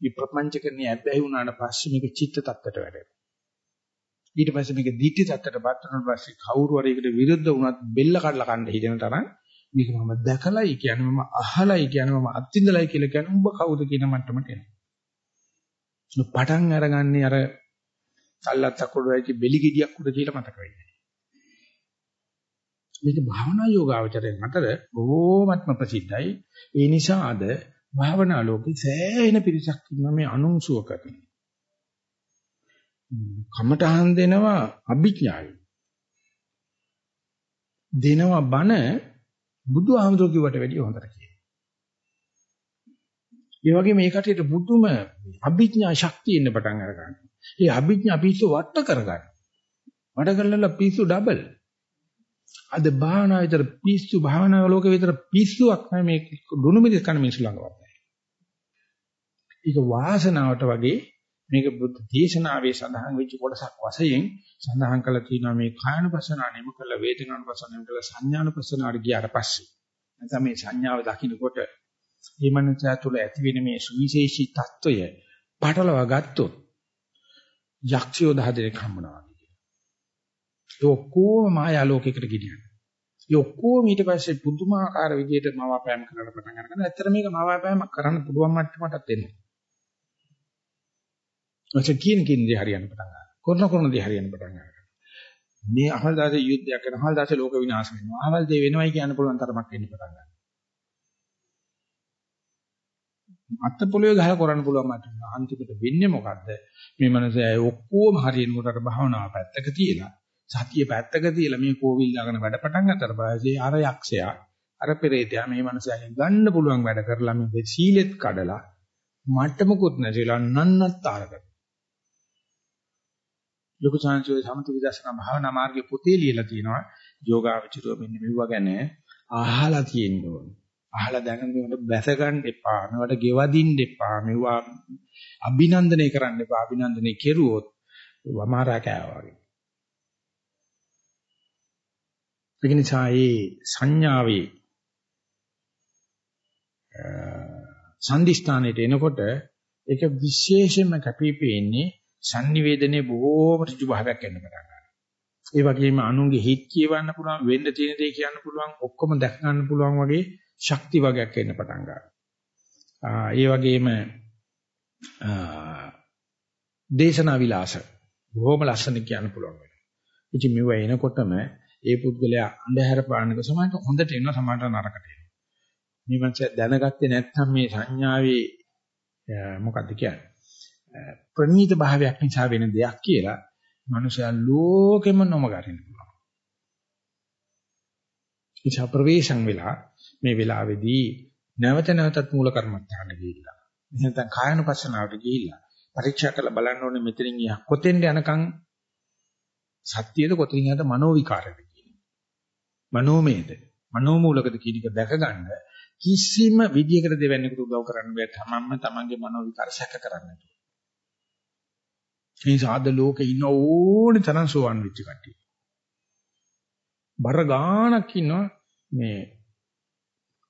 මේ ප්‍රපංචකරණේ ඇබ්බැහි වුණාට පස්සේ මේක චිත්ත tattට වැඩෙනවා. ඊට පස්සේ මේක දිට්ඨි tattට පත් වුණාට පස්සේ කවුරු හරි ඒකට විරුද්ධ වුණත් බෙල්ල කඩලා කන්න හිතෙන තරම් මේක මම දැකලායි කියන්නේ මම අහලායි කියන්නේ මම අත්විඳලායි කියලා කියන්නේ උඹ කවුද කියන මට්ටමට එනවා. පටන් අරගන්නේ අර සල්ලත්තක් උඩ වෙච්ච බෙලි ගෙඩියක් උඩ කියලා මතක වෙන්නේ. මේක භාවනා යෝගාවචරයෙන් අතර බොහෝමත්ම ප්‍රසිද්ධයි. ඒ නිසා අද භාවනා ලෝකේ සෑහෙන පිරිසක් ඉන්නවා මේ අනුංශුව කරන. කමටහන් දෙනවා අභිඥායි. දෙනවා බණ බුදුහාමුදුරුවෝ කිව්වට වැඩිය හොඳට කියනවා. ඒ වගේ මේ කටියට බුදුම අභිඥා ශක්තිය ඉන්න පටන් අර ගන්නවා. ඒ අභිඥා පිස්සු වට කරගන්න. වට කරලා පිස්සු ඩබල්. අද භාවනා විතර පිස්සු භාවනා ලෝකේ විතර පිස්සුවක් නැහැ මේ දුනු මිදි කන මිනිස්සු ළඟවත් නැහැ. ඒක වාසනාවට වගේ මේක බුද්ධ දේශනාවේ සඳහන් වෙච්ච කොටසක් වශයෙන් සඳහන් කළා තියෙනවා මේ කායනුපසන නෙමෙයි කළ වේදනානුපසන නෙමෙයි කළ සංඥානුපසනාට ගියාට පස්සේ නැත්නම් මේ සංඥාව දකින්නකොට මේ මනස තුළ ඇතිවෙන මේ සුවිශේෂී తত্ত্বය පටලවා ගත්තොත් යක්ෂයෝ දහ දෙනෙක් හම්බුනවා වගේ. ඒ ඔක්කොම මායා ලෝකයකට ගෙනියනවා. ඒ ඔක්කොම ඊට පස්සේ පුදුමාකාර විදිහට මවාපෑම් කරන්න පටන් ගන්නවා. ඇත්තට මේක මවාපෑමක් කරන්න පුළුවන් මට්ටමටත් එනවා. ඔච්චර කින් කින් දේ හරියන්න පටන් ගන්නවා. කරන කරන දේ හරියන්න පටන් ගන්නවා. මේ අහල් දාසේ යුද්ධයක් කරන අහල් දාසේ ලෝක විනාශ වෙනවා. අහල් දේ වෙනවයි කියන්න පුළුවන් තරමක් වෙන්න පටන් ගන්නවා. අත්ත පොළවේ ගහලා කරන්න පුළුවන් මට. අන්තිමට වෙන්නේ මොකද්ද? මේ මනසේ ඔක්කොම හරියනකොට අර භාවනාව පැත්තක තියලා සතිය පැත්තක තියලා මේ කෝවිල් දාගෙන වැඩ පටන් ගන්නතර පස්සේ අර යක්ෂයා අර පෙරේතයා මේ මනසෙන් ගන්න පුළුවන් වැඩ කරලා මේ සීලෙත් කඩලා මට්ටමකුත් නැතිලා නන්නත්තර කරනවා. ලොකු සංසෝය සමතු විදර්ශනා භාවනා මාර්ගයේ පොතේ ලියලා තියෙනවා යෝගාවචරය මෙන්න මෙවුවා ගැන අහලා තියෙන්න ඕනේ. අහලා දැනගෙන මේකට බැස ගන්න එපා. මේවට ගෙවදින්න එපා. මේවා අභිනන්දනය කරන්න එපා. අභිනන්දනය කෙරුවොත් වමාරා කෑවා වගේ. ඒ නිසා මේ සංඥාවේ සම්දිස්ථානෙට එනකොට ඒක විශේෂයෙන්ම කැපිපෙන්නේ sannivedanaye බොහෝම ඍජු භාවයක් එන්න පටන් ගන්නවා. ඒ වගේම අනුන්ගේ හිත් කියවන්න පුළුවන්, වෙන්න තියෙන දේ කියන්න පුළුවන්, ඔක්කොම දැක ගන්න පුළුවන් වගේ ශක්ති වගේක් එන්න පටන් ගන්නවා. ඒ වගේම දේශනා විලාස බොහොම ලස්සන කියන්න පුළුවන් වෙනවා. ඉතින් මෙව එනකොටම ඒ පුද්ගලයා අන්ධහැර පානක සමානට හොඳට එනවා සමානට නරකට එනවා. මේ මනස දැනගත්තේ නැත්නම් මේ සංඥාවේ මොකද්ද කියන්නේ ප්‍රනීත භාවයක් නිසා වෙන දෙයක් කියලා මනුෂයා ලෝකෙම නොමගරින්න පුළුවන්. ඉච්ඡා ප්‍රවේශම් වෙලා මේ වෙලාවේදී නැවත නැවතත් මූල කර්මත්තාන ගිහිල්ලා. එහෙනම් කායනුපස්සනාවට ගිහිල්ලා පරීක්ෂා කරලා බලන්න ඕනේ මෙතනින් යා කොතෙන්ද යනකම් සත්‍යයද කොතනින් යනද මනෝ විකාරද කියන්නේ. මනෝමයද මනෝමූලකද කියන එක දැක ගන්න කිසිම විදියකට දෙවන්නේකට උදව් කරන්න බෑ. තමන්ම තමන්ගේ මනෝ විකාර සැක කරන්නට. ඒ සාද ලෝකේ ඉන්න ඕනේ තරම් සෝවන් වෙච්ච කට්ටිය. බර ගානක් ඉන්නවා මේ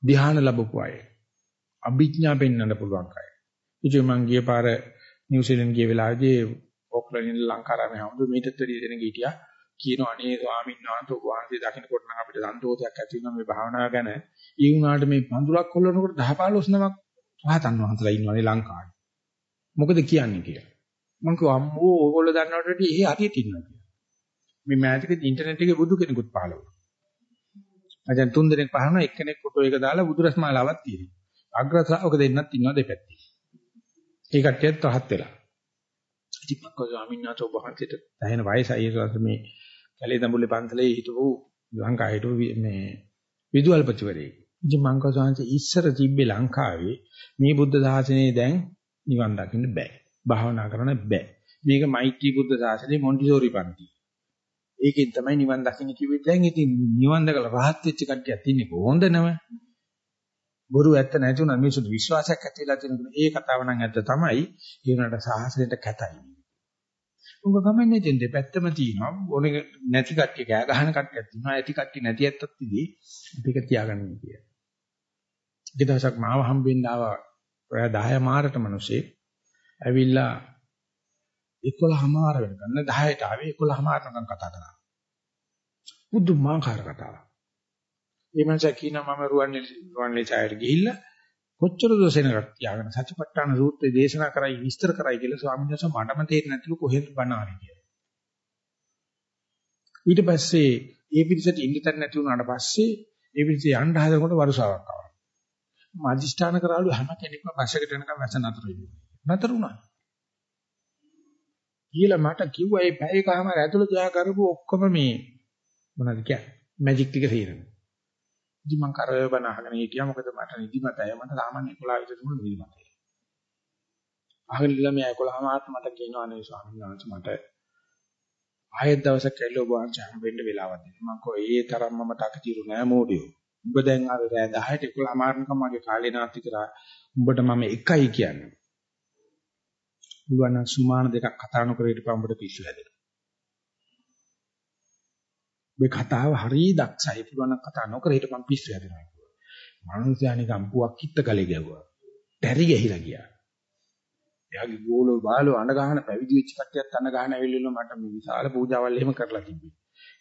ධ්‍යාන ලැබපු අය. අභිඥා පෙන්වන්න පුළුවන් අය. ඉතින් මං ගිය පාර නිව්සීලන්ත ගිය වෙලාවේදී ඕක්ලන්ඩ් ඉඳලා ලංකාරාමේ හමුදු මීටර් 30 දෙනෙක් හිටියා. කියනවා අනේ ස්වාමීන් වහන්සේ ඔබ වහන්සේ දකින්නකොට නම් අපිට සන්තෝෂයක් ඇති වෙනවා මේ භාවනාව ගැන. ඊ වුණාට මේ පඳුරක් කොල්ලනකොට 10 15 නමක් රහතන් වහන්සේලා ඉන්නවානේ ලංකාවේ. මොකද කියන්නේ කියලා. මං කිව්වා අම්මෝ ඕගොල්ලෝ දන්නවට වඩා එහේ හරියට ඉන්නවා කියලා. මේ මෑතකදී ඉන්ටර්නෙට් එකේ බුදු කෙනෙකුත් පහළ වුණා. අජන් තුන් දෙනෙක් පහළ වුණා එක්කෙනෙක් ෆොටෝ එක දාලා බුදු රස්මාලාවක් තියෙනවා. අග්‍ර ශ්‍රාවක දෙන්නත් ඉන්නවා දෙපැත්තේ. ඒ කට්ටියත් රහත් වෙලා. ඉතින් මක්කෝ ස්වාමීන් වහන්සේ ඔබ වහන්සේට දැනෙන වයසයි ඒ මේ කැලේ දඹුල්ලේ පන්සලේ හිටපු ලංකාවේ හිටපු මේ විදුහල්පතිවරයෙක්. ඉතින් මං කවසාංශ ඉස්සර තිබ්බේ ලංකාවේ මේ බුද්ධ ශාසනය දැන් නිවන් දකින්න බෑ. භාවනා කරන්න බෑ. මේක මෛත්‍රී බුද්ධ ශාසනයේ මොන්ටිසෝරි පන්ති. ඒකෙන් තමයි නිවන් දකින්න කිව්වේ. දැන් ඉතින් නිවන් දැකලා රහත් වෙච්ච කට්ටියක් ඉන්නේ කොහොඳ නම. බොරු ඇත්ත නැති උනා මිනිස්සුන්ට විශ්වාසයක් ඇති වෙලා තියෙනවා. ඒ කතාව නම් ඇත්ත තමයි. ඒ වුණාට සාහසයට කැතයි. උඹ ගමන්නේ දෙන්න දෙපැත්තම තියෙනවා. ඕනේ නැති කට්ටිය කෑ ගහන කට්ටියක් තියෙනවා. ඇති කට්ටිය නැති ඇත්තත් ඉදී මේක තියාගන්න කියලා. එක දවසක් මාව හම්බෙන්න ආවා ඔය 10 මාරට මිනිස්සේ ඇවිල්ලා 11 මාර වෙනකන් 10ට ආවේ 11 මාරනකම් කතා කරා. බුදුමාකාර කතාවක්. ඒ මනුස්සයා කියනවා මම රුවන්වැලි රුවන්වැලි ඡායට ගිහිල්ලා කොච්චර දොසෙනක් තියාගෙන සත්‍යපට්ඨාන සූත්‍රය දේශනා කරයි විස්තර කරයි කියලා ස්වාමීන් වහන්සේ මටම තේරෙන්නේ නැතිලු කොහෙද බණ ආවේ කියලා. ඊට පස්සේ ඒ පිළිසෙට ඉන්න තැන නැති වුණාට පස්සේ ඒ පිළිසෙ යන්න හදනකොට වරුසාවක් ආවා. මධිෂ්ඨාන කරාලු හැම කෙනෙක්ම බස්සකට යනකම් වැස නතර වෙනවා. නතර වුණා. කියලා මට කිව්වා මේ පැයකම ඇතුළත ජා කරපු ඔක්කොම මේ මොනවද කියන්නේ මැජික් ටික තේරෙනවා. ඉතින් මං කරේ බණ අහගෙන හිටියා මොකද මට නිදිමතයි මට සාමාන්‍ය 11 විතර තුන නිදිමතයි. අහගෙන ඉඳලා මේ 11 මාත් මට කියනවා නේ ස්වාමීන් වහන්සේ මට ආයෙත් දවසක් ඇවිල්ලා ඔබ වහන්සේ හම්බෙන්න වෙලාවක් දෙන්න. මං කෝ ඒ තරම් මම තකතිරු නෑ මෝඩියෝ. ඔබ දැන් අර රෑ 10ට 11 මාරනකම් මගේ කාලේ නාස්ති කරා. උඹට මම එකයි කියන්නේ. බුදුන් සුමාන දෙකක් කතා නොකර හිටපන් උඹට පිස්සු හැදෙනවා. මේ කතාව හරිය දක්ෂයි. පුළුවන් නම් කතා නොකර හිටපන් පිස්සු හැදෙනවා කිව්වා. මනුස්සයා නිකන් පුවක් කිත්ත කලේ ගැව්වා. ටැරි ගහිලා ගියා. එයාගේ ගෝලෝ බාලෝ අඬ ගහන පැවිදි වෙච්ච කට්ටියත් අඬ ගහන ඇවිල්ලා මට මේ විශාල පූජාවල් එහෙම කරලා තිබ්බේ.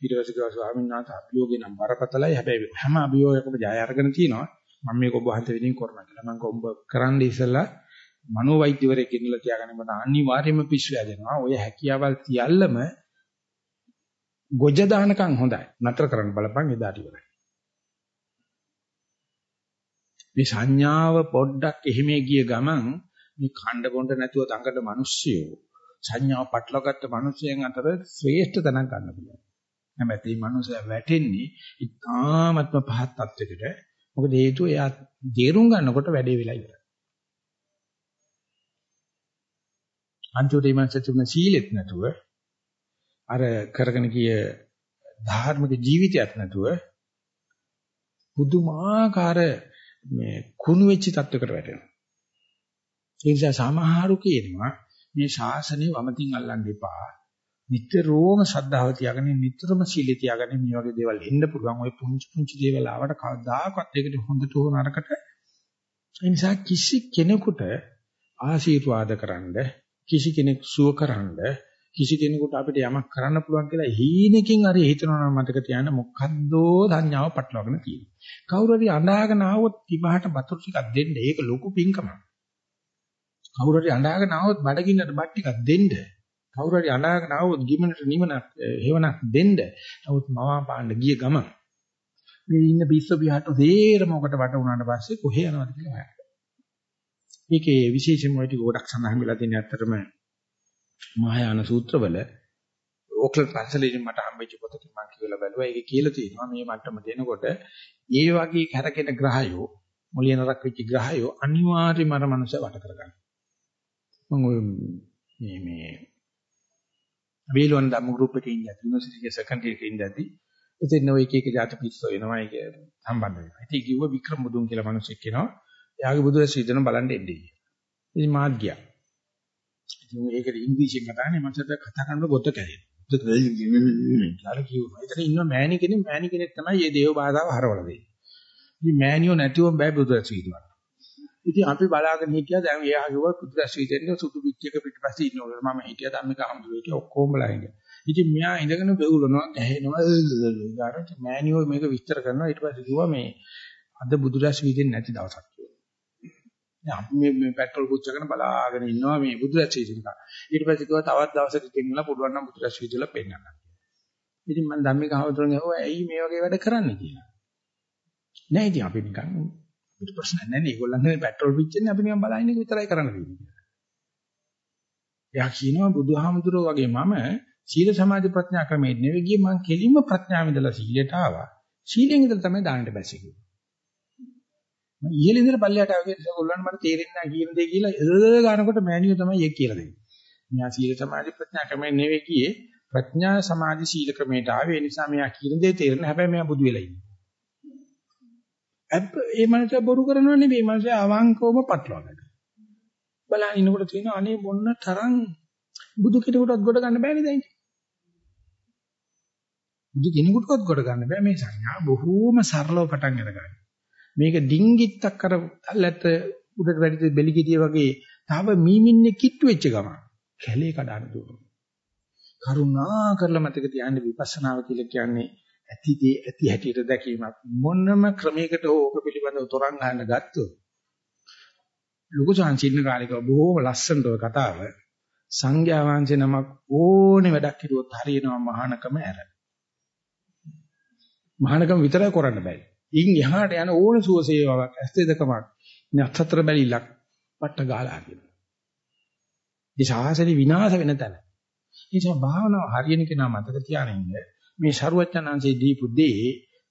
ඊට පස්සේ කිව්වා ස්වාමීන් වහන්සේ අභියෝගේ නම් බරපතලයි. හැබැයි හැම අභියෝගයකම ජය අරගෙන තියෙනවා. මම මේක ඔබ වහන්සේ වෙනින් කරනවා කියලා. මම කොඹ කරන්න ඉස්සලා මනෝ වෛද්‍යවරයෙක් ඉන්නලා තියාගන්න මට අනිවාර්යයෙන්ම පිස්සු හැදෙනවා. ඔය හැකියාවල් සියල්ලම ගොජ දානකම් හොඳයි. නතර කරන්න බලපන් එදාට ඉවරයි. මේ සංඥාව පොඩ්ඩක් එහිමේ ගිය ගමන් මේ ඛණ්ඩ බොණ්ඩ නැතුව දඟන මිනිස්සුયો සංඥාව පටලවාගත්ත මිනිසයන් අතර ශ්‍රේෂ්ඨ තැනක් ගන්න පුළුවන්. හැබැයි මේ මිනිසයා වැටෙන්නේ ඉතාමත්ම පහත් තත්යකට. මොකද හේතුව එයා දේරුම් ගන්නකොට වැඩේ වෙලා ඉවරයි. අන්තිමට මේ මනස තුන සීලෙත් නැතුව අර කරගෙන ගිය ධාර්මික ජීවිතයක් නැතුව පුදුමාකාර මේ කුණු වෙච්ච තත්වයකට වැටෙනවා. ඒ නිසා සමහරු කියනවා මේ ශාසනය වමතින් අල්ලන්න එපා. නිතරම ශ්‍රද්ධාව තියාගෙන නිතරම සීලය තියාගෙන මේ වගේ දේවල් එන්න පුළුවන්. ওই පුංචි පුංචි දේවල් ආවට කවදාකවත් ඒකට හොඳට හෝ නරකට ඒ නිසා කිසි කෙනෙකුට ආශිර්වාද කරන්න කිසි කෙනෙක් සුව කරන්න කිසි කෙනෙකුට අපිට යමක් කරන්න පුළුවන් කියලා හීනකින් හරි හිතනවා නම් මතක තියාගන්න මොකද්දෝ සංඥාව පටලවාගෙන තියෙනවා. කවුරු හරි අඬාගෙන ආවොත් තිබහට වතුර ටිකක් දෙන්න. ඒක ලොකු පිංකමක්. කවුරු හරි අඬාගෙන ආවොත් බඩගින්නට බත් ටිකක් දෙන්න. කවුරු හරි අඬාගෙන ආවොත් ගිමනට නිවනක් හේවනක් දෙන්න. නමුත් මවා පාන්න ගිය ගමන් මේ ඉන්න පිස්ස පියාට තේරම ඔකට වට වුණාට පස්සේ කොහේ යනවද කියලා හොයන්න. මේකේ විශේෂම ඔය ටික ගොඩක් සඳහන් වෙලා තියෙන ඇත්තටම මහායාන සූත්‍රවල ඕක්ලන්ඩ් පන්සලෙන් මට හම්බෙච්ච පොතකින් මම කියලා බැලුවා. ඒකේ කියලා තියෙනවා මේ මට්ටම දෙනකොට ඒ වගේ කරකෙන ග්‍රහයෝ මොලියනරක් වෙච්ච ග්‍රහයෝ අනිවාර්යයෙන්ම අර මනුස්සය වට කරගන්න. මම ඔය මේ මේ වේලොන් දම් ගෲප් එකේ ඉඳලා යුනිවර්සිටි එකේ සෙකන්ඩ් ඉයර් එකේ ඉඳලා ඉතින් ඔය එක එක જાති පිස්සෝ වෙනවා ඒක සම්බන්ධ වෙනවා. ඉතින් කිව්ව වික්‍රම බුදුන් කියලා මිනිස්සෙක් කෙනා එයාගේ බුදු රැස් විදින බලන්න එන්නේ. ඉතින් මාත් ගියා. ඉතින් ඒකට ඉංග්‍රීසියෙන් කතා කරන්නේ මට කතා කරනකොට ගොත කැරෙනවා. කියලා කිව්වා. ඉතින් ඉන්න මෑණි කෙනෙක් මෑණි කෙනෙක් තමයි මේ දේව භාෂාව හරවලා දෙන්නේ. ඉතින් මෑණියෝ නැතිවම බෑ බුදු රැස් විදිනවා. ඉතින් අපි බලාගෙන හිටියා දැන් එයා කිව්වා බුදු රැස් විදින්න සුදු පිටියක පිටිපස්සේ ඉන්නවා. මම හිටියා ධම්මික හම්දුවේ ඔක්කොම බලන්නේ. ඉතින් මෙයා ඉඳගෙන බෙවුලනවා ගැහෙනවා ඊගාට මෑනියෝ මේක විස්තර කරනවා ඊට පස්සේ කිව්වා මේ අද බුදුරැස් වීදෙන්නේ නැති දවසක්. අපි මේ මේ පෙට්‍රල් පුච්චගෙන බලාගෙන ඉන්නවා මේ බුදුරැස් වීදෙන එක. ඊට පස්සේ කිව්වා තවත් දවසක දෙන්නලා පුළුවන් නම් බුදුරැස් වීදෙලා පෙන්නන්න. ඉතින් මම ධම්මික හවුතුරුන් ඇහුවා ඇයි මේ වගේ වැඩ කරන්නේ කියලා. නෑ ඉතින් අපි නිකන් අපිට ප්‍රශ්න නැහැ නේ. ඒගොල්ලන්ගේ පෙට්‍රල් පිච්චෙන්නේ අපි නිකන් බලන එක විතරයි කරන්න තියෙන්නේ. එයා කියනවා බුදුහාමුදුරුවෝ වගේ මම සීල සමාධි ප්‍රඥා ක්‍රමයේ නෙවෙයි ගියේ මං කෙලින්ම ප්‍රඥාව ඉඳලා සීලයට ආවා. සීලෙන් ඉඳලා තමයි දානට බැස්සේ කිව්වේ. මම ඉහළ ඉඳලා පල්ලයට ආවේ ඒගොල්ලන් මට තේරෙන්නේ නැහැ කියන දේ කියලා එළ ගන්නකොට මෑණියෝ තමයි ඒක කියලා දෙන්නේ. මෙයා සීල සමාධි ප්‍රඥා ක්‍රමයේ නෙවෙයි ගියේ ප්‍රඥා සමාධි සීල ක්‍රමයට ආවේ ඒ නිසා මෙයා කියන දේ තේරෙන හැබැයි මෙයා බුදු වෙලා ඉන්නේ. ඒ මනුස්සයා බොරු කරනව නෙවෙයි මනුස්සයා අවංකවම පටලවා ගන්න. බලන්න ඉන්නකොට තියෙන අනේ මොන්න තරම් බුදු කෙනෙකුටවත් ගොඩ ගන්න බෑනේ දැන්. බුදු කෙනෙකුටවත් කොට ගන්න බෑ මේ සංඥා බොහෝම සරලව පටන් අරගන්න. මේක ඩිංගිත්තක් කර අල්ලත් උඩට වැඩි බෙලිගිටිය වගේ තව මීමින්නේ කිට්ටු වෙච්ච ගමන් කැලේ කඩන දුවනවා. කරුණා කරලා මතක තියාගන්න විපස්සනාව කියලා කියන්නේ ඇතිදී ඇති හැටියට දැකීමක් මොනම ක්‍රමයකට ඕක පිළිබඳව තරංග ගන්න ගත්තොත් ලොකු සංචින්න කාලේක බොහෝම ලස්සනට ඔය කතාව සංඝයා වහන්සේ නමක් ඕනේ වැඩක් හිතුවොත් හරියනවා මහානකම ඇර. මහානකම විතරයි කරන්න බෑ. ඉන් එහාට යන ඕන සුව සේවාවක් ඇස් දෙකමක් නැත්තර බැලිලක් පට්ට ගහලා කියනවා. මේ සාසනෙ විනාශ වෙන තැන. නිසා භාවනාව හරියන කෙනා මතක තියාගෙන ඉන්න මේ ਸਰුවචනංශේ දීපු දේ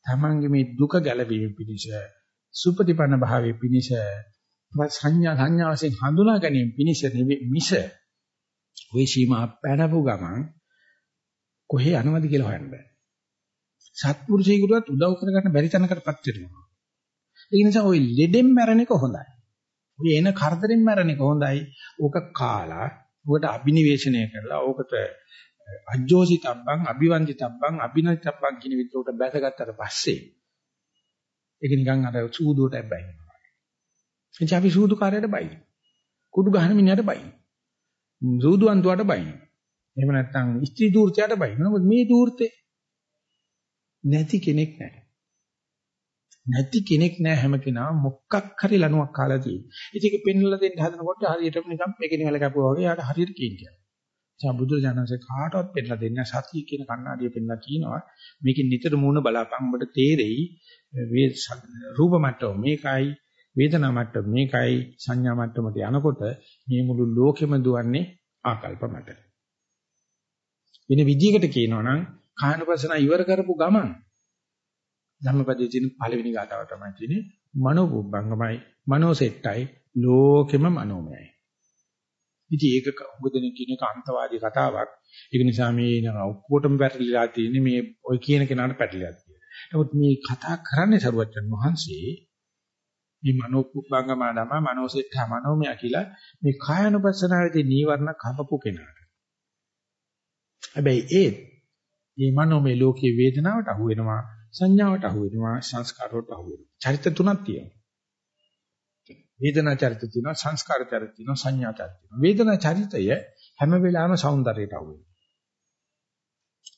තමන්ගේ මේ දුක ගැලවීම පිණිස සුපටිපන්න භාවයේ පිණිස සංඥා සංඥා වශයෙන් හඳුනා ගැනීම පිණිස මිස ওই සීමා පැනපු ගමන් කොහේ යනවද කියලා හොයන්න බෑ. සත්පුරුෂයෙකුටවත් උදව් කරගන්න බැරි තැනකටපත් වෙනවා. ඒ නිසා ওই ලෙඩෙන් මැරෙන එක හොඳයි. ඔය එන කරදරෙන් මැරෙන එක හොඳයි. ඕක කාලා, ඕකට අබිනිවේෂණය කරලා, ඕකට අජ්ජෝසිතබ්බං, අභිවන්දිතබ්බං, අභිනවිතබ්බං කියන විදිහට බැසගත්තට පස්සේ ඒක නිකන් අර සූදුවට ඇබ්බැහි වෙනවා. එනිසා අපි සූදු කාර්යයට බයි. කුඩු ගහන මිනිහට බයි. සූදු අන්තුවට බයි. එහෙම නැත්නම් ස්ත්‍රී දූර්තයට බයි. මොකද මේ දූර්තේ නැති කෙනෙක් නැහැ. නැති කෙනෙක් නැහැ හැම කෙනා මොකක් හරි ලණුවක් කාලා තියෙනවා. ඉතින් ඒක පෙන්වලා දෙන්න හදනකොට හරියටම නිකන් මේකෙනි වල කැපුවා වගේ යාට හරියට කියන්නේ. ඒ බුදුරජාණන්සේ කාටවත් පෙන්නලා දෙන්නේ සතිය කියන කණ්ණාඩිය පෙන්නලා කියනවා මේකෙන් නිතර මූණ බලාපන් ඔබට තේරෙයි වේ රූප මට්ටම මේකයි වේදනා මට්ටම මේකයි සංඥා මට්ටමට යනකොට මේ මුළු ලෝකෙම දුවන්නේ ආකල්ප මට. වෙන විදිහකට කියනවා නම් කායනපසන ඉවර කරපු ගමන් ධම්මපදයේ තියෙන පළවෙනි ගාතාව තමයි තියෙන්නේ මනෝ පුබ්බංගමයි මනෝ සෙට්ටයි ලෝකෙම මනෝමයයි ඉතින් ඒක උගදෙන කියන එක අන්තවාදී කතාවක්. ඒක නිසා මේ ඔක්කොටම පැටලිලා තියෙන්නේ මේ ඔය කියන කෙනාට පැටලිලා තියෙනවා. නමුත් මේ කතා කරන්නේ සරුවච්චන් වහන්සේ මේ මනෝකුප්පංගම නම මනෝසෙට්ඨ මනෝමය කියලා මේ කායනුපස්සනාවේදී නීවරණ කපපු කෙනාට. හැබැයි ඒ මේ මනෝමය ලෝකයේ වේදනාවට අහු වෙනවා, සංඥාවට අහු වෙනවා, සංස්කාරවලට අහු වෙනවා. චරිත තුනක් තියෙනවා. වේදනා චරිත තියෙනවා, සංස්කාර චරිත තියෙනවා, සංඥා චරිත තියෙනවා. වේදනා චරිතය හැම වෙලාවෙම సౌందර්යයට අහු වෙනවා.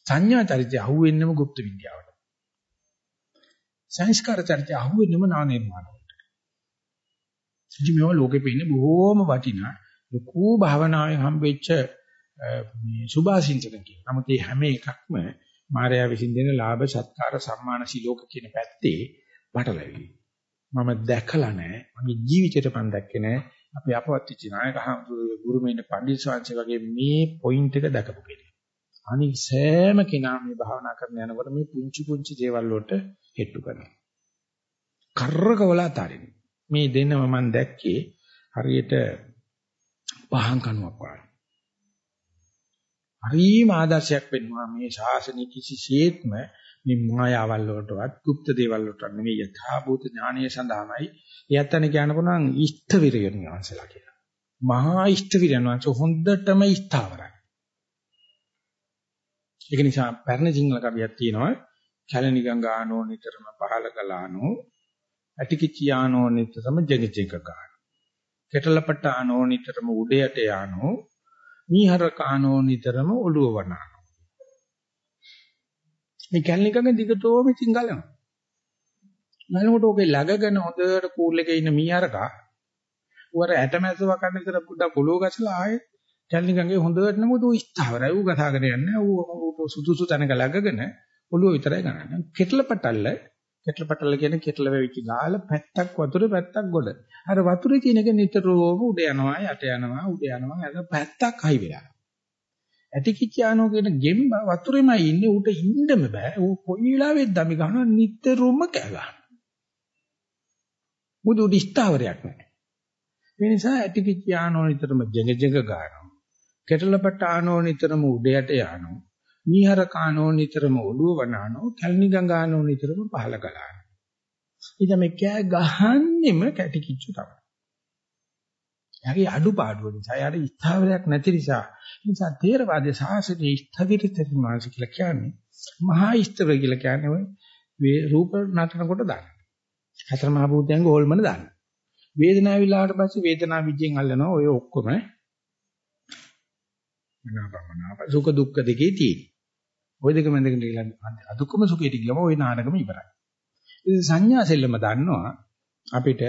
සංඥා චරිතය අහු වෙන්නම গুপ্ত විද්‍යාවට. සංස්කාර චරිතය අහු වෙන්නම නාම නිර්මාණයට. ඉතින් මේවා ලෝකෙ පෙන්නේ බොහෝම වටිනා ලකෝ භාවනාවෙන් හම්බෙච්ච මේ සුභාසින්චන කියන. නමුත් මේ හැම එකක්ම මායාව විසින් දෙන ලාභ සත්කාර සම්මාන සිලෝක කියන පැත්තේ පටලැවිලි. මම දැකලා නැහැ. මගේ ජීවිතේට මම දැක්කේ නැහැ. අපි අපවත් වෙච්ච නායක හඳුරු ගුරුමෙන්න පඬිස් වංශ වගේ මේ පොයින්ට් එක දැකපු කෙනෙක්. අනික සෑම කෙනා මේ භාවනා කරන යනකොට මේ පුංචි පුංචි දේවල් වලට හෙට්ටු කරනවා. කරකවල අතාරින්න. මේ දෙන්නම මම දැක්කේ හරියට පහන් කනුවක් වගේ. හරිම ආදර්ශයක් වෙනවා මේ ශාසනය කිසිසේත්ම මේ මායාවල් වලටවත් গুপ্ত දේවල් වලට නෙවෙයි යථාභූත ඥානය සඳහාමයි යත්තන කියන්න පුළුවන් ඉෂ්ඨ විරයන් වහන්සලා කියලා. මහා ඉෂ්ඨ විරයන් වහන්සේ හොඳටම ස්ථාවරයි. ඒක නිසා පැරණි සිංහල කවියක් තියෙනවා කැලණි ගංගානෝ නිතරම පහල කළානෝ අටිකිචියානෝ නිතරම ජගජග ගාන. කෙටලපටානෝ නිතරම උඩයට යානෝ මීහර කානෝ නිතරම ඔළුව වනානවා. මේ කැලණිකගේ දිගටම ඉතින් ගලනවා. ගලනකොට ඔකේ läගගෙන හොඳට කූල් එකේ ඉන්න මීහරකා උවර ඇටමැස්සව කන්න විතර පොඩ්ඩක් ඔළුව ගසලා ආයේ කැලණිකගේ හොඳට නමුත් ඌ ස්ථාවරයි ඌ ගසාගෙන යන්නේ ඌ සුදුසු තැනක läගගෙන ඔළුව විතරයි ගන්නන්නේ. කෙටල පටල්ල කෙටල පටල්ල කියන්නේ කෙටල වෙවිච්ච ගාල පැත්තක් වතුරේ පැත්තක් ගොඩ. අර වතුරේ තියෙන එක නිතරම උඩ යනවා යට යනවා උඩ යනවා අර පැත්තක් හයි වෙලා. ඇටිකිච්චානෝ කියන ගෙම් වතුරේමයි ඉන්නේ ඌට ඉන්නම බෑ. ඌ කොයි වෙලාවෙත් දමි ගන්නවා නිතරම කෑ ගන්නවා. මුදු දිස්තාවරයක් නැහැ. ඒ නිසා ඇටිකිච්චානෝ නිතරම ජෙග ජෙග ගන්නවා. කෙටලපට ආනෝ නිතරම උඩ යට යනවා. මීහර කානෝ නිතරම ඔළුව වනානෝ කල්නි ගංගානෝ නිතරම පහල ගලාන. ඉතින් මේ කෑ ගහන්නෙම කැටිකිච්චු තමයි. එයාගේ අඩුපාඩුව නිසා, එයාට ස්ථාවරයක් නැති නිසා, නිසා තේරවාදී සාසනයේ ස්ථවිරිත මානස කියලා කියන්නේ මහා ස්ථව කියලා කියන්නේ ඔය රූප නටනකොට දාන. හතර මහ භූතයන්ගේ හොල්මන දාන. වේදනාව විලාට පස්සේ වේදනා විජයෙන් අල්ලනවා ඔය ඔක්කොම මනාපමනාප සුඛ දුක්ඛ දෙකේ තියෙන. ওই දෙක මැදගෙන ගිහලා අදුක්කම සුඛයට ගියම ওই නාටකම ඉවරයි. ඉතින් සංඥා සෙල්ලම දන්නවා අපිට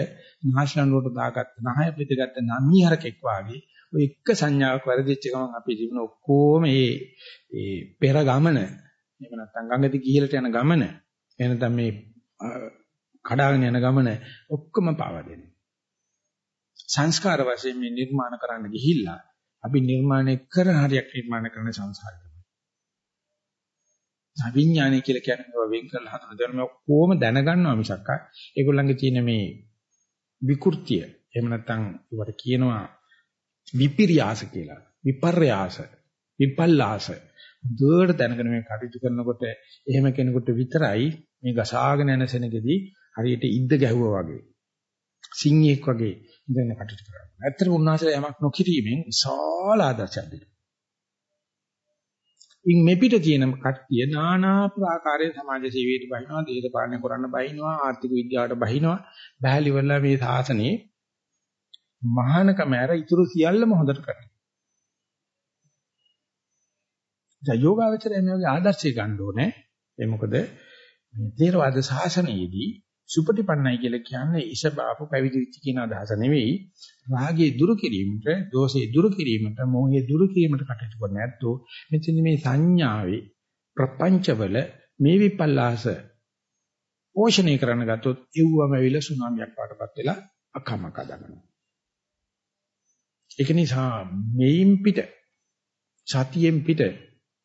නාශනන් වලට දාගත්ත නහය පිටගත්ත නමීහරකෙක් වාගේ ඔය එක සංඥාවක් වැරදිච්ච ගමන් අපි ජීවන ඔක්කොම මේ ඒ පෙර ගමන එහෙම නැත්නම් ගඟදි ගිහලට යන ගමන එහෙනම් මේ කඩාගෙන යන ගමන ඔක්කොම පාවා දෙනවා. සංස්කාර වශයෙන් මේ නිර්මාණ කරන්න ගිහිල්ලා අපි නිර්මාණය කරන හරියක් නිර්මාණ කරන සංසාරය. අවිඥානය කියලා කියන්නේ ඒවා වෙන් කරලා හදන දේවල්. මේ කොහොම දැනගන්නවා මිසක් ඒගොල්ලන්ගේ තියෙන මේ විකෘතිය. එහෙම නැත්නම් ඒවට කියනවා විපිරියාස කියලා. විපර්යාස. විපල්ලාස. දුවට දැනගෙන මේ කටයුතු කරනකොට එහෙම කෙනෙකුට විතරයි මේ ගසාගෙන යන සෙනගෙදී හරියට ඉද්ද ගැහුවා වගේ සිංහෙක් වගේ ඉඳන් කටයුතු කරනවා. ඇත්තටම උන්වහන්සේ යමක් නොකිරීමෙන් විශාල ආදර්ශයක් දෙනවා. ඉන් මෙපිට තියෙන කට්ටිය নানা ප්‍රාකාරයේ සමාජ සේවයට බහිනවා, දේශපාලනය කරන්න බහිනවා, ආර්ථික විද්‍යාවට බහිනවා. බහැලි වෙලා මේ සාසනේ මහානකම ඇර ඉතුරු සියල්ලම හොඳට කරනවා. දැන් යෝගාවචරය මේ වගේ ආදර්ශය ගන්න ඕනේ. ඒ මොකද මේ තේරවාද ශාසනයේදී සුපටිපන්නයි කියලා කියන්නේ ඉෂ බාපු පැවිදි වෙච්ච කියන අදහස නෙවෙයි රාගයේ දුරු කිරීමට, දෝෂයේ දුරු කිරීමට, මෝහයේ දුරු කිරීමට කටයුතු කරන ඇත්තෝ මෙතන මේ සංඥාවේ ප්‍රපංචවල මේ විපල්ලාස පෝෂණය කරන්න ගත්තොත් එව්වම ඇවිල්ලා සුනාමියක් වඩපත් වෙලා අකමක දගනවා. ඒක නිසා මේන් පිට සතියෙන් පිට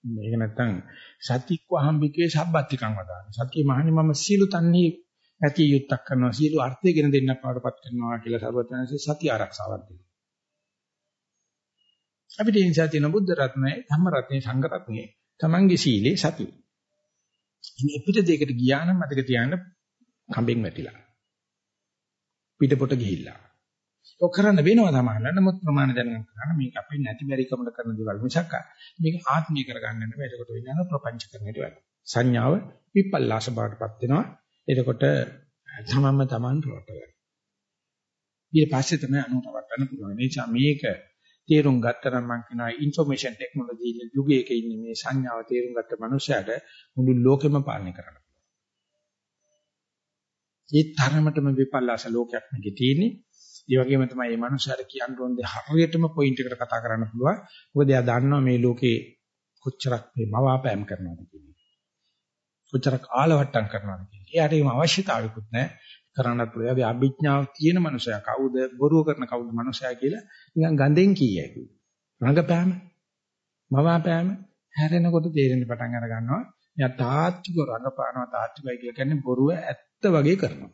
මේක නැත්තම් සතික්ව හම්බිකේ සබ්බත්තිකං වදාන. සතිය මහණි මම සීල තන්නේ ඇති යුක්තක් කරනවා සියලු අර්ථය ගෙන දෙන්න පාඩපත් කරනවා කියලා සර්වඥාන්සේ සතිය ආරක්ෂාවක් දෙනවා. අපිට ඒ නිසා තියෙන බුද්ධ රත්නයේ ධම්ම රත්නයේ සංඝ රත්නයේ තමන්ගේ සීලේ සතිය. ඉතින් පිට දෙයකට ගියා නම් මතක තියාගන්න කම්බෙන් වැටිලා. පිටපොට ගිහිල්ලා. ඔක් කරන්න වෙනවා තමයි. නමුත් ප්‍රමාණ දැනගන්න කරන්න මේක අපේ නැති බැරි කමල කරන දේවල් මිසක් මේක ආත්මීය කරගන්න නෙමෙයි. ඒකට වෙනවා ප්‍රපංච කරන්නට වැඩ. සංඥාව විපල්ලාස බවටපත් වෙනවා. එතකොට තමන්ම තමන් රවට්ට ගන්න. ඊට පස්සේ තමයි අනුන්ට වටන්න පුළුවන්. ඒ නිසා මේක තේරුම් ගත්තනම් මම කියනවා ইনফরমේෂන් ටෙක්නොලොජි යුගයක ඉන්නේ මේ සංඥාව තේරුම් ගත්ත මනුස්සයාට මුළු ලෝකෙම පාලනය කරන්න පුළුවන්. ඒ තරමටම විපල්ලාස ලෝකයක් මේකේ තියෙන්නේ. ඒ වගේම තමයි මේ මනුස්සයාට කියන්න ඕන දේ හරියටම පොයින්ට් එකට කතා කරන්න පුළුවන්. මොකද එයා දන්නවා මේ ලෝකේ කොච්චරක් මේ මවාපෑම් කරනවද කියන කොච්චරක් ආලවට්ටම් කරනවද කියන්නේ. එයාට ඒම අවශ්‍යතාවයකුත් නැහැ. කරන්නත් පුළුවන්. එයාගේ අභිඥාව තියෙන මනුස්සයා කවුද බොරුව කරන කවුද මනුස්සයා කියලා නිකන් ගඳෙන් කීයයි කිව්වා. රඟපෑම මවාපෑම හැරෙනකොට තේරෙන්න පටන් අර ගන්නවා. එයා තාත්වික රඟපානවා තාත්විකයි කියලා කියන්නේ බොරුව ඇත්ත වගේ කරනවා.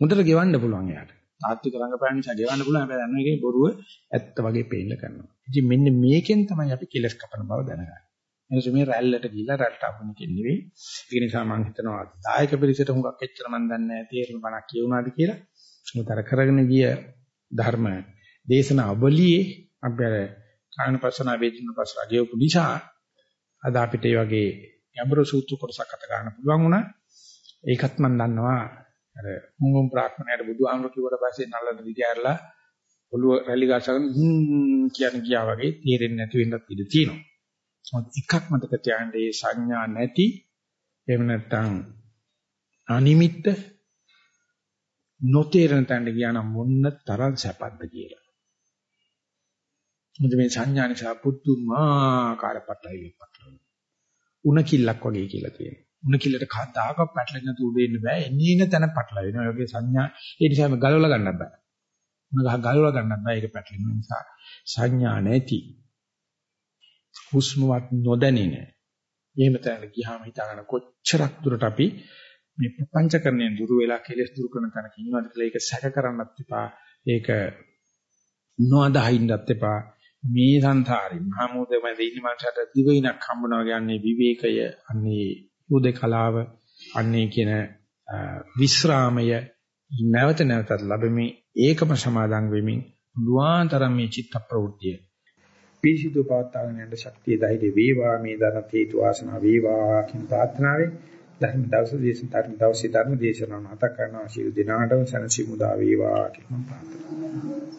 හොඳට ගෙවන්න පුළුවන් එයාට. තාත්වික රඟපෑම නිසා ගෙවන්න පුළුවන්. හැබැයි අන්න එකේ බොරුව ඇත්ත වගේ පේන්න කරනවා. ඉතින් මෙන්න මේකෙන් තමයි අපි කෙලස් කපන බව දැනගන්නේ. එනිසා මේ රැල්ලට ගිහිල්ලා රැල්ලට අහුන කෙනෙක් නෙවෙයි. ඒ නිසා මම හිතනවා දායක පිළිසෙට හුඟක් එච්චර මම දන්නේ නැහැ තේරුම් බණක් කියුණාද කියලා. මුතර කරගෙන ගිය ධර්ම දේශනා අවලියේ අපි අර කායනපසන වේදින පස්ස රජයපු නිසා අද අපිට මේ වගේ ගැඹුරු සූත්‍ර කොටසක් අත ගන්න පුළුවන් වුණා. ඒකත් මම දන්නවා අර මුංගුම් ප්‍රාර්ථනාවට බුදුහාමුදුරු කිව්වට පස්සේ නල්ලන දිගහැරලා ඔළුව රැලි ගාසගෙන හ්ම් කියන ගියා වගේ තේරෙන්නේ නැති වෙන්නත් ඉඩ තියෙනවා. එකක් මතක තියාගන්න මේ සංඥා නැති එහෙම නැත්නම් අනිමිත්ත නොතේරෙන තැනට ගියා නම් මොන්න තරම් සැපද කියලා. මොකද මේ සංඥා නිසා පුදුමාකාර පටලවිලක් පටලවෙනවා. උණ කිල්ලක් වගේ කියලා තියෙනවා. උණ කිල්ලට කතාවක පැටලෙන්න නැතු උඩ ඉන්න බෑ. එන්නේ ඉන්න තැන පටලවෙනවා. ඒ වගේ සංඥා ඒ නිසා මේ ගලවලා ගන්නත් බෑ. උණ ගහ ගලවලා ගන්නත් බෑ. ඒක පැටලෙන නිසා සංඥා නැති හුස්මවත් නොදැනෙන. එහෙම තැනට ගියාම හිතාගන්න කොච්චරක් දුරට අපි මේ ප්‍රපංචකරණයෙන් දුර වෙලා කෙලෙස් දුරු කරන තැනක ඉන්නවද කියලා ඒක සැක කරන්නත් එපා. ඒක නොඅදහින්නත් එපා. මේ සංසාරේ මහමෝදේ මැද ඉන්න මනසට දිවිනක් හම්බනවා කියන්නේ විවේකය, අන්නේ උදේකලාව, අන්නේ කියන විස්රාමය නැවත නැවතත් ලැබෙමින් ඒකම සමාදන් වෙමින් දුආතරම් මේ චිත්ත ප්‍රවෘත්තිය පිරිසිදු පවත්වාගෙන යන්න ශක්තිය ධෛර්ය වේවා මේ ධන හේතු වාසනා වේවා කියන ප්‍රාර්ථනාවෙන් ධර්ම දවස දේශන ධර්ම දවසේ ධර්ම දේශනාව නැත කරනවා. ශිරු දිනාටම සනසි මුදා වේවා කියන ප්‍රාර්ථනාව